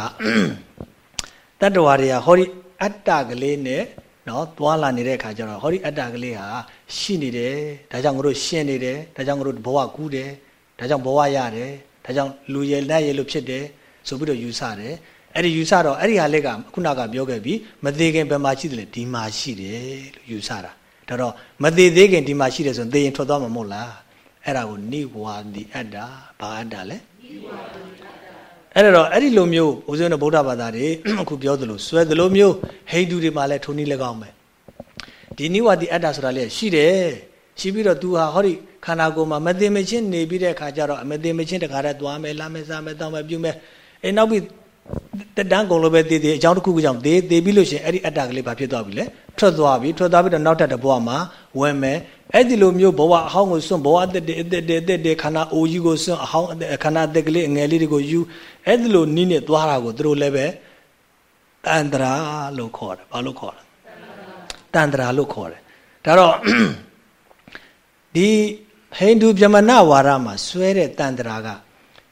တတ္တဝါတွေကဟောဒီအတ္တကလေးနဲ့ နော်သွားလာနေတဲ့အခါကျတော့ဟောဒီအတ္တကလေးဟာရှိနေတယ်ဒါကြောင့်ငါတို့ရှင်းနေတယ်ဒါကြောင့်ငါတို့ဘဝကူးတယ်ဒါကြောင့်ဘဝရတယ်ဒါကြောင့်လူရည်လက်ရည်လို့ဖြစ်တယ်ဆိုပြီးတော့ယူဆတယ်အဲ့ဒီယူဆတော့အဲ့ဒီဟာလေးကခုနကပြောခဲ့ပြီမသေးခင်ဘယ်မှာရှိတယ်လဲဒီမှာရှိတယ်လို့ယူဆတာဒါတော့မသေးသေးခင်ဒီမှာရှိတယ်ဆိုရင်သေရင်ထွက်သွားမှာမဟုတ်လားအဲ့ဒါကိုနိဝါဒီအတ္တဘာအတ္တလဲ အဲ့တော့အဲ့ဒီလိုမျိုးဦးဇင်းတို့ဗုဒ္ဓဘာသာတွေအခုပြောသလိုဆွဲသလိုမျိုးဟိန္ဒူတွေမှာလည်းထိုနည်း၎င်းပဲဒီနိဝါဒီအတ္တဆိုတာလည်းရှိတယ်ရှိပြီးတော့ तू ဟာဟောဒီခန္ဓာကိုယ်မှာမသိမချင်းနေပြီးတဲ့အခါကျတော့မသိမချင်းတခါတည်းသွားမယ်လာမယ်စားမယ်တောင်းမယ်ပြုမယ်အဲနောက်ပြီး တက်တန်းကုန်လို့ပဲတည်တည်အကြောင်းတစ်ခုခုကြောင့်တည်တည်ပြီးလို့ရှိရင်အဲ့ဒီအတ္တကလေးဘာဖြစ်သွားပြီလဲထွက်သွားပြီထွက်သွားပြီးတော့နောက်ထပ်တစ်ဘဝမှာဝင်မယ်အဲ့ဒီလိုမျိုးဘဝအဟောင်းကိုစွန့်ဘဝအသက်တည်းအသက်တည်းအသက်တည်းခန္ဓာအိုကြီးကိုစွန့်အဟောင်းခန္ဓာအသက်ကလေးအငယ်လေးတွေကိုယူအဲ့ဒီလိုနိနဲ့သွားတာကိုသူတို့လည်းပဲတန်တရာလို့ခေါ်တယ်ဘာလို့ခေါ်လဲတန်တရာလို့ခေါ်တယ်ဒါတော့ဒီဟိန္ဒူဗြဟ္မဏဝါဒမှာဆွဲတဲ့တန်တရာက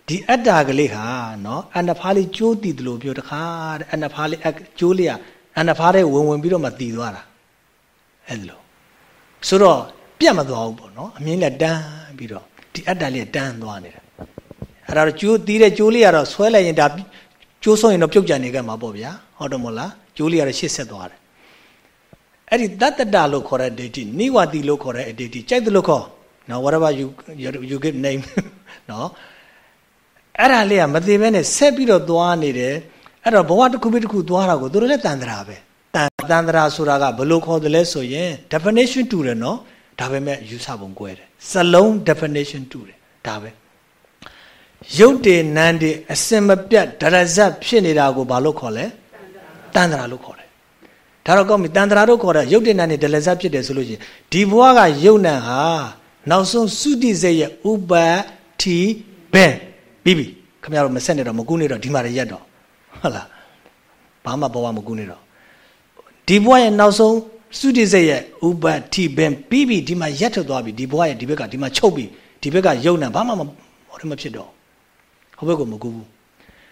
ဒီအတ္တကလေးဟာနော်အန္တဖားလေးကျိုးတည်တယ်လို့ပြောတခါတဲ့အန္တဖားလေးကျိုးလေးကအန္တဖားလေးဝင်ဝင်ပြီးတော့မှတည်သွားတာအဲ့ဒါလို့ဆိုတော့ပြတ်မသွားဘူးပေါ့နော်အမြင်လက်တန်းပြီးတော့ဒီအတ္တလေးတန်းသွားနေတာအဲ့ဒါတော့ကျိုးတည်တဲ့ကျိုးလေးကတော့ဆွဲလိုက်ရင်ဒါကျိုးဆုံးရင်တော့ပြုတ်ကြနေခဲ့မှာပေါ့ဗျာဟုတ်တယ်မို့လားကျိုးလေးကတော့ရှစ်ဆက်သွားတယ်အဲ့ဒီတတ္တတလို့ခေါ်တဲ့ဒိဋ္ဌိနိဝတိလို့ခေါ်တဲ့ဒိဋ္ဌိကြိုက်တယ်လို့ခေါ်နော် whatever you you give name နော် အဲ့ဒါလေးကမသေးဘဲနဲ့ဆက်ပြီးတော့သွားနေတယ်အဲ့တော့ဘဝတစ်ခုပြီးတစ်ခုသွားတာကိုသူတို့လည်းတန်တရာပဲတန်တန်တရာဆိုတာကဘယ်လိုခေါ်တယ်လဲဆိုရင် definition တူတယ်နော်ဒါပေမဲ့ယူဆပုံကွဲတယ်စလုံး definition တူတယ်ဒါပဲရုပ်တည်နန်းတည်အစင်မပြတ်ဒရဇတ်ဖြစ်နေတာကိုဘာလို့ခေါ်လဲတန်တရာလို့ခေါ်တယ်ဒါတော့ကောင်းပြီတန်တရာလို့ခေါ်တဲ့ရုပ်တည်နန်းတည်ဒရဇတ်ဖြစ်တယ်ဆိုလို့ရှိရင်ဒီဘဝကရုပ်နံဟာနောက်ဆုံးသုတိစေရဲ့ဥပတိဘယ် ပြီးပြီခင်ဗျားတို့မဆက်နေတော့မကူးနေတော့ဒီမှာရက်တော့ဟုတ်လားဘာမှဘဝမကူးနေတော့ဒီဘဝရဲ့နောက်ဆုံးစုတိစိတ်ရဲ့ဥပတိပင်ပြီးပြီဒီမှာရက်ထွက်သွားပြီဒီဘဝရဲ့ဒီဘက်ကဒီမှာချုပ်ပြီဒီဘက်ကယုံနေဘာမှမဟိုတည်းမဖြစ်တော့ဟိုဘက်ကမကူးဘူး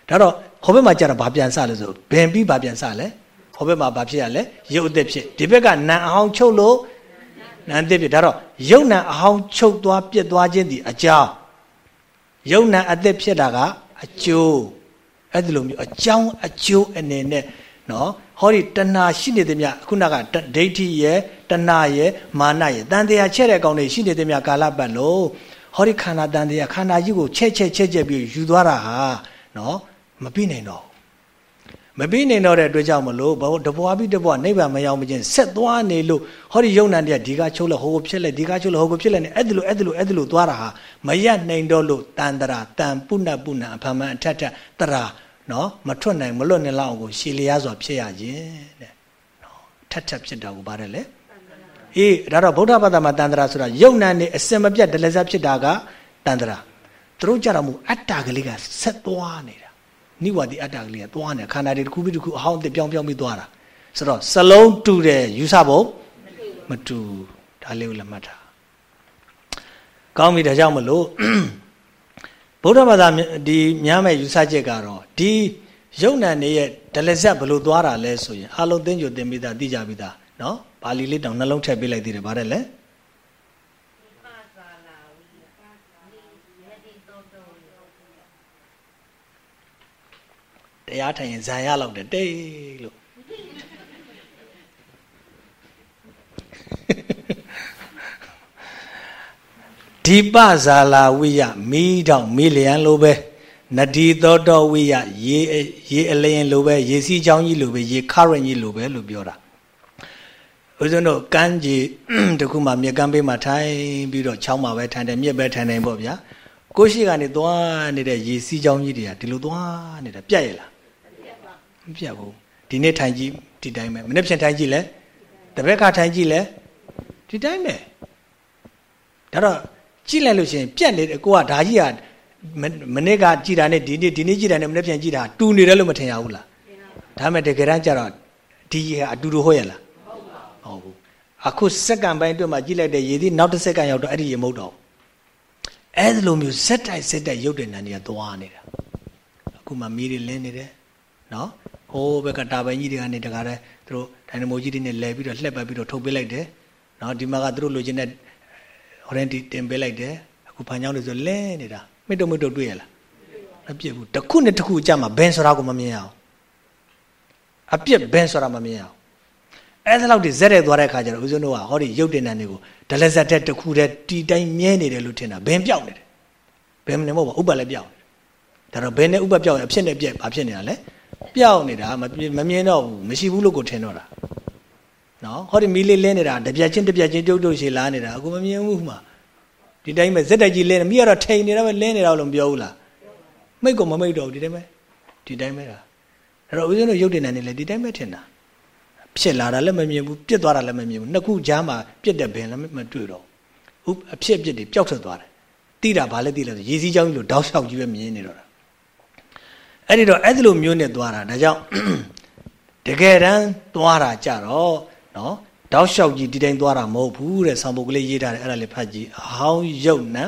ဒါတော့ဟိုဘက်မှာကြာတော့ဘာပြန်စလဲဆိုဘင်ပြီးဘာပြန်စလဲဟိုဘက်မှာဘာဖြစ်ရလဲရုပ်အသက်ဖြစ်ဒီဘက်ကနံအဟောင်းချုပ်လို့နံအသက်ဖြစ်ဒါတော့ယုံနံအဟောင်းချုပ်သွားပြက်သွားခြင်းဒီအကြောင်း ယုံနာအသက်ဖြစ်တာကအကျိုးအဲ့ဒီလိုမျိုးအကြောင်းအကျိုးအနေနဲ့နော်ဟောဒီတဏှာရှိနေသည်မြခုနကဒိဋ္ဌိရဲ့တဏှာရဲ့မာနရဲ့တန်တရားချက်တဲ့အကောင်တွေရှိနေသည်မြကာလပတ်လို့ဟောဒီခန္ဓာတန်တရားခန္ဓာကြီးကိုချက်ချက်ချက်ချက်ပြီးယူသွားတာဟာနော်မပြီးနိုင်တော့ မပြီးနိုင်တော့တဲ့အတွက်ကြောင့်မလို့တဘွားပြီးတဘွားနိဗ္ဗာန်မရောက်မချင်းဆက်သွားနေလို့ဟောဒီယုံနံတရားဒီကချုပ်လို့ဟိုကိုဖြစ်လက်ဒီကချုပ်လို့ဟိုကိုဖြစ်လက်နေအဲ့ဒီလိုအဲ့ဒီလိုအဲ့ဒီလိုသွားတာဟာမရနိုင်တော့လို့တန်တရာတန်ပုဏ္ဏပုဏ္ဏအဖမန်အထက်ထက်တရာနော်မထွက်နိုင်မလွတ်နိုင်လောက်အောင်ကိုရှည်လျားစွာဖြစ်ရခြင်းတဲ့နော်ထက်ထက်ဖြစ်တာကိုပါတယ်လေအေးဒါတော့ဗုဒ္ဓဘာသာမှာတန်တရာဆိုတာယုံနံနေအစင်မပြတ်ဒလဇတ်ဖြစ်တာကတန်တရာသူတို့ကြတော့မူအတ္တကလေးကဆက်သွားနေတာ နိဝါတိအတ္တကလေးကသွားနေခန္ဓာတွေတစ်ခုပြီးတစ်ခုအဟောင်းအသစ်ပြောင်းပြောင်းပြီးသွားတာဆိုတော့စလုံးတူတယ်ယူဆဖို့မတူဒါလေးကိုလက်မှတ်တာကောင်းပြီဒါကြောင့်မလို့ဗုဒ္ဓဘာသာဒီများမဲ့ယူဆချက်ကတော့ဒီယုံ nant နေရဲ့ဒလဇက်ဘလို့သွားတာလဲဆိုရင်အလုံးသိဉ္ဇိုတင်မိတာသိကြပြီသားနော်ပါဠိလေးတောင်နှလုံးထည့်ပေးလိုက်သေးတယ်ဗါတယ်လဲ တရားထိုင်ရင်ဇံရလောက်တယ်တိတ်လို့ဒီပဇာလာဝိယမိတော့မိလျံလိုပဲနဒီသောတောဝိယရေရေအလျင်လိုပဲရေစီးချောင်းကြီးလိုပဲရေခရင့်ကြီးလိုပဲလို့ပြောတာဦးဇင်းတို့ကမ်းကြီးတခုမှမြေကမ်းဘေးမှာထိုင်ပြီးတော့ချောင်းမှာပဲထိုင်တယ်မြက်ပဲထိုင်နေပေါ့ဗျာကိုရှိကနေသွားနေတဲ့ရေစီးချောင်းကြီးတွေကဒီလိုသွားနေတာပြတ်ရလား မပြတ်ဘူးဒီနေ့ထိုင်ကြည့်ဒီတိုင်းပဲမနေ့ပြန်ထိုင်ကြည့်လဲတပည့်ခါထိုင်ကြည့်လဲဒီတိုင်းပဲဒါတော့ကြည့်လိုက်လို့ရှိရင်ပြက်နေတယ်ကိုကဒါကြီးကမနေ့ကကြည်တာနဲ့ဒီနေ့ဒီနေ့ကြည်တာနဲ့မနေ့ပြန်ကြည်တာတူနေတယ်လို့မထင်ရဘူးလားဒါမဲ့တကယ်တမ်းကျတော့ဒီရေအတူတူဟုတ်ရလားဟုတ်ဘူးအခုစက္ကန့်ပိုင်းအတွက်မှကြည့်လိုက်တဲ့ရေဒီနောက်တစ်စက္ကန့်ရောက်တော့အဲ့ဒီရေမဟုတ်တော့အဲ့ဒီလိုမျိုးစက်တိုက်စက်တိုက်ရုပ်တဲ့နံတွေကသွားနေတာအခုမှမီးတွေလင်းနေတယ်နော် ဟိုးဘက်ကတာပိုင်ကြီးတွေကနေတကားတဲ့သူတို့ဒိုင်နမိုကြီးတွေနဲ့လဲပြီးတော့လှက်ပတ်ပြီးတော့ထုတ်ပေးလိုက်တယ်နော်ဒီမှာကသူတို့လိုချင်တဲ့ဟိုရင်တင်ပေးလိုက်တယ်အခုဖန်ချောင်းတွေဆိုလဲနေတာမိတုံမိတုံတွေ့ရလားမပြစ်ဘူးတစ်ခုနဲ့တစ်ခုအကြမှာဘယ်ဆိုတာကိုမမြင်အောင်အပြစ်ဘယ်ဆိုတာမမြင်အောင်အဲ့ဒါလောက်ဒီဇက်ရဲသွားတဲ့အခါကျတော့ဦးဇင်းတို့ကဟောဒီရုပ်တင်တန်တွေကိုဒလဇက်တဲ့တစ်ခုတည်းတီတိုင်းမြဲနေတယ်လို့ထင်တာဘယ်ပြောက်နေတယ်ဘယ်မနေမဟုတ်ပါဥပ္ပလည်းပြောက်ဒါတော့ဘယ်နဲ့ဥပ္ပပြောက်ရင်အဖြစ်နဲ့ပြက်ဘာဖြစ်နေတာလဲ ပြောက်နေတာမမြင်တော့ဘူးမရှိဘူးလို့ကိုထင်တော့တာနော်ဟောဒီမီလေးလင်းနေတာတပြက်ချင်းတပြက်ချင်းတုတ်တုတ်ရှည်လာနေတာအခုမမြင်ဘူးမှာဒီတိုင်းပဲဇက်တိုက်ကြီးလင်းနေမိကတော့ထိန်နေတာပဲလင်းနေတာလို့မပြောဘူးလားမိတ်ကမမိတ်တော့ဘူးဒီတိုင်းပဲဒီတိုင်းပဲတာအဲ့တော့ဦးဇင်းတို့ရုပ်တင်နေလေဒီတိုင်းပဲထင်တာဖြစ်လာတာလည်းမမြင်ဘူးပြစ်သွားတာလည်းမမြင်ဘူးနှစ်ခုကြားမှာပြစ်တဲ့ဘင်လည်းမတွေ့တော့ဘူးအဖြစ်အပြစ်တွေပျောက်ထွက်သွားတယ်တိတာဘာလဲတိလဲဆိုရေစည်းကြောင်းကြီးလို့တောက်လျှောက်ကြီးပဲမြင်နေတော့တာ အဲ့ဒီတော့အဲ့ဒီလိုမျိုးနဲ့သွားတာဒါကြောင့်တကယ်တမ်းသွားတာကြတော့နော်တောက်လျှောက်ကြီးဒီတိုင်းသွားတာမဟုတ်ဘူးတဲ့ဆောင်းပုတ်ကလေးရေးထားတယ်အဲ့ဒါလေးဖတ်ကြည့်အဟောင်းယုတ်နံ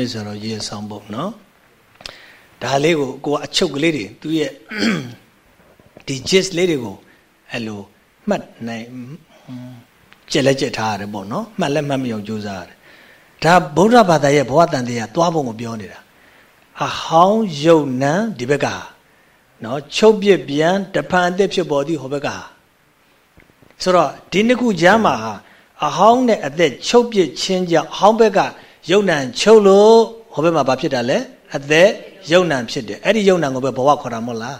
မစ်ဆိုတော့ရေဆောင်ပုံနော်ဒါလေးကိုကိုကအချုပ်ကလေးတွေသူရဲ့ဒီ gist လေးတွေကိုအဲ့လိုမှတ်နိုင်ကြက်လက်ကြက်ထားရတယ်ပေါ့နော်မှတ်လက်မှတ်မအောင်ကြိုးစားရတယ်ဒါဗုဒ္ဓဘာသာရဲ့ဘဝတန်တရားသွားပုံကိုပြောနေတာအဟောင်းယုံနံဒီဘက်ကနော်ချုပ်ပြစ်ပြန်တဖန်အသက်ဖြစ်ပေါ်သည့်ဟိုဘက်ကဆိုတော့ဒီနှစ်ခုကြားမှာအဟောင်းနဲ့အသက်ချုပ်ပြစ်ချင်းကြောင့်အဟောင်းဘက်က ယုံ nant ချုပ်လို့ဟိုဘက်မှာဘာဖြစ်တာလဲအသက်ယုံ nant ဖြစ်တယ်အဲ့ဒီယုံ nant ကိုပဲဘဝခေါ်တာမဟုတ်လား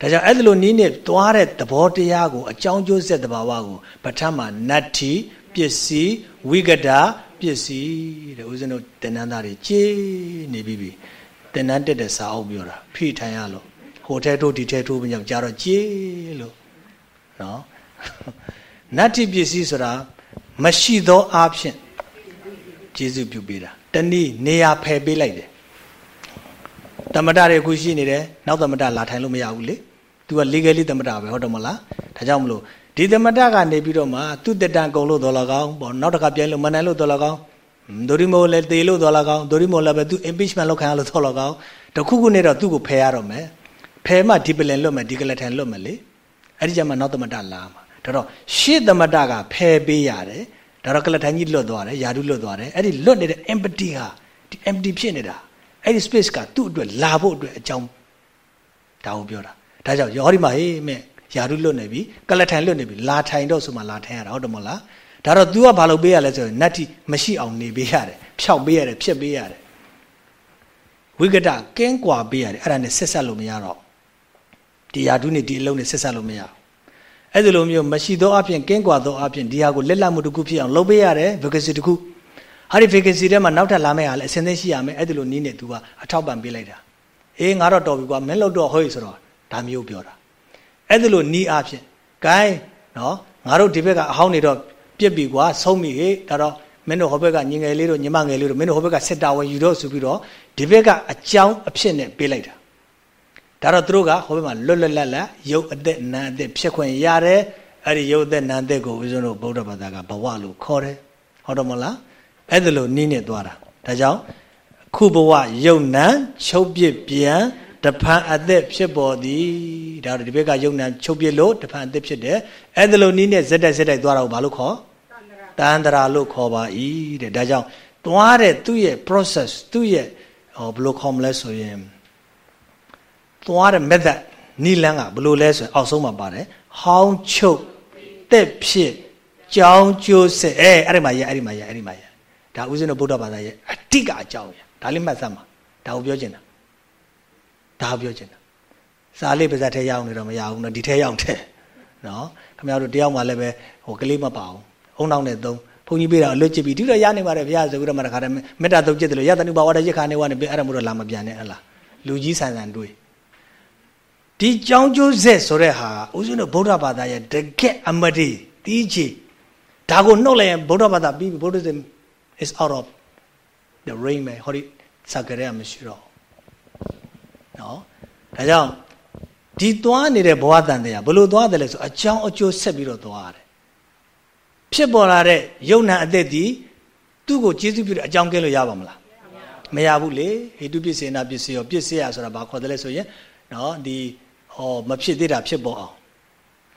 ဒါကြောင့်အဲ့ဒီလိုနီးနဲ့သွားတဲ့သဘောတရားကိုအကြောင်းကျိုးဆက်တဘာဝကိုပဋ္ဌာန်းမှာနတ္ထိပစ္စည်းဝိကတာပစ္စည်းတဲ့ဦးဇင်းတို့တဏ္ဍာတွေကြေးနေပြီပြီတဏ္ဍတက်တဲ့စာအုပ်ပြောတာဖိထိုင်ရလို့ဟိုထဲထိုးဒီထဲထိုးမကြောက်ကြတော့ကြေးလို့နော်နတ္ထိပစ္စည်းဆိုတာမရှိသောအားဖြင့် ကျေးဇူးပြုပေးတာတနည်းနေရာဖယ်ပေးလိုက်တယ်တမတတွေအခုရှိနေတယ်နောက်တမတလာထိုင်လို့မရဘူးလေ तू က legally တမတပဲဟုတ်တယ်မလားဒါကြောင့်မလို့ဒီတမတကနေပြီးတော့မှသူ့တက်တန်ကုန်လို့တော်လကောင်းပေါ့နောက်တစ်ခါပြန်လို့မနိုင်လို့တော်လကောင်းဒိုရီမိုလည်းတေလို့တော်လကောင်းဒိုရီမိုလည်းပဲသူ impeachment လုပ်ခံရလို့တော်လကောင်းတခုခုနဲ့တော့သူ့ကိုဖယ်ရတော့မယ်ဖယ်မှဒီပလင်လွတ်မယ်ဒီကလထန်လွတ်မယ်လေအဲ့ဒီကျမှနောက်တမတလာမှာဒါတော့ရှေ့တမတကဖယ်ပေးရတယ် ဒါတော့ကလထိုင်ကြီးလွတ်သွားတယ်ယာဓုလွတ်သွားတယ်အဲ့ဒီလွတ်နေတဲ့ empty ဟာဒီ empty ဖြစ်နေတာအဲ့ဒီ space ကသူ့အတွက်လာဖို့အတွက်အကြောင်းဒါကိုပြောတာဒါကြောင့်ယောဟဒီမှာဟေးမဲ့ယာဓုလွတ်နေပြီကလထိုင်လွတ်နေပြီလာထိုင်တော့ဆိုမှလာထိုင်ရတာဟုတ်တယ်မဟုတ်လားဒါတော့ तू ကဘာလုပ်ပေးရလဲဆိုရင်နတ်တိမရှိအောင်နေပေးရတယ်ဖြောက်ပေးရတယ်ဖြစ်ပေးရတယ်ဝိကတကင်းကွာပေးရတယ်အဲ့ဒါနဲ့ဆက်ဆက်လို့မရတော့ဒီယာဓုနဲ့ဒီအလုံးနဲ့ဆက်ဆက်လို့မရဘူး အဲ့ဒီလိုမျိုးမရှိသောအဖြစ်ကင်းကွာသောအဖြစ်ဒီဟာကိုလက်လတ်မှုတစ်ခုဖြစ်အောင်လုပ်ပေးရတယ် vacancy တစ်ခုဟာဒီ vacancy ထဲမှာနောက်ထပ်လာမယ့်ဟာလည်းအစင်းသိရှိရမယ်အဲ့ဒီလိုနီးနေသူကအထောက်ပံ့ပေးလိုက်တာအေးငါတော့တော်ပြီကွာမင်းလို့တော့ဟိုဆိုတော့ဒါမျိုးပြောတာအဲ့ဒီလိုနီးအဖြစ် gain နော်ငါတို့ဒီဘက်ကအဟောင်းနေတော့ပြစ်ပြီကွာဆုံးပြီဟေ့ဒါတော့မင်းတို့ဟိုဘက်ကညီငယ်လေးတို့ညီမငယ်လေးတို့မင်းတို့ဟိုဘက်ကစစ်တာဝယ်ယူတော့ဆိုပြီးတော့ဒီဘက်ကအကြောင်းအဖြစ်နဲ့ပေးလိုက်တာ ဒါတော့သူတို့ကဟိုဘက်မှာလွတ်လွတ်လပ်လပ်ရုပ်အသက်နာအသက်ဖြစ်ခွင့်ရတယ်အဲ့ဒီရုပ်အသက်နာအသက်ကိုဦးဇင်းတို့ဗုဒ္ဓဘာသာကဘဝလို့ခေါ်တယ်ဟုတ်တယ်မလားအဲ့ဒါလို့နင်းနေသွားတာဒါကြောင့်ခုဘဝယုံနံချုပ်ပြစ်ပြန်တဖန်အသက်ဖြစ်ပေါ်သည်ဒါတော့ဒီဘက်ကယုံနံချုပ်ပြစ်လို့တဖန်အသက်ဖြစ်တယ်အဲ့ဒါလို့နင်းနေဇက်တိုက်ဇက်တိုက်သွားတာကိုဘာလို့ခေါ်တန်တရာလို့ခေါ်ပါ၏တဲ့ဒါကြောင့်သွားတဲ့သူ့ရဲ့ process သူ့ရဲ့ဟောဘယ်လိုခေါ်မလဲဆိုရင် သွားတဲ့ method နီလန်းကဘယ်လိုလဲဆိုရင်အောက်ဆုံးမှာပါတယ်ဟောင်းချုပ်တက်ဖြစ်ကြောင်းကျိုးဆက်အဲအဲ့ဒီမှာရအဲ့ဒီမှာရအဲ့ဒီမှာရဒါဥစဉ်တို့ဗုဒ္ဓဘာသာရဲ့အတိကအကြောင်းရဒါလေးမှတ်စမ်းပါဒါကိုပြောချင်တာဒါကိုပြောချင်တာစာလေးပါဇက်ထဲရအောင်နေတော့မရဘူးနော်ဒီထဲရအောင်ထဲနော်ခင်ဗျားတို့တယောက်မှလည်းပဲဟိုကလေးမပါအောင်အုံနောက်နဲ့သုံးဘုန်းကြီးပေးတာအလွတ်ချစ်ပြီးဒီတော့ရနေပါတယ်ဘုရားဆိုကြတော့မှတခါတည်းမေတ္တာတုတ်ကျစ်တယ်လို့ယတနုဘာဝတရခါနေဝနေပြီအဲ့ဒါမို့တော့လာမပြန်နဲ့ဟလားလူကြီးဆန်ဆန်တွေး ဒီကြောင်းကျိုးဆက်ဆိုတဲ့ဟာဦးဇင်းတို့ဗုဒ္ဓဘာသာရဲ့တကက်အမတိတီးချီဒါကိုနှုတ်လိုက်ရင်ဗုဒ္ဓဘာသာပြီး Buddhism is out of the rain ပဲဟောဒီစကရဲမရှိတော့နော်ဒါကြောင့်ဒီသွားနေတဲ့ဘဝတန်တရားဘလို့သွားတယ်လဲဆိုအကြောင်းအကျိုးဆက်ပြီးတော့သွားရတယ်ဖြစ်ပေါ်လာတဲ့ယုံနာအသက်ဒီသူ့ကိုကျေးဇူးပြုတဲ့အကြောင်းကဲလို့ရပါမလားမရဘူးလေဟေတုပစ္စေနာပစ္စယောပစ္စယဆိုတာဘာခေါ်တယ်လဲဆိုရင်နော်ဒီ ဟောမဖြစ်သေးတာဖြစ်ပေါ်အောင်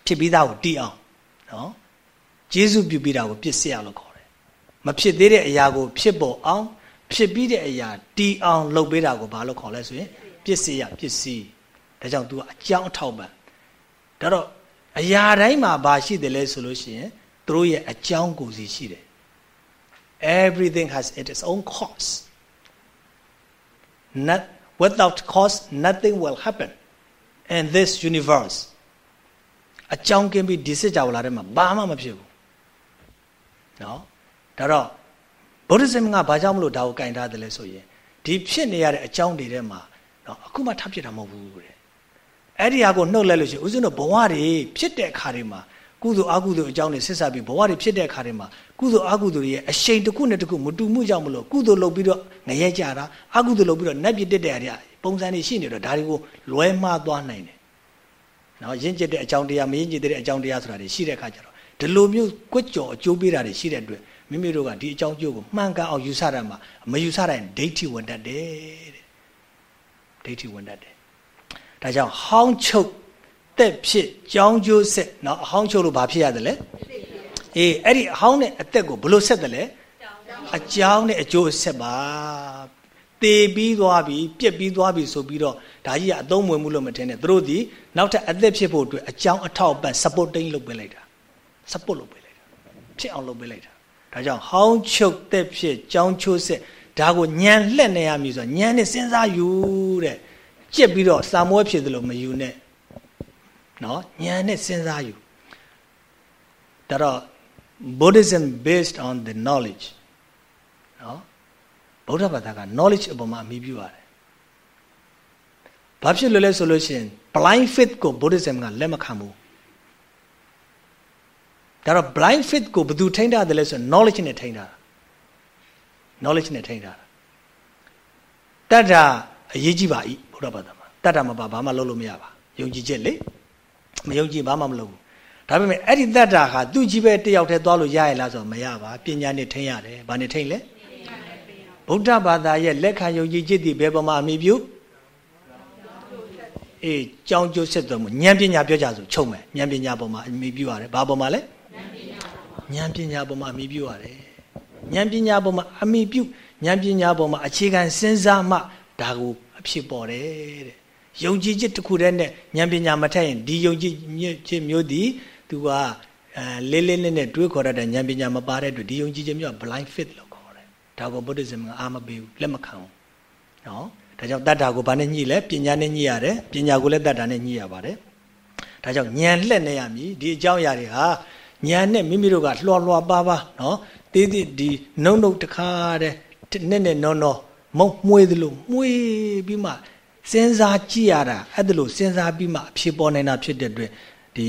ဖြစ်ပြီးသားကိုတည်အောင်နော်ကျေးဇူးပြုပြီးတာကိုပစ္စယလို့ခေါ်တယ်မဖြစ်သေးတဲ့အရာကို ဖြစ်ပေါ်အောင် ဖြစ်ပြီးတဲ့အရာတည်အောင်လုပ်ပေးတာကိုဘာလို့ခေါ်လဲဆိုရင်ပစ္စယပစ္စည်းဒါကြောင့် तू အကြောင်းအထောက်ပံ့ဒါတော့အရာတိုင်းမှာဘာရှိတယ်လဲဆိုလို့ရှိရင်သူတို့ရဲ့အကြောင်းကိုစီရှိတယ် everything has its own cause not without cause nothing will happen in this universe အကြောင်းကင်းပြီးဒီစစ်ကြောလာတဲ့မှာဘာမှမဖြစ်ဘူးเนาะဒါတော့ Buddhism ကဘာကြောင့်မလို့ဒါကိုကင်ထားတယ်လဲဆိုရင်ဒီဖြစ်နေရတဲ့အကြောင်းတွေထဲမှာเนาะအခုမှထပ်ဖြစ်တာမဟုတ်ဘူးတဲ့အဲ့ဒီဟာကိုနှုတ်လိုက်လို့ရှိရင်ဦးဇင်းတို့ဘဝတွေဖြစ်တဲ့အခါတွေမှာ ကုသိုလ်အကုသိုလ်အကြောင်းတွေဆက်ဆက်ပြီးဘဝတွေဖြစ်တဲ့အခါတွေမှာကုသိုလ်အကုသိုလ်တွေရဲ့အရှိန်တစ်ခုနဲ့တစ်ခုမတူမှုကြောင့်မလို့ကုသိုလ်လုပ်ပြီးတော့ငရဲကြတာအကုသိုလ်လုပ်ပြီးတော့နတ်ပြစ်တက်တဲ့အရာပုံစံတွေရှိနေတော့ဒါတွေကိုလွဲမှားသွားနိုင်တယ်။နော်ရင့်ကျက်တဲ့အကြောင်းတရားမရင့်ကျက်တဲ့အကြောင်းတရားဆိုတာတွေရှိတဲ့အခါကျတော့ဒီလိုမျိုးကွက်ကြော်အကျိုးပေးတာတွေရှိတဲ့အတွက်မိမိတို့ကဒီအကြောင်းကျိုးကိုမှန်ကန်အောင်ယူဆရမှာမယူဆတိုင်းဒိဋ္ဌိဝင်တတ်တယ်တဲ့။ဒိဋ္ဌိဝင်တတ်တယ်။ဒါကြောင့်ဟောင်းချုပ် သက်ဖြစ်ကြောင်းကျိုးဆက်နော်အဟောင်းချုပ်လို့ဘာဖြစ်ရတယ်လဲအေးအဲ့ဒီအဟောင်းနဲ့အသက်ကိုဘလို့ဆက်တယ်လဲအကြောင်းနဲ့အကျိုးဆက်ပါတေပြီးသွားပြီပြက်ပြီးသွားပြီဆိုပြီးတော့ဒါကြီးကအသုံးဝင်မှုလို့မထင်နဲ့သူတို့ဒီနောက်ထပ်အသက်ဖြစ်ဖို့အတွက်အကြောင်းအထောက်ပံ့ supporting လုပ်ပေးလိုက်တာ support လုပ်ပေးလိုက်တာဖြစ်အောင်လုပ်ပေးလိုက်တာဒါကြောင့်ဟောင်းချုပ်သက်ဖြစ်ကြောင်းချိုးဆက်ဒါကိုညံလှက်နေရမည်ဆိုတော့ညံနဲ့စဉ်းစားယူတဲ့ကြက်ပြီးတော့စာမွဲဖြစ်သလိုမယူနဲ့ နော်ဉာဏ်နဲ့စဉ်းစားယူဒါတော့ Buddhism based on the knowledge နော်ဗုဒ္ဓဘာသာက knowledge အပေါ်မှာအမိပြုရတယ်ဘာဖြစ်လို့လဲဆိုလို့ရှိရင် blind faith ကို Buddhism ကလက်မခံဘူးဒါတော့ blind faith ကိုဘယ်သူထိန်းထားတယ်လဲဆိုရင် knowledge နဲ့ထိန်းထားတာ knowledge နဲ့ထိန်းထားတာတတ္တာအရေးကြီးပါ၏ဘုရားဘာသာမှာတတ္တာမပါဘာမှလုပ်လို့မရပါယုံကြည်ချက်လေ မယုံကြည်ဘာမှမလုပ်ဘူးဒါပေမဲ့အဲ့ဒီတတ္တာဟာသူ့ကြီးပဲတယောက်တည်းသွားလို့ရရလားဆိုတော့မရပါပညာနဲ့ထိန်းရတယ်ဘာနဲ့ထိန်းလဲဗုဒ္ဓဘာသာရဲ့လက်ခံယုံကြည်ခြင်းဒီဘယ်ပေါ်မှာအမိပြုအေးကြောင်းကျိုးဆက်တော်မူဉာဏ်ပညာပြောကြဆိုချုပ်မယ်ဉာဏ်ပညာပေါ်မှာအမိပြုရတယ်ဘာပေါ်မှာလဲဉာဏ်ပညာပေါ်မှာအမိပြုရတယ်ဉာဏ်ပညာပေါ်မှာအမိပြုဉာဏ်ပညာပေါ်မှာအခြေခံစဉ်းစားမှဒါကိုအဖြစ်ပေါ်တယ်တဲ့ ယုံကြည်ခြင်းတစ်ခုတည်းနဲ့ဉာဏ်ပညာမထက်ရင်ဒီယုံကြည်ခြင်းမျိုးဒီသူကအဲလေးလေးနဲ့နဲ့တွေးခေါ်ရတဲ့ဉာဏ်ပညာမပါတဲ့အတွက်ဒီယုံကြည်ခြင်းမျိုးက blind faith လို့ခေါ်တယ်ဒါကို Buddhism ကအားမပေးဘူးလက်မခံဘူးနော်ဒါကြောင့်တတ္တာကိုဘာနဲ့ညှိလဲပညာနဲ့ညှိရတယ်ပညာကိုလည်းတတ္တာနဲ့ညှိရပါတယ်ဒါကြောင့်ဉာဏ်လှက်နေရမည်ဒီအကြောင်းအရာတွေဟာဉာဏ်နဲ့မိမိတို့ကလွှာလွှာပါပါနော်တေးသေးဒီနှုံနှုတ်တခါတဲ့နဲ့နဲ့နော်နော်မုံမှွေးသလိုမှွေးပြီးမှ စဉ်းစားကြည့်ရတာအဲ့ဒါလို့စဉ်းစားပြီးမှအဖြစ်ပေါ်နေတာဖြစ်တဲ့အတွက်ဒီ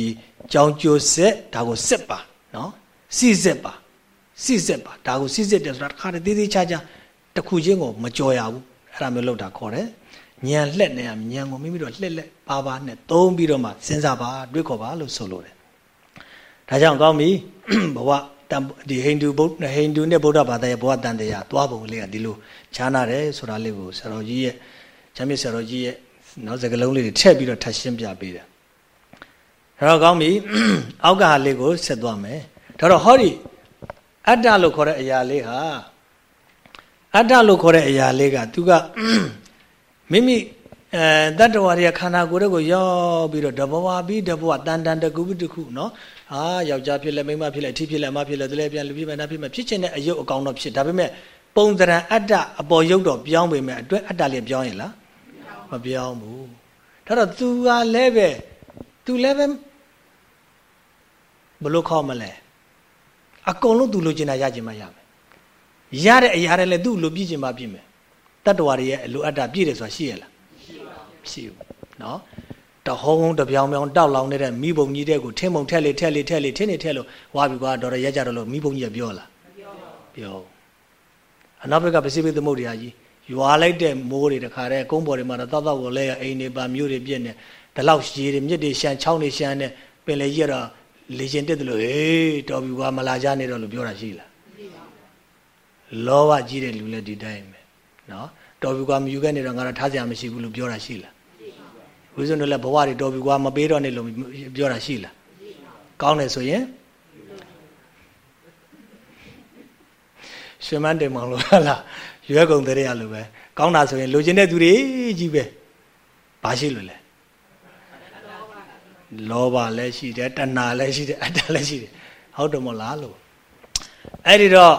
ကြောင်းကျိုးဆက်ဒါကိုစစ်ပါနော်စီစစ်ပါစီစစ်ပါဒါကိုစီစစ်တယ်ဆိုတာတစ်ခါတည်းသေးသေးချာချာတစ်ခုချင်းကိုမကြော်ရဘူးအဲ့ဒါမျိုးလောက်တာခေါ်တယ်ညံလှက်နေရညံကိုမိမိတို့လှက်လက်ပါပါနဲ့သုံးပြီးတော့မှစဉ်းစားပါတွေးခေါ်ပါလို့ဆိုလိုတယ်ဒါကြောင့်ကောင်းပြီဘဝဒီဟိန္ဒူဗုဒ္ဓဟိန္ဒူနဲ့ဗုဒ္ဓဘာသာရဲ့ဘဝတန်တရားသွားပုံလေးကဒီလိုခြားနာတယ်ဆိုတာလေးကိုဆရာတော်ကြီးရဲ့ ချမ်းမြေဆရာတော်ကြီးရဲ့နောက်စကလုံးလေးတွေထည့်ပြီးတော့ထပ်ရှင်းပြပေးတယ်ဒါတော့ကောင်းပြီအောက်ကဟာလေးကိုဆက်သွားမယ်ဒါတော့ဟောဒီအတ္တလို့ခေါ်တဲ့အရာလေးဟာအတ္တလို့ခေါ်တဲ့အရာလေးကသူကမိမိအဲတတ္တဝါတွေကခန္ဓာကိုယ်တွေကိုရောက်ပြီးတော့တဘဝပြီးတဘဝတန်တန်တကူပြီးတခုနော်ဟာယောက်ျားဖြစ်လဲမိန်းမဖြစ်လဲအထီးဖြစ်လဲအမဖြစ်လဲတလဲပြန်လူဖြစ်မယ်နာဖြစ်မယ်ဖြစ်ချင်တဲ့အယုတ်အကောင်တော့ဖြစ်ဒါပေမဲ့ပုံသဏ္ဍာန်အတ္တအပေါ်ယုတ်တော့ပြောင်းပေမဲ့အတွဲအတ္တလေးပြောင်းရင်လား မပြောင်းဘူးဒါတော့ तू ကလည်းပဲ तू လည်းပဲဘလို့ခေါ်မလဲအကုန်လုံး तू လိုချင်တာရချင်မှရမယ်ရတဲ့အရာတွေလည်း तू လိုပြည့်ချင်မှပြည့်မယ်တတ္တဝါတွေရဲ့လိုအပ်တာပြည့်တယ်ဆိုတာရှိရလားမရှိဘူးနော်တဟောင်းတပြောင်းပြောင်းတောက်လောင်နေတဲ့မိဘုံကြီးတဲ့ကိုထင်းပုံထက်လေထက်လေထက်လေထင်းနေထက်လို့ဝါပြီကွာတော်တော်ရက်ကြတော့လို့မိဘုံကြီးကပြောလားမပြောဘူးပြောအနောက်ဘက်ကပစိဖိတ်သမုဒ္ဒရာကြီး ရွာလိုက်တဲ့မိုးတွေတခါတည်းကုန်းပေါ်တွေမှာတော့တောက်တောက်ကိုလဲရအိမ်တွေပါမြို့တွေပြည့်နေဒီလောက်ရေတွေမြစ်တွေရှမ်းချောင်းတွေရှမ်းနဲ့ပင်လေကြီးကတော့လေရှင်တက်တယ်လို့ဟေးတော်ပြီကွာမလာကြနဲ့တော့လို့ပြောတာရှိလားလောဘကြီးတဲ့လူလည်းဒီတိုင်းပဲနော်တော်ပြီကွာမယူခဲ့နေတော့ငါတော့ထားစရာမရှိဘူးလို့ပြောတာရှိလားဝိဇ္ဇုံတို့လည်းဘဝတွေတော်ပြီကွာမပေးတော့နဲ့လို့ပြောတာရှိလားကောင်းတယ်ဆိုရင်ရှင်မန်းတယ်မောင်လို့ဟာလား ရွယ်ကုန်တဲ့ရလို့ပဲကောင်းတာဆိုရင်လိုချင်တဲ့သူတွေကြီးပဲဘာရှိလို့လဲလောဘလည်းရှိတယ်တဏှာလည်းရှိတယ်အတ္တလည်းရှိတယ်ဟုတ်တယ်မလားလို့အဲ့ဒီတော့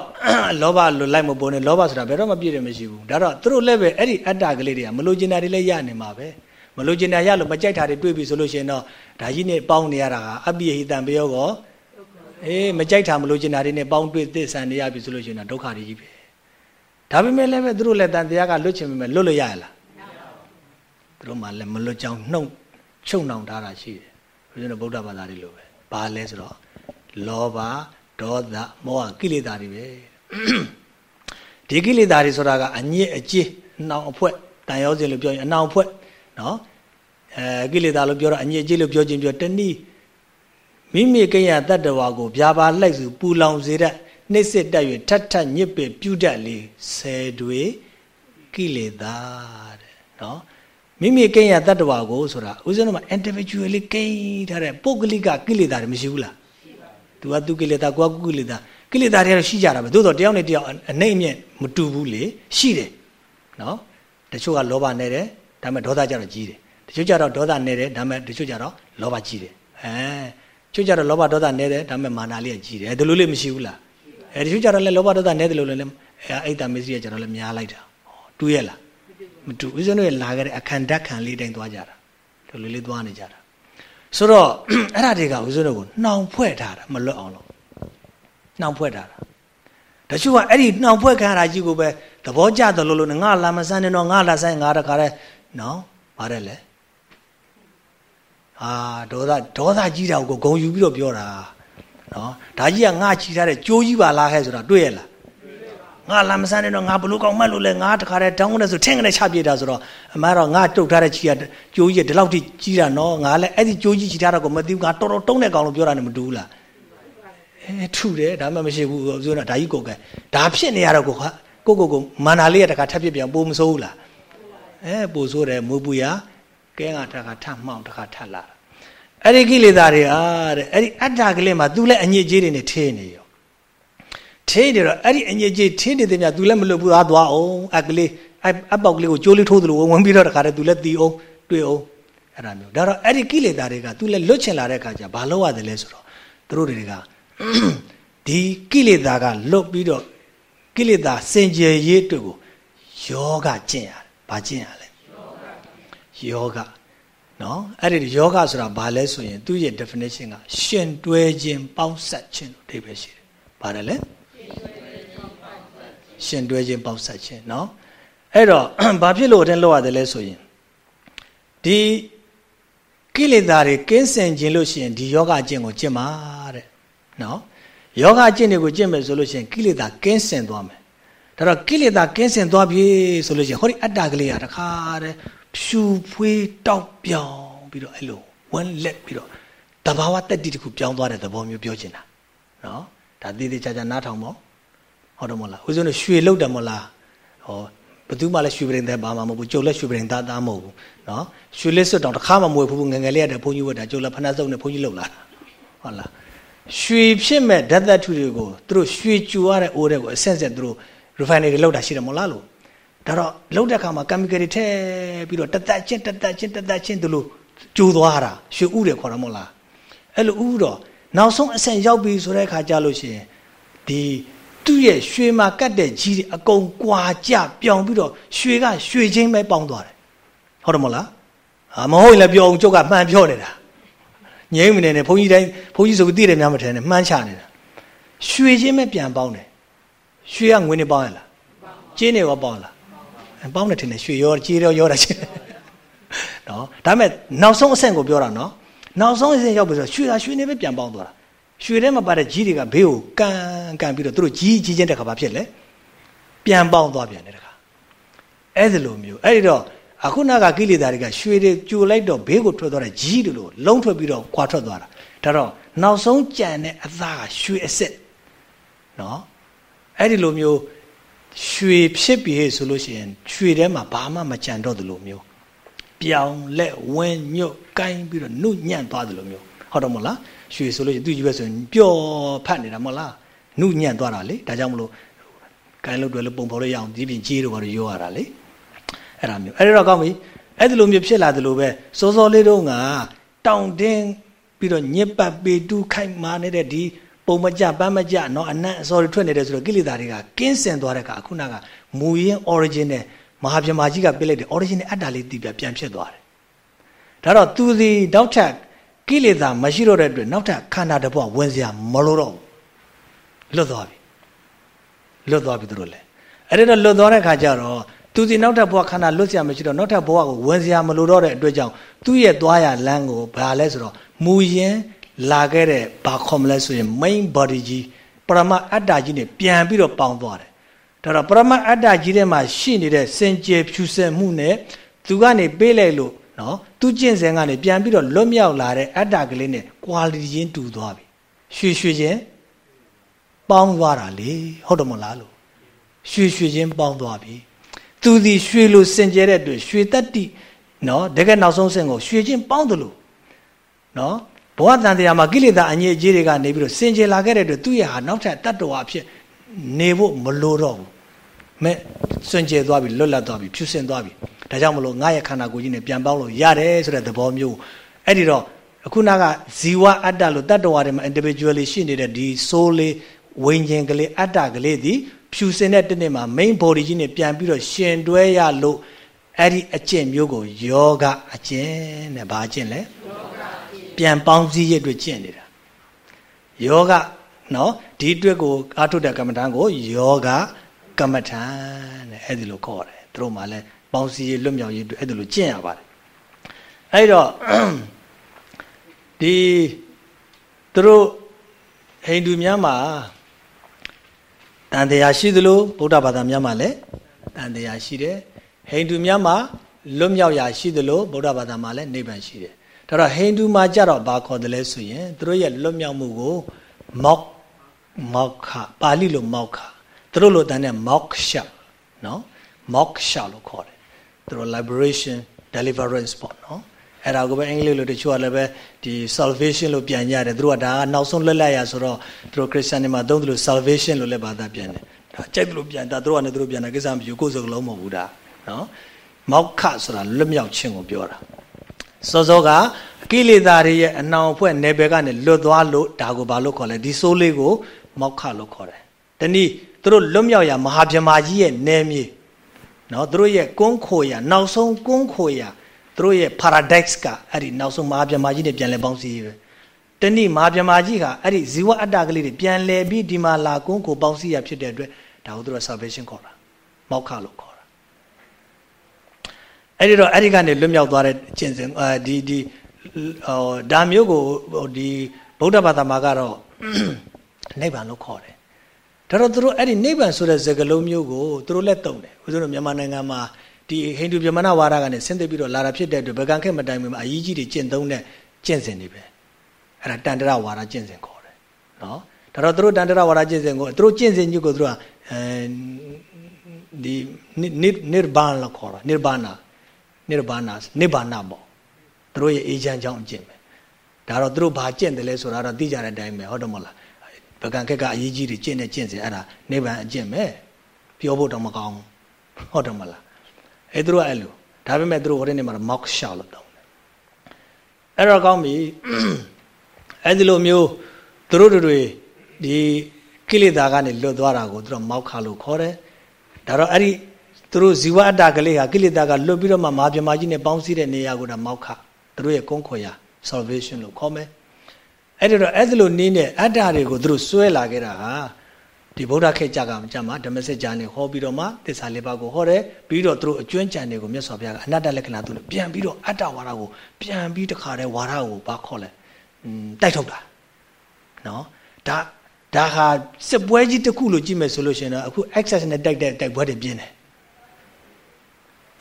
လောဘလိုလိုက်မပေါ်နဲ့လောဘဆိုတာဘယ်တော့မှပြည့်တယ်မရှိဘူးဒါတော့သူတို့လည်းပဲအဲ့ဒီအတ္တကလေးတွေကမလိုချင်တာတွေလည်းရနေမှာပဲမလိုချင်တာရလို့မကြိုက်တာတွေတွေ့ပြီဆိုလို့ရှိရင်တော့ဒါကြီးနဲ့ပေါင်းနေရတာကအပိယဟိတံပယောကောအေးမကြိုက်တာမလိုချင်တာတွေနဲ့ပေါင်းတွေ့သစ္ဆန်နေရပြီဆိုလို့ရှိရင်တော့ဒုက္ခတွေကြီးပဲ ဒါပေမဲ့လည်းပဲသူတို့လည်းတန်တရားကလွတ်ချင်ပေမဲ့လွတ်လို့ရရလားသူတို့မှလည်းမလွတ်ကြောင်းနှုတ်ချုပ်နှောင်ထားတာရှိတယ်ဘုရားဗုဒ္ဓဘာသာတွေလိုပဲဘာလဲဆိုတော့လောဘဒေါသမောဟကိလေသာတွေပဲဒီကိလေသာတွေဆိုတာကအညစ်အကြေးနှောင်အဖွဲတန်ရောစင်လို့ပြောရင်အနှောင်အဖွဲနော်အဲကိလေသာလို့ပြောတော့အညစ်အကြေးလို့ပြောခြင်းပြောတနည်းမိမိကိယတတ္တဝါကိုဗျာပါလိုက်စုပူလောင်စေတဲ့ နှိမ့်စစ်တက်၍ထထညစ်ပေပြုတတ်လေဆယ်တွေကိလေသာတဲ့နော်မိမိကိယတတ္တဝါကိုဆိုတာဦးဇင်းတို့မှာ individually ကိန်းထားတဲ့ပုဂ္ဂလိကကိလေသာတွေမရှိဘူးလားသူကသူကိလေသာကိုကကုကိလေသာကိလေသာတွေကတော့ရှိကြတာပဲသို့တော့တယောက်နဲ့တယောက်အနှိမ့်အမြင့်မတူဘူးလေရှိတယ်နော်တချို့ကလောဘနဲ့တယ်ဒါပေမဲ့ဒေါသကြတော့ကြီးတယ်တချို့ကြတော့ဒေါသနဲ့တယ်ဒါပေမဲ့တချို့ကြတော့လောဘကြီးတယ်အဲချို့ကြတော့လောဘဒေါသနဲ့တယ်ဒါပေမဲ့မာနလေးကကြီးတယ်အဲဒီလိုလေးမရှိဘူးလား အဲတချို့ကြတော့လည်းလောဘဒေါသနဲ့တယ်လို့လည်းအဲအိတ်တမစ္စရိယကြတော့လည်းများလိုက်တာတူရဲ့လားမတူဦးဇင်းတို့ရဲ့လာခဲ့တဲ့အခန္ဓာခံလေးတိုင်းသွားကြတာဒီလိုလေးသွားနေကြတာဆိုတော့အဲ့ဒါတွေကဦးဇင်းတို့ကိုနှောင်ဖွဲ့ထားတာမလွတ်အောင်လို့နှောင်ဖွဲ့ထားတာတချို့ကအဲ့ဒီနှောင်ဖွဲ့ခံရတာကြီးကိုပဲသဘောကျတယ်လို့လို့ငါလာမဆန်းနေတော့ငါလာဆိုင်ငါတခါတည်းနော်ပါတယ်လေအာဒေါသဒေါသကြီးတာကိုဂုံယူပြီးတော့ပြောတာ နော်ဒါကြီးကငါချီထားတဲ့ကြိုးကြီးပါလားခဲဆိုတာတွေ့ရလားငါလာမဆန်းနေတော့ငါဘလို့ကောင်းမှတ်လို့လဲငါတခါတည်းတောင်းနေဆိုထင်းကနေချပြတာဆိုတော့အမှန်တော့ငါတုတ်ထားတဲ့ချီကကြိုးကြီးဒီလောက်ထိကြီးတာနော်ငါလည်းအဲ့ဒီကြိုးကြီးချီထားတာကိုမသိဘူးငါတော်တော်တုံးတဲ့ကောင်လို့ပြောတာနဲ့မတူဘူးလားအဲထူတယ်ဒါမှမရှိဘူးဆိုတော့ဒါကြီးကိုကဲဒါဖြစ်နေရတော့ကိုကိုကိုကိုမန္နာလေးကတခါထပ်ပြပြန်ပိုးမစိုးဘူးလားအဲပို့ဆိုးတယ်မူပူရကဲငါတခါထမှောင်တခါထလာ အဲ့ဒီကိလေသာတွေအားတဲ့အဲ့ဒီအတ္တကလေးမှာ तू လည်းအညစ်အကြေးတွေနဲ့ထေးနေရောထေးနေတော့အဲ့ဒီအညစ်အကြေးထေးနေတဲ့မြတ် तू လည်းမလွတ်ဘူးသားသွားအောင်အကလေးအပေါက်လေးကိုကြိုးလေးထိုးသလိုဝင်ပြီးတော့တခါတည်း तू လည်းတီအောင်တွေ့အောင်အဲ့ဒါမျိုးဒါတော့အဲ့ဒီကိလေသာတွေက तू လည်းလွတ်ချင်လာတဲ့အခါကျဘာလို့ရတယ်လဲဆိုတော့သူတို့တွေကဒီကိလေသာကလွတ်ပြီးတော့ကိလေသာစင်ကြယ်ရေးအတွက်ကိုယောဂကျင့်ရတယ်။ဘာကျင့်ရလဲ။ယောဂ နော်အဲ့ဒီယောဂဆိုတာဘာလဲဆိုရင်သူ့ရဲ့ definition ကရှင်တွဲခြင်းပေါင်းဆက်ခြင်းလို့အဓိပ္ပာယ်ရှိတယ်။ဘာလဲလဲ။ရှင်တွဲခြင်းပေါင်းဆက်ခြင်းနော်။အဲ့တော့ဘာဖြစ်လို့အတင်းလောက်ရတယ်လဲဆိုရင်ဒီကိလေသာတွေကင်းစင်ခြင်းလို့ရှိရင်ဒီယောဂကျင့်ကိုကျင့်ပါတဲ့။နော်။ယောဂကျင့်တွေကိုကျင့်မယ်ဆိုလို့ရှိရင်ကိလေသာကင်းစင်သွားမယ်ဒါတော့ကိလေသာကင်းစင်သွားပြီဆိုလို့ရှိရင်ဟောဒီအတ္တကလေးကတခါတည်း ဖြူဖွေးတောက်ပြောင်ပြီးတော့အဲ့လိုဝမ်းလက်ပြီးတော့တဘာဝတက်တိတခုပြောင်းသွားတဲ့သဘောမျိုးပြောချင်တာနော်ဒါသေးသေးချာချာနားထောင်ပေါ့ဟုတ်တယ်မဟုတ်လားဦးဇင်းတို့ရွှေလုတ်တယ်မဟုတ်လားဟောဘယ်သူမှလည်းရွှေပရင်သားပါမှာမဟုတ်ဘူးကျုပ်လည်းရွှေပရင်သားသားမဟုတ်ဘူးနော်ရွှေလစ်စွတ်တောင်တစ်ခါမှမဝယ်ဘူးငငယ်လေးရတဲ့ဘုန်းကြီးဝတ်တာကျုပ်လည်းဖဏစုပ်နဲ့ဘုန်းကြီးလုတ်လာတာဟုတ်လားရွှေဖြစ်မဲ့ဓာတ်သတ္ထုတွေကိုသူတို့ရွှေကြူရတဲ့အိုးတွေကိုအဆက်ဆက်သူတို့ refinery တွေလောက်တာရှိတယ်မဟုတ်လားလို့ ဒါတော့လောက်တဲ့အခါမှာ chemical တွေထည့်ပြီးတော့တသက်ချင်းတသက်ချင်းတသက်ချင်းသူလို့ကျိုးသွားတာရွှေဥတယ်ခေါ်တာမဟုတ်လားအဲ့လိုဥတော့နောက်ဆုံးအဆင့်ရောက်ပြီဆိုတဲ့အခါကြလို့ရှိရင်ဒီသူ့ရဲ့ရွှေမှာကတ်တဲ့ကြီးတွေအကုန်ကွာကြပြောင်ပြီးတော့ရွှေကရွှေချင်းပဲပေါင်းသွားတယ်ဟုတ်တယ်မဟုတ်လားအာမဟုတ်ရင်လည်းပြောအောင်ကျုပ်ကမှန်ပြောနေတာငြိမ့်မနေနဲ့ဘုန်းကြီးတိုင်းဘုန်းကြီးဆိုပြီးသိတယ်များမထင်နဲ့မှန်းချနေတာရွှေချင်းပဲပြန်ပေါင်းတယ်ရွှေကငွေနဲ့ပေါင်းရလားကျင်းနေရောပေါင်းလား ပေါင်းတယ်ထင်တယ်ရွှေရောကြေးရောရောတာချင်းနော်ဒါပေမဲ့နောက်ဆုံးအဆင့်ကိုပြောတာနော်နောက်ဆုံးအဆင့်ရောက်ပြီဆိုရွှေကရွှေနေပဲပြန်ပေါင်းသွားတာရွှေထဲမှာပါတဲ့ကြီးတွေကဘေးကိုကန်ကန်ပြီးတော့သူတို့ကြီးကြီးချင်းတဲ့ခါဘာဖြစ်လဲပြန်ပေါင်းသွားပြန်တယ်တခါအဲ့ဒီလိုမျိုးအဲ့ဒီတော့အခုနကကိလေသာတွေကရွှေတွေကြိုလိုက်တော့ဘေးကိုထွက်သွားတဲ့ကြီးတို့လိုလုံးထွက်ပြီးတော့ခွာထွက်သွားတာဒါတော့နောက်ဆုံးကြံတဲ့အသားကရွှေအစ်စ်နော်အဲ့ဒီလိုမျိုး ရွှေဖြစ်ပြီဆိုလို့ရှိရင်ရွှေထဲမှာဘာမှမကြံတော့တယ်လို့မျိုးပြောင်လက်ဝင်းညွတ်ကိုင်းပြီးတော့နှုတ်ညံ့သွားတယ်လို့မျိုးဟုတ်တော့မလားရွှေဆိုလို့ရှိရင်သူကြီးပဲဆိုရင်ပျော်ဖတ်နေတာမဟုတ်လားနှုတ်ညံ့သွားတာလေဒါကြောင့်မလို့ကိုင်းလို့တွေ့လို့ပုံဖော်လို့ရအောင်ဒီပြင်ကြီးတို့ဘာလို့ရောရတာလေအဲ့ဒါမျိုးအဲ့ဒါတော့ကောင်းပြီအဲ့ဒီလိုမျိုးဖြစ်လာတယ်လို့ပဲစောစောလေးတုန်းကတောင်တင်းပြီးတော့ညစ်ပတ်ပေတူးခိုက်မာနေတဲ့ဒီ ပုံမကြပန်းမကြเนาะအနံ့အစောတွေထွက်နေတယ်ဆိုတော့ကိလေသာတွေကကင်းစင်သွားတဲ့အခါခုနကမူရင်း origin နဲ့မဟာပြမကြီးကပြလိုက်တဲ့ origin နဲ့အတ္တလေးတည်ပြပြန်ဖြစ်သွားတယ်ဒါတော့သူဒီနောက်ထပ်ကိလေသာမရှိတော့တဲ့အတွက်နောက်ထပ်ခန္ဓာတစ်ပွားဝင်စရာမလိုတော့ဘူးလွတ်သွားပြီလွတ်သွားပြီသူတို့လည်းအဲ့ဒါတော့လွတ်သွားတဲ့ခါကျတော့သူစီနောက်ထပ်ဘဝခန္ဓာလွတ်စရာမရှိတော့နောက်ထပ်ဘဝကိုဝင်စရာမလိုတော့တဲ့အတွက်ကြောင့်သူ့ရဲ့သွားရလမ်းကိုဘာလဲဆိုတော့မူရင်း လာခဲ့တဲ့ဘာခေါ်မလဲဆိုရင် main body ကြီးပရမအတ္တကြီးနဲ့ပြန်ပြီးတော့ပေါင်းသွားတယ်ဒါတော့ပရမအတ္တကြီးထဲမှာရှိနေတဲ့စင်ကြယ်ဖြူစင်မှုနဲ့သူကနေပေးလိုက်လို့နော်သူကျင့်စဉ်ကနေပြန်ပြီးတော့လွတ်မြောက်လာတဲ့အတ္တကလေးနဲ့ quality ချင်းတူသွားပြီရွှေရွှေချင်းပေါင်းသွားတာလေဟုတ်တယ်မလားလို့ရွှေရွှေချင်းပေါင်းသွားပြီသူဒီရွှေလိုစင်ကြဲတဲ့အတွက်ရွှေတက်တိနော်တကယ်နောက်ဆုံးစင်ကိုရွှေချင်းပေါင်းတယ်လို့နော် ဘဝတန်တရားမှာကိလေသာအငြိအကျေးတွေကနေပြီးတော့စင်ကြယ်လာခဲ့တဲ့အတွက်သူ့ရဲ့ဟာနောက်ထပ်တတ္တဝါဖြစ်နေဖို့မလိုတော့ဘူးမဲ့စင်ကြယ်သွားပြီလွတ်လပ်သွားပြီဖြူစင်သွားပြီဒါကြောင့်မလို့ငါရဲ့ခန္ဓာကိုယ်ကြီးနဲ့ပြန်ပေါင်းလို့ရတယ်ဆိုတဲ့သဘောမျိုးအဲ့ဒီတော့အခုနကဇီဝအတ္တလို့တတ္တဝါတွေမှာ individually ရှိနေတဲ့ဒီ soul လေးဝိညာဉ်ကလေးအတ္တကလေးဒီဖြူစင်တဲ့တနေ့မှာ main body ကြီးနဲ့ပြန်ပြီးတော့ရှင်တွဲရလို့အဲ့ဒီအကျင့်မျိုးကိုယောဂအကျင့်နဲ့ဘာအကျင့်လဲ ပြန်ပေါင်းစည်းရအတွက်ကျင့်နေတာယောဂနော်ဒီအတွက်ကိုအာထုတဲ့ကမ္မဋ္ဌာန်းကိုယောဂကမ္မဋ္ဌာန်းတဲ့အဲ့ဒီလိုခေါ်တယ်သူတို့မှလည်းပေါင်းစည်းရလွတ်မြောက်ရေးအတွက်အဲ့ဒီလိုကျင့်ရပါတယ်အဲ့တော့ဒီသူတို့ဟိန္ဒူများမှာတန်တရားရှိသလိုဗုဒ္ဓဘာသာများမှာလည်းတန်တရားရှိတယ်ဟိန္ဒူများမှာလွတ်မြောက်ရာရှိသလိုဗုဒ္ဓဘာသာမှာလည်းနိဗ္ဗာန်ရှိတယ် ဒါတော့ဟိန္ဒူမှာကြတော့ဘာခေါ်တယ်လဲဆိုရင်သူတို့ရဲ့လွတ်မြောက်မှုကိုမောက်မောက်ခပါဠိလိုမောက်ခသူတို့လိုတန်းတဲ့မောက်ရှနော်မောက်ရှလို့ခေါ်တယ်သူတို့ liberation deliverance ပေါ့နော်အဲ့ဒါကိုပဲအင်္ဂလိပ်လိုတချို့ကလည်းပဲဒီ salvation လို့ပြန်ကြတယ်သူတို့ကဒါကနောက်ဆုံးလွတ်လပ်ရဆိုတော့သူတို့ Christian တွေမှာသုံးတယ်လို့ salvation လို့လည်းဘာသာပြန်တယ်ဒါကြိုက်တယ်လို့ပြန်တာသူတို့ကလည်းသူတို့ပြန်တာကိစ္စမဖြစ်ကိုယ်စကလုံးမဟုတ်ဘူးဒါနော်မောက်ခဆိုတာလွတ်မြောက်ခြင်းကိုပြောတာ စောစောကကိလေသာတွေရဲ့အနှောင်အဖွဲ့နယ်ပယ်ကနေလွတ်သွားလို့ဒါကိုဘာလို့ခေါ်လဲဒီဆိုးလေးကိုမောက်ခလို့ခေါ်တယ်တနည်းသူတို့လွတ်မြောက်ရမဟာဗြဟ္မာကြီးရဲ့နယ်မြေနော်သူတို့ရဲ့ကုန်းခိုရနောက်ဆုံးကုန်းခိုရသူတို့ရဲ့ paradise ကအဲ့ဒီနောက်ဆုံးမဟာဗျမကြီးနဲ့ပြန်လဲပေါင်းစည်းပဲတနည်းမဟာဗျမကြီးကအဲ့ဒီဇီဝအတ္တကလေးတွေပြန်လဲပြီးဒီမှာလာကုန်းကိုပေါင်းစည်းရဖြစ်တဲ့အတွက်ဒါကိုသူတို့ salvation ခေါ်တာမောက္ခလို့ခေါ်တာ အဲ့ဒီတော့အဲ့ဒီကနေလွတ်မြောက်သွားတဲ့ကျင့်စဉ်ဒီဒီဟိုဒါမျိုးကိုဒီဗုဒ္ဓဘာသာမှာကတော့နိဗ္ဗာန်လို့ခေါ်တယ်ဒါတော့သူတို့အဲ့ဒီနိဗ္ဗာန်ဆိုတဲ့စကားလုံးမျိုးကိုသူတို့လက်တုံတယ်ဦးဇင်းတို့မြန်မာနိုင်ငံမှာဒီဟိန္ဒူဗြဟ္မဏဝါဒကနေဆင်းသက်ပြီးတော့လာတာဖြစ်တဲ့အတွက်ဗကံခက်မတိုင်မီမှာအကြီးကြီးတွေကျင့်သုံးတဲ့ကျင့်စဉ်တွေပဲအဲ့ဒါတန်တရဝါဒကျင့်စဉ်ခေါ်တယ်နော်ဒါတော့သူတို့တန်တရဝါဒကျင့်စဉ်ကိုသူတို့ကျင့်စဉ်ကြီးကိုသူတို့ကအဲဒီနိဗ္ဗာန်လို့ခေါ်တာနိဗ္ဗာန် နိဗ္ဗာန်နိဗ္ဗာန်ပေါ့သူတို့ရဲ့အေဂျင့်ကြောင့်အကျင့်ပဲဒါတော့သူတို့ဘာကျင့်တယ်လဲဆိုတာတော့သိကြတဲ့အတိုင်းပဲဟုတ်တယ်မဟုတ်လားဗကံခက်ကအရေးကြီးတွေကျင့်တဲ့ကျင့်စဉ်အဲ့ဒါနိဗ္ဗာန်အကျင့်ပဲပြောဖို့တော့မကောင်းဟုတ်တယ်မလားအဲသူတို့အဲ့လိုဒါပေမဲ့သူတို့ဝရင်းနေမှာမောက်ရှာလို့တောင်းတယ်အဲ့တော့ကောင်းပြီအဲ့ဒီလိုမျိုးသူတို့တွေဒီကိလေသာကနေလွတ်သွားတာကိုသူတို့မောက်ခါလို့ခေါ်တယ်ဒါတော့အဲ့ဒီ သူတို့ဇီဝအတ္တကလေးဟာကိလေသာကလွတ်ပြီးတော့မှမာပြမကြီးနဲ့ပေါင်းစည်းတဲ့နေရာကိုဒါမောက်ခသူတို့ရဲ့ကုန်းခွေရ salvation လို့ခေါ်မယ်အဲ့ဒီတော့အဲ့ဒီလိုနည်းနဲ့အတ္တတွေကိုသူတို့စွဲလာခဲ့တာဟာဒီဗုဒ္ဓခေတ်ကြကကြမှာဓမ္မစစ်ကြာနေဟောပြီးတော့မှသစ္စာလေးပါးကိုဟောတယ်ပြီးတော့သူတို့အကျွမ်းကြံတွေကိုမြတ်စွာဘုရားကအနတ္တလက္ခဏာသူပြန်ပြီးတော့အတ္တဝါဒကိုပြန်ပြီးတခါတည်းဝါဒကိုဘာခေါ်လဲอืมတိုက်ထုတ်တာနော်ဒါဒါဟာစစ်ပွဲကြီးတစ်ခုလို့ကြည့်မယ်ဆိုလို့ရှိရင်တော့အခု access နဲ့တိုက်တဲ့တိုက်ပွဲတွေပြင်းတယ်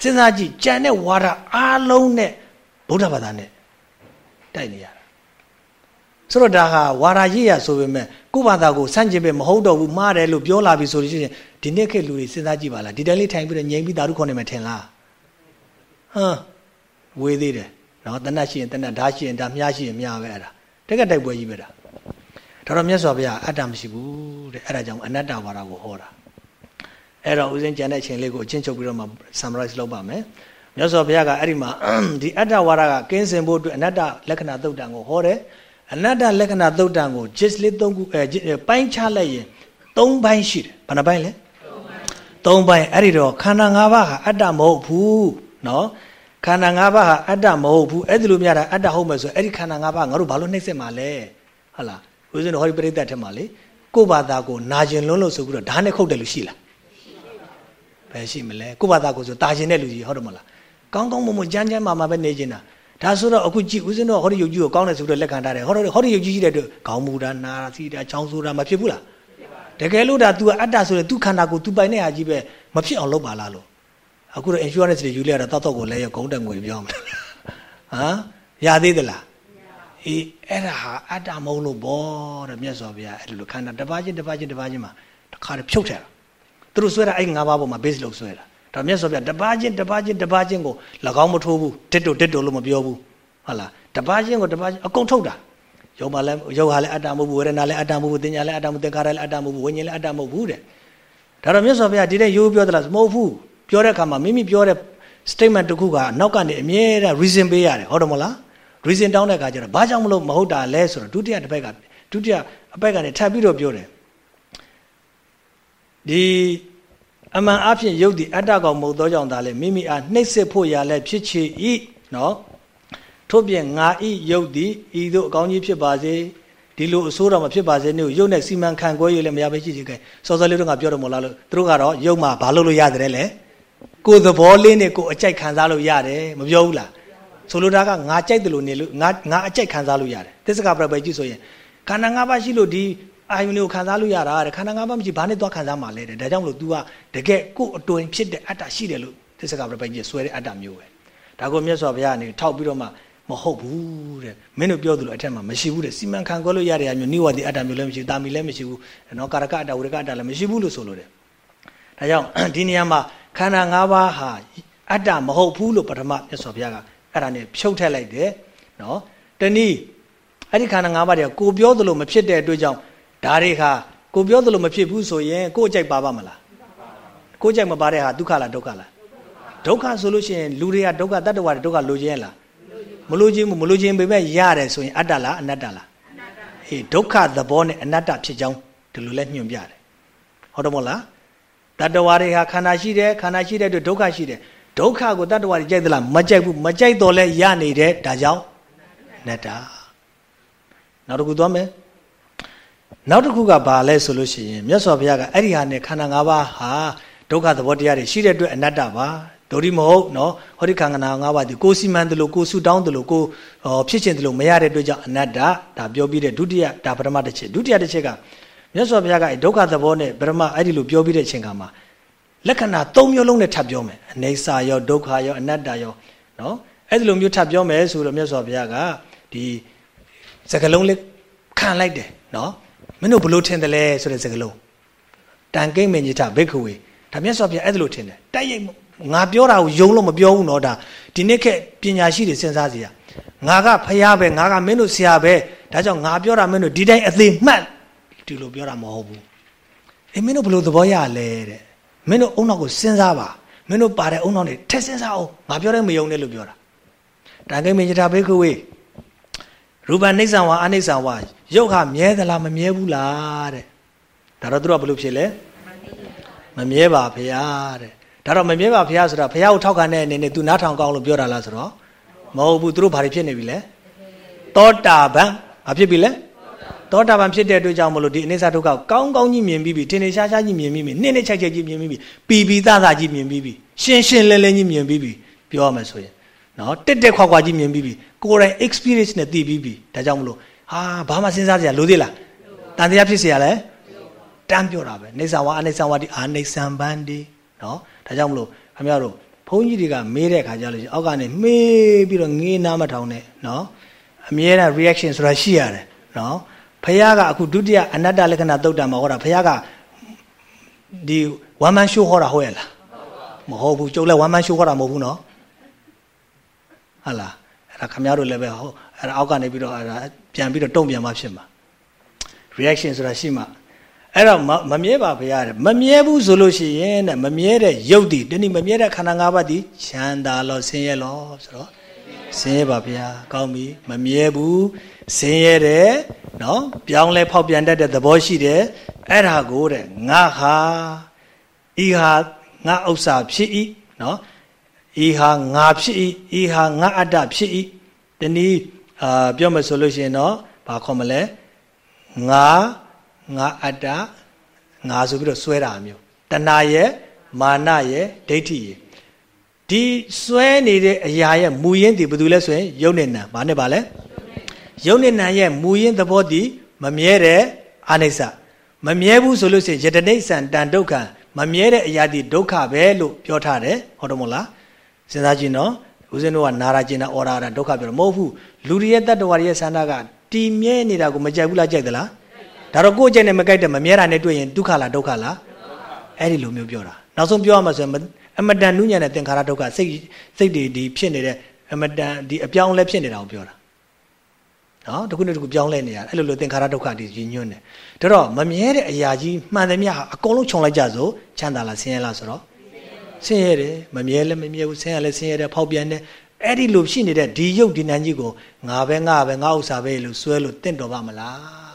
စဉ်းစားကြည့်ကြံတဲ့ဝါဒအားလုံးနဲ့ဗုဒ္ဓဘာသာနဲ့တိုက်နေရတာဆိုတော့ဒါဟာဝါဒရေးရဆိုပေမဲ့ကိုယ့်ဘာသာကိုစန့်ကျင်ပဲမဟုတ်တော့ဘူးမှားတယ်လို့ပြောလာပြီဆိုလို့ရှိရင်ဒီနေ့ခေတ်လူတွေစဉ်းစားကြည့်ပါလားဒီတိုင်းလေးထိုင်ပြီးတော့ငြိမ်ပြီးတာတို့ခေါ်နေမှထင်လားဟမ်ဝေးသေးတယ်နော်တဏှတ်ရှိရင်တဏှတ်ဓာတ်ရှိရင်ဓာတ်မြားရှိရင်မြားပဲအဲ့ဒါတက်ကတိုက်ပွဲကြီးပဲဒါဒါတော့မြတ်စွာဘုရားအတ္တမရှိဘူးတဲ့အဲ့ဒါကြောင့်အနတ္တဝါဒကိုဟောတာ အဲ့တော့ဦးဇင်းကြံတဲ့အချိန်လေးကိုအချင်းချုပ်ပြီးတော့မှ summarize လုပ်ပါမယ်မြတ်စွာဘုရားကအဲ့ဒီမှာဒီအတ္တဝါဒကကင်းစင်ဖို့အတွက်အနတ္တလက္ခဏာသုတ်တံကိုဟောတယ်အနတ္တလက္ခဏာသုတ်တံကို just လေး၃ခုအဲပိုင်းခြားလိုက်ရင်၃ပိုင်းရှိတယ်ဘယ်နှပိုင်းလဲ၃ပိုင်းအဲ့ဒီတော့ခန္ဓာ၅ပါးဟာအတ္တမဟုတ်ဘူးနော်ခန္ဓာ၅ပါးဟာအတ္တမဟုတ်ဘူးအဲ့ဒီလိုများတာအတ္တဟုတ်မယ်ဆိုအဲ့ဒီခန္ဓာ၅ပါးငါတို့ဘာလို့နှိမ့်ဆက်မှာလဲဟုတ်လားဦးဇင်းတို့ဟောဒီပရိသတ်ထက်မှာလေကိုယ့်ဘာသာကိုနာကျင်လွန်းလို့ဆိုပြီးတော့ဓာတ်နဲ့ခုတ်တယ်လို့ရှိလား ဘယ်ရှိမလဲကိုယ့်ဘာသာကိုဆိုတာကျင်တဲ့လူကြီးဟုတ်တယ်မလားကောင်းကောင်းမွန်မွန်ကြမ်းကြမ်းမာမာပဲနေကျင်တာဒါဆိုတော့အခုကြည့်ဦးဇင်းတို့ဟောဒီယုတ်ကြီးကိုကောင်းတယ်ဆိုတော့လက်ခံထားတယ်ဟောဒီဟောဒီယုတ်ကြီးရှိတဲ့အတွက်ခေါင်းမူတာနာတာစီတာချောင်းဆိုတာမဖြစ်ဘူးလားတကယ်လို့ဒါ तू ကအတ္တဆိုရင် तू ခန္ဓာကို तू ပိုင်တဲ့ဟာကြီးပဲမဖြစ်အောင်လုပ်ပါလားလို့အခုတော့ insurance တွေယူလိုက်ရတော့တောက်တော့ကိုလဲရဂုံးတံငွေပြောမှာဟမ်ရသေးသလားအေးအဲ့ဒါဟာအတ္တမဟုတ်လို့ဘောတဲ့မြတ်စွာဘုရားအဲ့လိုခန္ဓာတစ်ပါးချင်းတစ်ပါးချင်းတစ်ပါးချင်းမှာတစ်ခါတည်းဖြုတ်ထည့်တာ သူတို့ဆွဲတာအဲ့ငါးပါးပေါ်မှာ base လို့ဆွဲတာဒါမြတ်စွာဘုရားတစ်ပါးချင်းတစ်ပါးချင်းတစ်ပါးချင်းကို၎င်းမထိုးဘူးတစ်တုတစ်တုလို့မပြောဘူးဟုတ်လားတစ်ပါးချင်းကိုတစ်ပါးချင်းအကုန်ထုတ်တာယုံပါလဲယုံဟာလဲအတ္တမဟုတ်ဘူးဝေဒနာလဲအတ္တမဟုတ်ဘူးတင်ညာလဲအတ္တမဟုတ်သင်္ခါရလဲအတ္တမဟုတ်ဘူးဝိညာဉ်လဲအတ္တမဟုတ်ဘူးတဲ့ဒါတော့မြတ်စွာဘုရားဒီတဲ့ရိုးပြောသလားမဟုတ်ဘူးပြောတဲ့အခါမှာမိမိပြောတဲ့ statement တစ်ခုကနောက်ကနေအမြဲတမ်း reason ပေးရတယ်ဟုတ်တယ်မလား reason တောင်းတဲ့အခါကျတော့ဘာကြောင့်မလို့မဟုတ်တာလဲဆိုတော့ဒုတိယတစ်ဘက်ကဒုတိယအဘက်ကနေထပ်ပြီးတော့ပြောတယ် ဒီအမှန်အဖြစ်ယုတ်ဒီအတ္တကောင်မဟုတ်သောကြောင့်ဒါလေမိမိအားနှိမ့်စစ်ဖို့ရလဲဖြစ်ချေဤနော်ထို့ပြင်ငါဤယုတ်ဒီဤသို့အကောင်းကြီးဖြစ်ပါစေဒီလိုအဆိုးတော်မဖြစ်ပါစေနဲ့ရုပ်နဲ့စီမံခန့်ခွဲရလည်းမရပဲရှိချေကဲစောစောလေးတော့ငါပြောတော့မလားလို့သူတို့ကတော့ရုပ်မှာဘာလို့လို့ရတယ်လဲကိုယ်သဘောလေးနဲ့ကိုယ်အကြိုက်ခံစားလို့ရတယ်မပြောဘူးလားဆိုလိုတာကငါကြိုက်တယ်လို့နေလို့ငါငါအကြိုက်ခံစားလို့ရတယ်သစ္စကပြပယ်ကြည့်ဆိုရင်ခန္ဓာ၅ပါးရှိလို့ဒီ အာယုန်တွေကိုခံစားလို့ရတာတဲ့ခန္ဓာ၅ပါးမရှိဘာနဲ့သွားခံစားမှာလဲတဲ့ဒါကြောင့်မလို့ तू ကတကယ်ကိုယ်အတွင်ဖြစ်တဲ့အတ္တရှိတယ်လို့သစ္စကပြပယ်ကြီးဆွဲတဲ့အတ္တမျိုးပဲဒါကိုမြတ်စွာဘုရားကနေထောက်ပြီးတော့မှမဟုတ်ဘူးတဲ့မင်းတို့ပြောသလိုအထက်မှာမရှိဘူးတဲ့စီမံခန့်ခွဲလို့ရတဲ့အမျိုးနိဝတိအတ္တမျိုးလည်းမရှိဘူးတာမီလည်းမရှိဘူးနော်ကာရကအတ္တဝရကအတ္တလည်းမရှိဘူးလို့ဆိုလို့တယ်ဒါကြောင့်ဒီနေရာမှာခန္ဓာ၅ပါးဟာအတ္တမဟုတ်ဘူးလို့ပထမမြတ်စွာဘုရားကအဲ့ဒါနဲ့ဖြုတ်ထက်လိုက်တယ်နော်တနည်းအဲ့ဒီခန္ဓာ၅ပါးတွေကကိုပြောသလိုမဖြစ်တဲ့အတွက်ကြောင့် ဒါတွေခါကိုပြောသလိုမဖြစ်ဘူးဆိုရင်ကိုအကြိုက်ပါပါမလားကိုကြိုက်မပါတဲ့ဟာဒုက္ခလားဒုက္ခလားဒုက္ခဆိုလို့ရှိရင်လူတွေကဒုက္ခတတ္တဝါတွေဒုက္ခလိုချင်လားမလိုချင်ဘူးမလိုချင်ပေမဲ့ရတယ်ဆိုရင်အတ္တလားအနတ္တလားအေးဒုက္ခသဘောနဲ့အနတ္တဖြစ်ကြောင်းဒီလိုလဲညွှန်ပြတယ်ဟုတ်တယ်မို့လားတတ္တဝါတွေဟာခန္ဓာရှိတယ်ခန္ဓာရှိတဲ့အတွက်ဒုက္ခရှိတယ်ဒုက္ခကိုတတ္တဝါတွေကြိုက်သလားမကြိုက်ဘူးမကြိုက်တော့လဲရနေတယ်ဒါကြောင့်အနတ္တနောက်တစ်ခုသွားမယ် နောက်တစ်ခုကဘာလဲဆိုလို့ရှိရင်မြတ်စွာဘုရားကအဲ့ဒီဟာနဲ့ခန္ဓာ၅ပါးဟာဒုက္ခသဘောတရားတွေရှိတဲ့အတွက်အနတ္တပါဒိုရီမဟုတ်နော်ဟောဒီခန္ဓာ၅ပါးဒီကိုစီမံတယ်လို့ကိုဆူတောင်းတယ်လို့ကိုဖြစ်ခြင်းတယ်လို့မရတဲ့အတွက်ကြောင့်အနတ္တဒါပြောပြီးတဲ့ဒုတိယဒါပထမတစ်ချက်ဒုတိယတစ်ချက်ကမြတ်စွာဘုရားကဒုက္ခသဘောနဲ့ပထမအဲ့ဒီလိုပြောပြီးတဲ့အချိန်ကမှာလက္ခဏာ၃မျိုးလုံးနဲ့ထပ်ပြောမယ်အနေစာရောဒုက္ခရောအနတ္တရောနော်အဲ့ဒီလိုမျိုးထပ်ပြောမယ်ဆိုတော့မြတ်စွာဘုရားကဒီစကလုံးလေးခံလိုက်တယ်နော် မင်းတို့ဘလို့ထင်တယ်လဲဆိုတဲ့စကလုံးတန်ကိမ့်မင်ကြီးထဘိက္ခဝေဒါမြတ်စွာဘုရားအဲ့ဒါလိုထင်တယ်တိုက်ရိုက်ငါပြောတာကိုယုံလို့မပြောဘူးနော်ဒါဒီနေ့ခက်ပညာရှိတွေစဉ်းစားစီရငါကဖះပဲငါကမင်းတို့ဆရာပဲဒါကြောင့်ငါပြောတာမင်းတို့ဒီတိုင်းအသေးမှတ်ဒီလိုပြောတာမဟုတ်ဘူးအေးမင်းတို့ဘယ်လိုသဘောရလဲတဲ့မင်းတို့အုံနောက်ကိုစဉ်းစားပါမင်းတို့ပါတဲ့အုံနောက်တွေထက်စဉ်းစားအောင်ငါပြောတဲ့မယုံနဲ့လို့ပြောတာတန်ခိမင်္ဂတာဘေခဝေရူပနိစ္စံဝါအနိစ္စံဝါ ရုပ်ဟာမြဲသလားမမြဲဘူးလားတဲ့ဒါတော့သူတို့ကဘယ်လိုဖြစ်လဲမမြဲပါဗျာတဲ့ဒါတော့မမြဲပါဘုရားဆိုတော့ဘုရားကိုထောက်ခံတဲ့အနေနဲ့ तू နားထောင်ကောင်းလို့ပြောတာလားဆိုတော့မဟုတ်ဘူးသူတို့ဘာတွေဖြစ်နေပြီလဲသောတာပန်ဘာဖြစ်ပြီလဲသောတာပန်ဖြစ်တဲ့အတွက်ကြောင့်မလို့ဒီအနိစ္စဒုက္ခကောင်းကောင်းကြီးမြင်ပြီးပြီထင်ထင်ရှားရှားကြီးမြင်ပြီးပြီနှစ်နှစ်ချက်ချက်ကြီးမြင်ပြီးပြီပီပီသသကြီးမြင်ပြီးပြီရှင်းရှင်းလင်းလင်းကြီးမြင်ပြီးပြီပြောရမယ်ဆိုရင်နော်တက်တက်ခွာခွာကြီးမြင်ပြီးပြီကိုယ်တိုင် experience နဲ့သိပြီးပြီဒါကြောင့်မလို့ ဟာဘာမှစဉ်းစားစရာလိုသေးလားတန်တရားဖြစ်စရာလဲတန်းပြောတာပဲနေဆံဝါအနေဆံဝါဒီအာနေဆံပန်းဒီနော်ဒါကြောင့်မလို့ခင်ဗျားတို့ဘုန်းကြီးတွေကမေးတဲ့အခါကျလို့အောက်ကနေမေးပြီးတော့ငေးနားမထောင်နဲ့နော်အမြဲတမ်း reaction ဆိုတာရှိရတယ်နော်ဖះကအခုဒုတိယအနတ္တလက္ခဏာတုတ်တံမှာဟောတာဖះကဒီ one man show ဟောတာဟုတ်ရဲ့လားမဟုတ်ဘူးကျုပ်လည်း one man show ဟောတာမဟုတ်ဘူးနော်ဟုတ်လားအဲ့ဒါခင်ဗျားတို့လည်းပဲဟောအဲ့ဒါအောက်ကနေပြီးတော့အဲ့ဒါ ပြန်ပြီးတော့တုံ့ပြန်မှဖြစ်မှာ reaction ဆိုတာရှိမှအဲ့တော့မမြဲပါဘုရားတဲ့မမြဲဘူးဆိုလို့ရှိရင်တဲ့မမြဲတဲ့ရုပ်တည်တနည်းမမြဲတဲ့ခန္ဓာ၅ပါးတည်ချမ်းသာလို့ဆင်းရဲလို့ဆိုတော့ဆင်းရဲပါဗျာကောင်းပြီမမြဲဘူးဆင်းရဲတယ်နော်ပြောင်းလဲဖောက်ပြန်တတ်တဲ့သဘောရှိတယ်အဲ့ဒါကိုတဲ့ငါဟာဤဟာငါဥစ္စာဖြစ်ဤနော်ဤဟာငါဖြစ်ဤဤဟာငါအတ္တဖြစ်ဤတနည်း အာပြောမယ်ဆိုလို့ရှိရင်တော့ဘာခေါ်မလဲငါငါအတ္တငါဆိုပြီးတော့စွဲတာမျိုးတဏှာရဲ့မာနရဲ့ဒိဋ္ဌိရဲ့ဒီစွဲနေတဲ့အရာရဲ့မူရင်းတည်ဘာလို့လဲဆိုရင်ယုံနေနံဘာနဲ့ပါလဲယုံနေနံရဲ့မူရင်းသဘောတည်မမြဲတဲ့အာနိစ္စမမြဲဘူးဆိုလို့ရှိရင်ယတနိစ္စံတန်ဒုက္ခမမြဲတဲ့အရာတည်ဒုက္ခပဲလို့ပြောထားတယ်ဟုတ်တယ်မို့လားစဉ်းစားကြည့်နော် ဦးဇင်းတို့ကနာရာကျင်တာအော်ရာတာဒုက္ခပြောတယ်မဟုတ်ဘူးလူတွေရဲ့တတ္တဝါတွေရဲ့ဆန္ဒကတည်မြဲနေတာကိုမကြိုက်ဘူးလားကြိုက်သလားဒါတော့ကိုယ့်အကျင့်နဲ့မကြိုက်တဲ့မမြဲတာနဲ့တွေ့ရင်ဒုက္ခလားဒုက္ခလားအဲ့ဒီလိုမျိုးပြောတာနောက်ဆုံးပြောရမှာဆိုရင်အမတန်နုညံ့တဲ့သင်္ခါရဒုက္ခစိတ်စိတ်တွေဒီဖြစ်နေတဲ့အမတန်ဒီအပြောင်းလဲဖြစ်နေတာကိုပြောတာနော်တခုနဲ့တခုပြောင်းလဲနေရအဲ့လိုလိုသင်္ခါရဒုက္ခဒီရည်ညွှန်းတယ်ဒါတော့မမြဲတဲ့အရာကြီးမှန်သမျှဟာအကုန်လုံးခြုံလိုက်ကြစို့ချမ်းသာလားဆင်းရဲလားဆိုတော့ ဆင်းရဲတယ်မမြဲလည်းမမြဲဘူးဆင်းရဲလည်းဆင်းရဲတယ်ဖောက်ပြန်တယ်အဲ့ဒီလိုရှိနေတဲ့ဒီယုတ်ဒီနံကြီးကိုငါပဲငါပဲငါဥစ္စာပဲလို့စွဲလို့တင့်တော်ပါမလား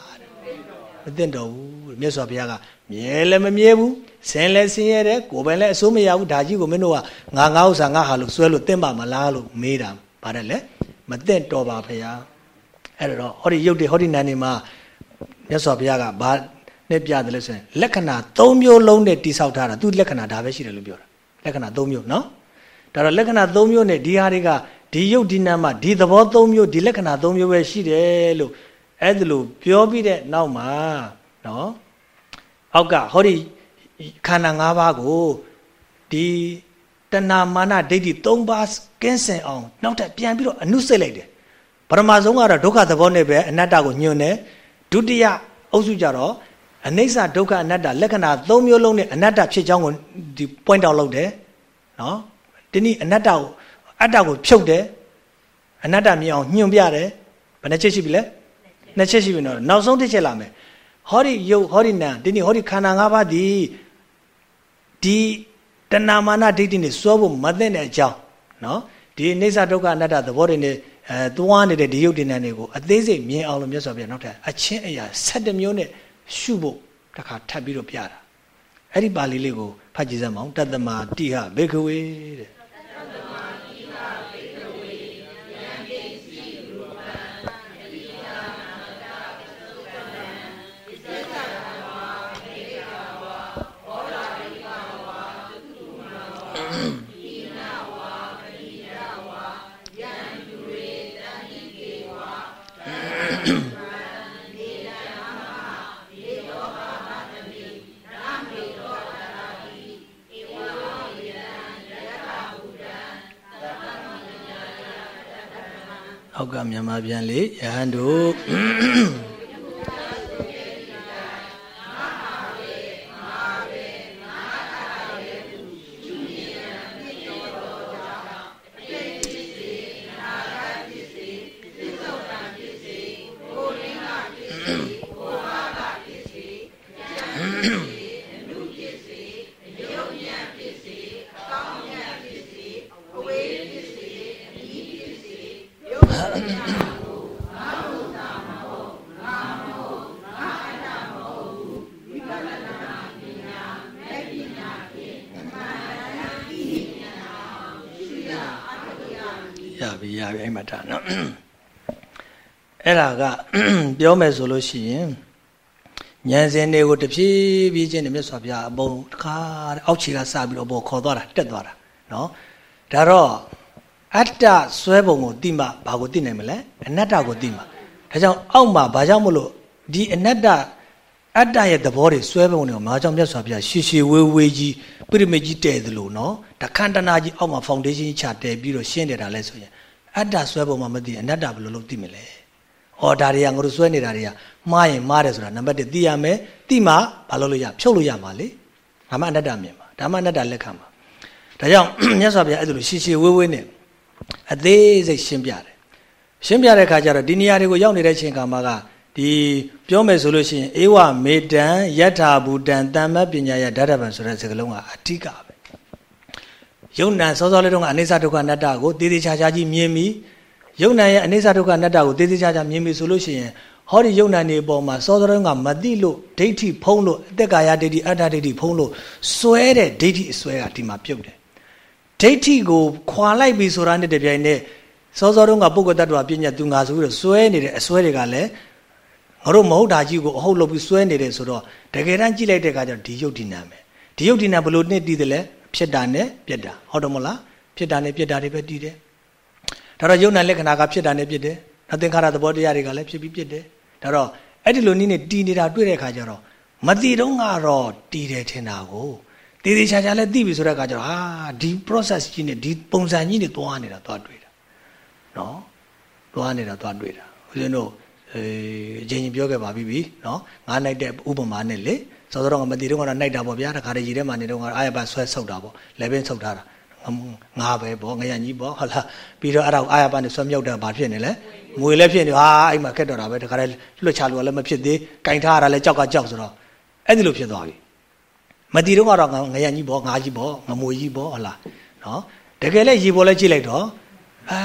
မသိတော့ဘူးမြတ်စွာဘုရားကမြဲလည်းမမြဲဘူးဆင်းလည်းဆင်းရဲတယ်ကိုယ်ပဲလည်းအစိုးမရဘူးဒါကြီးကိုမင်းတို့ကငါငါဥစ္စာငါဟာလို့ဆွဲလို့သိမ့်ပါမလားလို့မေးတာဗါတယ်လေမသိတော့ပါဘုရားအဲ့တော့ဟောဒီရုပ်တွေဟောဒီနာနေမှာမြတ်စွာဘုရားကဘာနဲ့ပြတယ်လဲဆိုရင်လက္ခဏာ၃မျိုးလုံးနဲ့တိဆောက်ထားတာသူလက္ခဏာဒါပဲရှိတယ်လို့ပြောတာ လက္ခဏာ၃မျိုးနော်ဒါတော့လက္ခဏာ၃မျိုးနဲ့ဒီဟာတွေကဒီရုပ်ဒီနာမှာဒီသဘော၃မျိုးဒီလက္ခဏာ၃မျိုးပဲရှိတယ်လို့အဲ့ဒါလို့ပြောပြီးတဲ့နောက်မှာနော်အောက်ကဟောဒီခန္ဓာ၅ပါးကိုဒီတဏမာနဒိဋ္ဌိ၃ပါးကင်းစင်အောင်နောက်ထပ်ပြန်ပြီးတော့အနုစိတ်လိုက်တယ်ပထမဆုံးကတော့ဒုက္ခသဘောနဲ့ပဲအနတ္တကိုညွှန်တယ်ဒုတိယအုပ်စုကြတော့ အနိစ္စဒုက္ခအနတ္တလက္ခဏာ၃မျိုးလုံးနဲ့အနတ္တဖြစ်ကြောင်းကိုဒီ point out လုပ်တယ်နော်ဒီနည်းအနတ္တကိုအတ္တကိုဖြုတ်တယ်အနတ္တမြင်အောင်ညွှန်ပြတယ်ဘယ်နှချက်ရှိပြီလဲနှစ်ချက်ရှိပြီနော်နောက်ဆုံးတစ်ချက်လာမယ်ဟောဒီယုတ်ဟောဒီနာဒီနေ့ဟောဒီခန္ဓာ၅ပါးဒီဒီတဏမာနဒိဋ္ဌိနဲ့စွဲဖို့မသိတဲ့အကြောင်းနော်ဒီအိဋ္ဌဒုက္ခအနတ္တသဘောတွေနဲ့အဲသွားနေတဲ့ဒီယုတ်ဒီနာတွေကိုအသေးစိတ်မြင်အောင်လို့မြတ်စွာဘုရားနောက်ထပ်အချင်းအရာ7မျိုးနဲ့ ရှုဖို့တခါထပ်ပြီးတော့ပြတာအဲ့ဒီပါဠိလေးကိုဖတ်ကြည့်စမ်းအောင်တတ္တမတိဟဘေခဝေတဲ့ အောက်ကမြန်မာပြန်လေယဟန်တို့ အဲ့ဒါကပြောမယ်ဆိုလို့ရှိရင်ဉာဏ်စင်တွေကိုတဖြည်းဖြည်းချင်းနဲ့မြတ်စွာဘုရားအပုံတခါအောက်ခြေကစပြီးတော့ဘောခေါ်သွားတာတက်သွားတာနော်ဒါတော့အတ္တဆွဲပုံကိုသိမှဘာကိုသိနိုင်မလဲအနတ္တကိုသိမှဒါကြောင့်အောက်မှာဘာကြောင့်မလို့ဒီအနတ္တအတ္တရဲ့သဘောတွေစွဲပုံတွေကိုမာကြောင့်မြတ်စွာဘုရားရှည်ရှည်ဝေးဝေးကြီးပြိမိကြီးတည်သလိုနော်တခန္တနာကြီးအောက်မှာဖောင်ဒေးရှင်းချတည်ပြီးတော့ရှင်းနေတာလဲဆိုရင် အတ္တစွဲပုံမှာမသိအနတ္တဘယ်လိုလုပ်သိမလဲ။အော်ဒါတွေကငါတို့စွဲနေတာတွေကမှားရင်မှားတယ်ဆိုတာနံပါတ်1သိရမယ်။သိမှဘာလုပ်လို့ရဖြုတ်လို့ရမှာလေ။ဒါမှအနတ္တမြင်မှာဒါမှအနတ္တလက်ခံမှာ။ဒါကြောင့်မြတ်စွာဘုရားအဲ့လိုရှည်ရှည်ဝေးဝေးနဲ့အသေးစိတ်ရှင်းပြတယ်။ရှင်းပြတဲ့အခါကျတော့ဒီနေရာတွေကိုရောက်နေတဲ့ချိန်ခါမှာကဒီပြောမယ်ဆိုလို့ရှိရင်ဧဝမေတံယထာဘူတံတမ္မပညာယဓာတဗံဆိုတဲ့စကားလုံးကအဓိကပဲ ယုံနာစောစောလေးတုန်းကအနိစ္စဒုက္ခအနတ္တကိုတည်တည်ချာချာကြီးမြင်ပြီးယုံနာရဲ့အနိစ္စဒုက္ခအနတ္တကိုတည်တည်ချာချာမြင်ပြီးဆိုလို့ရှိရင်ဟောဒီယုံနာနေပေါ်မှာစောစောတုန်းကမသိလို့ဒိဋ္ဌိဖုံးလို့အသက်ကာယဒိဋ္ဌိအတ္တဒိဋ္ဌိဖုံးလို့စွဲတဲ့ဒိဋ္ဌိအစွဲကဒီမှာပြုတ်တယ်ဒိဋ္ဌိကိုခွာလိုက်ပြီဆိုတာနဲ့တပြိုင်နက်စောစောတုန်းကပုဂ္ဂိုလ်တ attva ပညာသူငါဆိုပြီးတော့စွဲနေတဲ့အစွဲတွေကလည်းငါတို့မဟုတ်တာကြီးကိုအဟုတ်လုပ်ပြီးစွဲနေတယ်ဆိုတော့တကယ်တမ်းကြည့်လိုက်တဲ့အခါကျတော့ဒီယုတ်ဒီနာမယ်ဒီယုတ်ဒီနာဘလို့နှစ်တည်တယ်လဲ ဖြစ်တာနဲ့ပြက်တာဟုတ်တယ်မလားဖြစ်တာနဲ့ပြက်တာတွေပဲတည်တယ်ဒါတော့ယုတ်နာလက္ခဏာကဖြစ်တာနဲ့ပြက်တယ်နောက်သင်္ခါရသဘောတရားတွေကလည်းဖြစ်ပြီးပြက်တယ်ဒါတော့အဲ့ဒီလိုနည်းနဲ့တည်နေတာတွေ့တဲ့အခါကျတော့မတည်တော့ကတော့တည်တယ်ထင်တာကိုတည်တည်ချာချာလည်းသိပြီဆိုတဲ့အခါကျတော့ဟာဒီ process ကြီးနဲ့ဒီပုံစံကြီးနဲ့သွားနေတာသွားတွေ့တာနော်သွားနေတာသွားတွေ့တာဦးဇင်းတို့အဲအချင်းချင်းပြောခဲ့ပါပြီပြီနော်ငါနိုင်တဲ့ဥပမာနဲ့လေ စောစောတော့မသိတော့ကတော့နိုင်တာပေါ့ဗျာတခါတည်းရေထဲမှာနေတော့အာရပါဆွဲဆုပ်တာပေါ့လေပင်ဆုပ်ထားတာငါပဲပေါ့ငရကြီးပေါ့ဟုတ်လားပြီးတော့အဲ့ဒါကိုအာရပါနဲ့ဆွဲမြုပ်တာဘာဖြစ်နေလဲမွေလည်းဖြစ်နေဟာအဲ့မှာခက်တော့တာပဲတခါတည်းလွတ်ချလို့လည်းမဖြစ်သေးကင်ထားရတာလည်းကြောက်ကကြောက်ဆိုတော့အဲ့ဒီလိုဖြစ်သွားပြီမတီတော့ကတော့ငရကြီးပေါ့ငါကြီးပေါ့ငမွေကြီးပေါ့ဟုတ်လားနော်တကယ်လည်းရေပေါ်လဲကြည့်လိုက်တော့အာ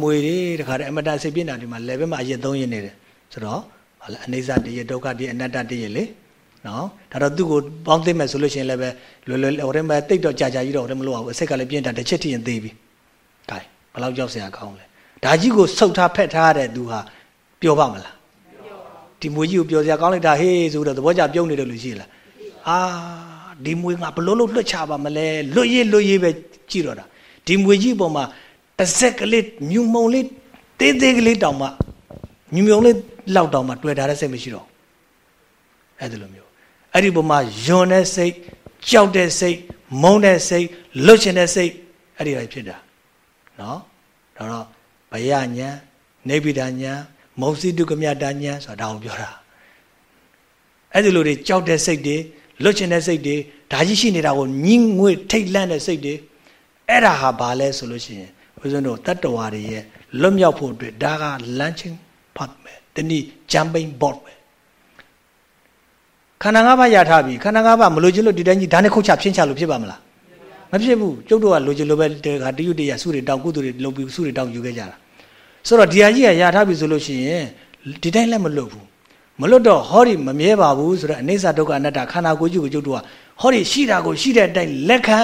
မွေတွေတခါတည်းအမတစိတ်ပြင်းတာဒီမှာလေဘက်မှာအရက်သုံးရင်းနေတယ်ဆိုတော့ဟာလဲအနေစာတည်းရဒုက္ခတည်းအနတ္တတည်းရလေ နော်ဒါတော့သူ့ကိုပေါင်းသိမဲ့ဆိုလို့ရှိရင်လည်းပဲလွယ်လွယ်ဟိုထဲမှာတိတ်တော့ကြာကြာကြီးတော့ဟိုထဲမလို့အောင်အစိတ်ကလည်းပြင်းတာတစ်ချက်ထိရင်သေးပြီ။ဒါဘယ်လောက်ကြောက်စရာကောင်းလဲ။ဒါကြီးကိုဆုတ်ထားဖက်ထားတဲ့သူဟာပျော်ပါမလား။ဒီမွေကြီးကိုပျော်စရာကောင်းလိုက်တာဟေးဆိုတော့သဘောကျပြုံးနေတယ်လို့ရှိလား။အာဒီမွေငါဘလို့လို့လွတ်ချပါမလဲလွတ်ရေးလွတ်ရေးပဲကြည့်တော့တာဒီမွေကြီးပေါ်မှာတစ်စက်ကလေးမြူမုံလေးတေးသေးကလေးတောင်မှမြူမြုံလေးလောက်တောင်မှတွေ့ထားတဲ့စိတ်မရှိတော့အဲ့ဒီလိုမျိုး အဲ့ဒီပုံမှာယွန်တဲ့စိတ်ကြောက်တဲ့စိတ်မုန်းတဲ့စိတ်လွတ်ချင်တဲ့စိတ်အဲ့ဒီတွေဖြစ်တာနော်ဒါတော့ဘယညာနေပိဒညာမုံစီတုကမြတညာဆိုတာဒါကိုပြောတာအဲ့ဒီလိုတွေကြောက်တဲ့စိတ်တွေလွတ်ချင်တဲ့စိတ်တွေဒါကြီးရှိနေတာကိုညင်းငွေထိတ်လန့်တဲ့စိတ်တွေအဲ့ဒါဟာဘာလဲဆိုလို့ရှိရင်ဦးဇင်းတို့တတ္တဝါတွေရဲ့လွတ်မြောက်ဖို့အတွက်ဒါကလမ်းချင်းဖတ်မယ်တနည်းဂျမ်ပိန်ဘော့ပဲ ခန္ဓာ၅ပါးရထားပြီခန္ဓာ၅ပါးမလိုချင်လို့ဒီတိုင်းကြီးဓာတ်နဲ့ခုတ်ချဖြင်းချလို့ဖြစ်ပါမလားမဖြစ်ဘူးကျုပ်တို့ကလိုချင်လို့ပဲတခါတရုတ်တရစုတွေတောင်ကုသိုလ်တွေလုပ်ပြီးစုတွေတောင်ယူခဲ့ကြတာဆိုတော့ဒီဟာကြီးကရထားပြီဆိုလို့ရှိရင်ဒီတိုင်းလည်းမလွတ်ဘူးမလွတ်တော့ဟောဒီမမြဲပါဘူးဆိုတော့အနိစ္စဒုက္ခအနတ္တခန္ဓာကိုယ်ကြီးကိုကျုပ်တို့ကဟောဒီရှိတာကိုရှိတဲ့အတိုင်းလက်ခံ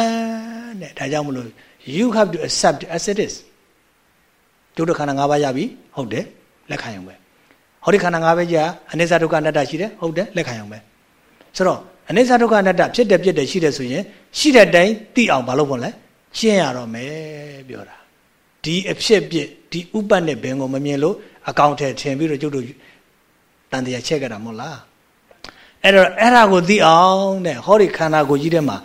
တဲ့ဒါကြောင့်မလို့ you have to accept as it is ကျုပ်တို့ခန္ဓာ၅ပါးရပြီဟုတ်တယ်လက်ခံရုံပဲဟောဒီခန္ဓာ၅ပါးကြီးကအနိစ္စဒုက္ခအနတ္တရှိတယ်ဟုတ်တယ်လက်ခံရုံပဲ ဆိုတော့အနိစ္စဒုက္ခအနတ္တဖြစ်တယ်ပြစ်တယ်ရှိတယ်ဆိုရင်ရှိတဲ့အတိုင်းသိအောင်မလုပ်ဖို့လဲရှင်းရတော့မယ်ပြောတာဒီအဖြစ်ပြစ်ဒီဥပတ်နဲ့ဘင်ကိုမမြင်လို့အကောင့်ထဲထင်ပြီးတော့ကျုပ်တို့တန်တရားချက်ကြတာမဟုတ်လားအဲ့တော့အဲ့ဒါကိုသိအောင်တဲ့ဟောဒီခန္ဓာကိုယ်ကြီးထဲမှာ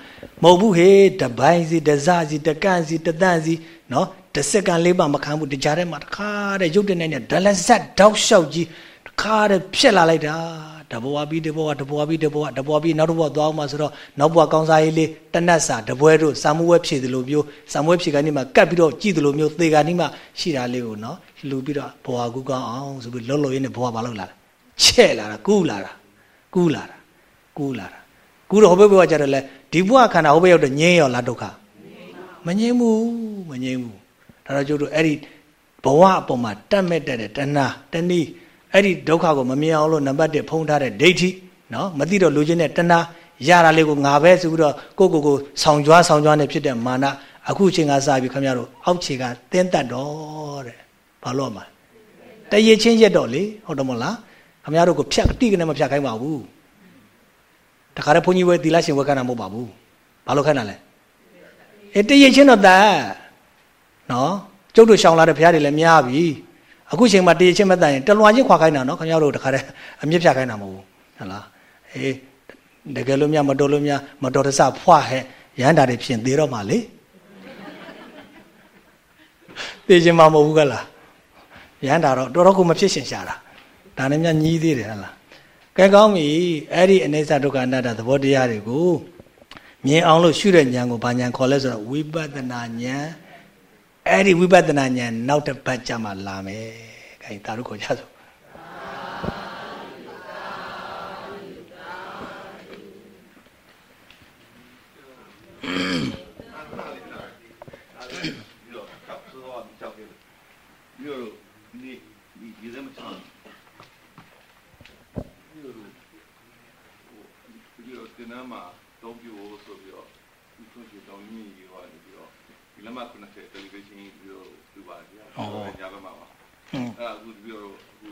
မဟုတ်ဘူးဟေးတပိုင်းစီတစစီတကန့်စီတတန့်စီနော်တစ်စက္ကန့်လေးပါမခံဘူးတကြားထဲမှာတခါတဲ့ရုပ်တနေ့နဲ့ဒလဇတ်တောက်လျှောက်ကြီးတခါတဲ့ဖြစ်လာလိုက်တာ တဘွားပြီးတဘွားတဘွားပြီးတဘွားတဘွားပြီးနောက်တစ်ဘွားသွားအောင်မှာဆိုတော့နောက်ဘွားကောင်းစားရေးလေးတနတ်စာတပွဲတို့စာမွေးဖြည့်သလိုမျိုးစာမွေးဖြည့်ကနေမှကတ်ပြီးတော့ကြည့်သလိုမျိုးသေကနေမှရှိတာလေးကိုနော်လှူပြီးတော့ဘွားကူကောင်းအောင်ဆိုပြီးလှုပ်လှုပ်ရင်းနဲ့ဘွားဘာလုပ်လာလဲချဲ့လာတာကူးလာတာကူးလာတာကူးလာတာကူးတော့ဟိုဘက်ဘွားကြတော့လဲဒီဘွားခန္ဓာဟိုဘက်ရောက်တော့ငြင်းရောလားဒုက္ခမငြင်းဘူးမငြင်းဘူးဒါတော့ကျတို့အဲ့ဒီဘဝအပေါ်မှာတတ်မဲ့တဲ့တဏှာတနည်း အဲ့ဒီဒုက္ခကိုမမြင်အောင်လို့နံပါတ်1ဖုံးထားတဲ့ဒိဋ္ဌိနော်မသိတော့လူချင်းတဲ့တဏှာရတာလေးကိုငါပဲဆိုပြီးတော့ကိုကိုကိုဆောင်ကြွားဆောင်ကြွားနေဖြစ်တဲ့မာနအခုချိန်ကစပြီးခင်ဗျားတို့အောက်ခြေကတင်းတက်တော့တဲ့ဘာလို့မှာတရေချင်းရက်တော့လေဟုတ်တယ်မဟုတ်လားခင်ဗျားတို့ကိုဖြတ်တိကနေမဖြတ်ခိုင်းပါဘူးတခါတည်းဘုန်းကြီးဝဲသီလရှင်ဝဲခန္ဓာမဟုတ်ပါဘူးဘာလို့ခိုင်းတာလဲအဲတရေချင်းတော့တန်နော်ကျုပ်တို့ရှောင်လာတဲ့ဘုရားတွေလည်းများပြီ အခုချိန်မှာတရေချင်းမတန်ရင်တလွာချင်းခွာခိုင်းတာနော်ခင်ဗျားတို့တခါတည်းအမြင့်ဖြတ်ခိုင်းတာမဟုတ်ဘူးဟုတ်လားအေးတကယ်လို့များမတော်လို့များမတော်တဆဖွာဟဲ့ရဟန္တာတွေဖြစ်သေးတော့မှလေသိချင်မှာမဟုတ်ဘူးကလားရဟန္တာတော့တော်တော်ကိုမဖြစ်ရှင်ရှာတာဒါနဲ့များညီးသေးတယ်ဟလားကဲကောင်းပြီအဲ့ဒီအနေစာဒုက္ခအနတ္တသဘောတရားတွေကိုမြင်အောင်လို့ရှုတဲ့ဉာဏ်ကိုဘာဉာဏ်ခေါ်လဲဆိုတော့ဝိပဿနာဉာဏ် အဲ့ဒီဝိပဿနာဉာဏ်နောက်တစ်ပတ်ကြာမှလာမယ်ခိုင်တာတို့ခေါ်ကြဆိုတင်နန်းမှာတော့ပြို့ဆိုပြီးတော့ဒီဆုံးချတောင်းရင်းကြီးဟောနေပြီးတော့ဒီလက်မှတ်90 delegation ပြီးတော့ပြပါဗျာ။ဟုတ်ကဲ့ ညဘက်မှာပါ။အဲ့ဒါအခုပြီးတော့အခု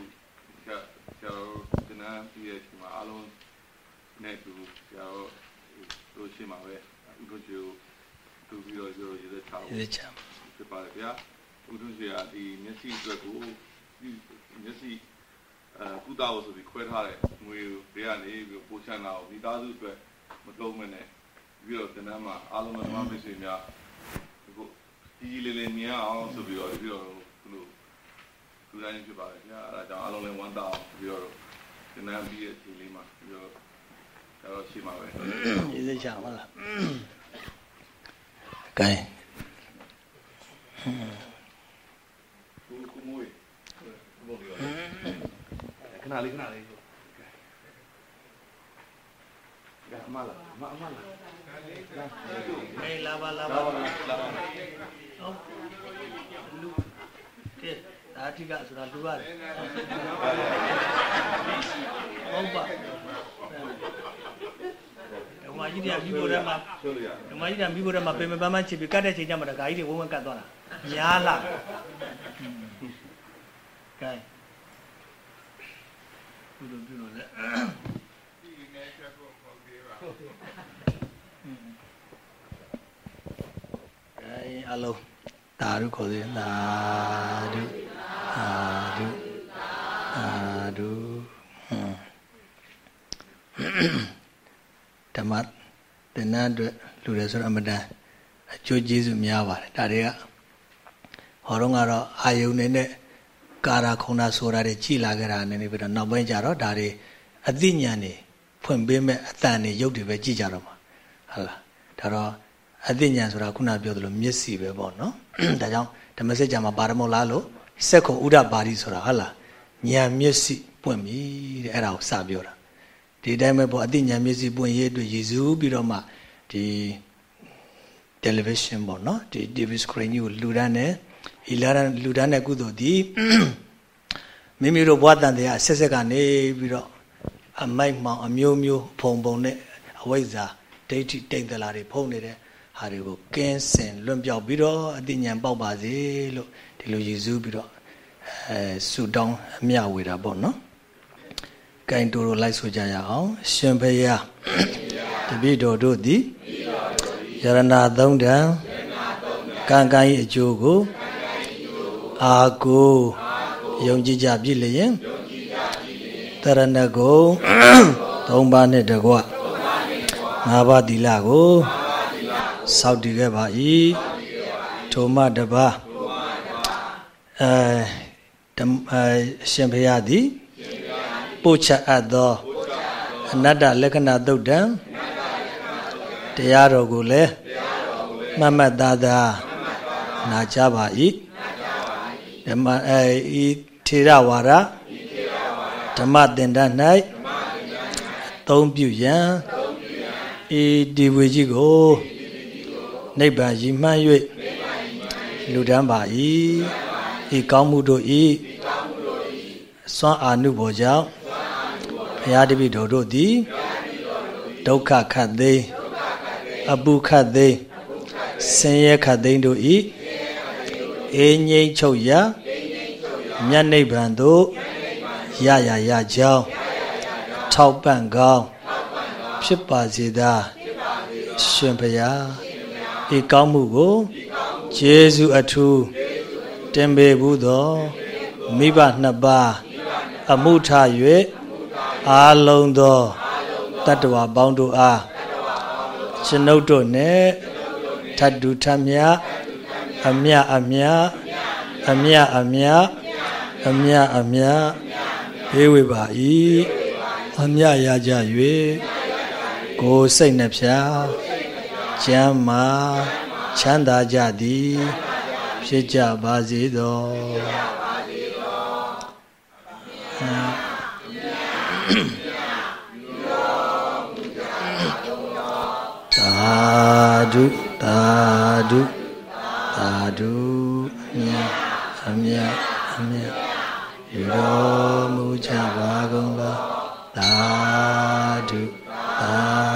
ဆရာဆရာတင်နန်းပြီးရဲ့ဒီမှာအားလုံးနဲ့တူဆရာတို့ရှိမှာပဲဥဒ္ဓကျူတူပြီးတော့ပြောရတဲ့ထားရေးချမ်းဖြစ်ပါတယ်ဗျာဥဒ္ဓကျူကဒီမျက်စိအတွက်ကိုမျက်စိအဲကုသဖို့ဆိုပြီးခွဲထားတဲ့ငွေတွေကနေပြီးပို့ချမ်းတာကိုမိသားစုအတွက်မတုံးမနဲ့ပြီးတော့တင်တန်းမှာအားလုံးမမိတ်ဆွေများအခု ကြီးကြီးလေးလေးမြင်အောင်ဆိုပြီးတော့ပြီးတော့ဘလို့လူတိုင်းဖြစ်ပါတယ်ဗျာအဲဒါကြောင့်အားလုံးလည်းဝမ်းသာအောင်ပြီးတော့တင်တန်းပြီးရဲ့ဒီလေးမှာပြီးတော့တော့ရှိမှာပဲရေးစိတ်ချပါလားကဲကိုကိုမွေးဘုံလေးခဏလေးခဏလေးကဲအမလာအမအမလာအေးလာပါလာပါလာပါလာပါ ဟုတ်လူကဲဒါတိကဆိုတာလူရတယ်ဟုတ်ပါဓမ္မကြီးတွေကမိဖို့ထဲမှာဓမ္မကြီးကမိဖို့ထဲမှာပင်ပန်းပန်းချစ်ပြီးကတ်တဲ့ချိန်ကျမှတခါကြီးတွေဝုန်းဝန်းကတ်သွားတာများလားကဲကုသိုလ်ပြုလို့လည်းဒီနေချက်ဖို့ပေါ့သေးပါအဲအလုံး သာဓုခေါ်သေးသာဓုသာဓုသာဓုဓမ္မသင်္นานအတွက်လူတယ်ဆိုတော့အမတန်အကျိုးကျေးဇူးများပါတယ်ဒါတွေကဟောတော့ကတော့အာယုန်နေနဲ့ကာရာခုံနာဆိုတာတွေကြည်လာကြတာနည်းနည်းပြီးတော့နောက်ပိုင်းကျတော့ဒါတွေအသိဉာဏ်တွေဖွင့်ပေးမဲ့အတန်တွေရုပ်တွေပဲကြည်ကြတော့မှာဟုတ်လားဒါတော့ အသိဉာဏ်ဆိုတာခုနပြောသလိုမျက်စိပဲပေါ့နော်ဒါကြောင့်ဓမ္မစကြာမှာပါရမောလားလို့စက်ခုဥဒ္ဒပါဠိဆိုတာဟုတ်လားဉာဏ်မျက်စိပွင့်ပြီတဲ့အဲ့ဒါကိုစပြောတာဒီတိုင်းပဲပေါ့အသိဉာဏ်မျက်စိပွင့်ရေးအတွက်ရည်စူးပြီးတော့မှဒီ television ပေါ့နော်ဒီ TV screen ကြီးကိုလူတန်းတယ်ဤလာလူတန်းတဲ့ကုသိုလ်ဒီမိမိတို့ဘဝတန်တရားဆက်ဆက်ကနေပြီးတော့အမိုက်မှောင်အမျိုးမျိုးဖုံဖုံနဲ့အဝိဇ္ဇာဒိဋ္ဌိတိတ်တလာတွေဖုံနေတဲ့ ဟာတွေကိုကင်းစင်လွန့်ပြောက်ပြီးတော့အတိညာပေါက်ပါစေလို့ဒီလိုရည်စူးပြီးတော့အဲဆုတောင်းအမြဝေတာပေါ့နော်။ကင်တူတို့လိုက်ဆိုကြရအောင်ရှင်ဖေယတပိတော်တို့သည်ယရဏသုံးတံကံကံ၏အကျိုးကိုအာကိုယုံကြည်ကြပြီလျင်တရဏဂုံသုံးပါးနဲ့တကွငါးပါးသီလကို စောင့်တည်ခဲ့ပါ၏ထိုမှတပါအဲဓမ္မရှင်ဘုရားသည်ပို့ချအပ်သောအနတ္တလက္ခဏာသုတ်တံတရားတော်ကိုလည်းမမတ်သားသားနာကြပါ၏ဓမ္မအဲဤထေရဝါဒဓမ္မသင်္ဍ၌သုံးပြုရန်ဤဒီဝေကြီးကို နိဗ္ဗာန်ရည်မှန်း၍လူတန်းပါ၏ဤကောင်းမှုတို့ဤစွမ်းအာနုဘောကြောင့်ဘုရားတပည့်တော်တို့သည်ဒုက္ခခတ်သိအပုခတ်သိဆင်းရဲခတ်သိတို့ဤအေးငိမ့်ချုပ်ရာမြတ်နိဗ္ဗာန်သို့ရရရကြောင်းထောက်ပံ့ကောင်းဖြစ်ပါစေသာရှင်ဖျား ဤကောင်းမှုကိုကျေးဇူးအထူးတင်ပေဘူးသောမိဘနှစ်ပါးအမှုထ၍အာလုံးသောတတ္တဝါပေါင်းတို့အားကျွန်ုပ်တို့နဲ့ထတ်တူထမြအမြအမြအမြအမြအမြအမြဘေးဝေပါ၏အမြရကြ၍ကိုယ်စိတ်နှဖျား ကျမ်းမာချမ်းသာကြသည် ဖြစ်ကြပါစေသောသာဓုသာဓုသာဓုအမြအမြအမြယူတော်မူကြပါကုန်လောသာဓုသာဓုသာ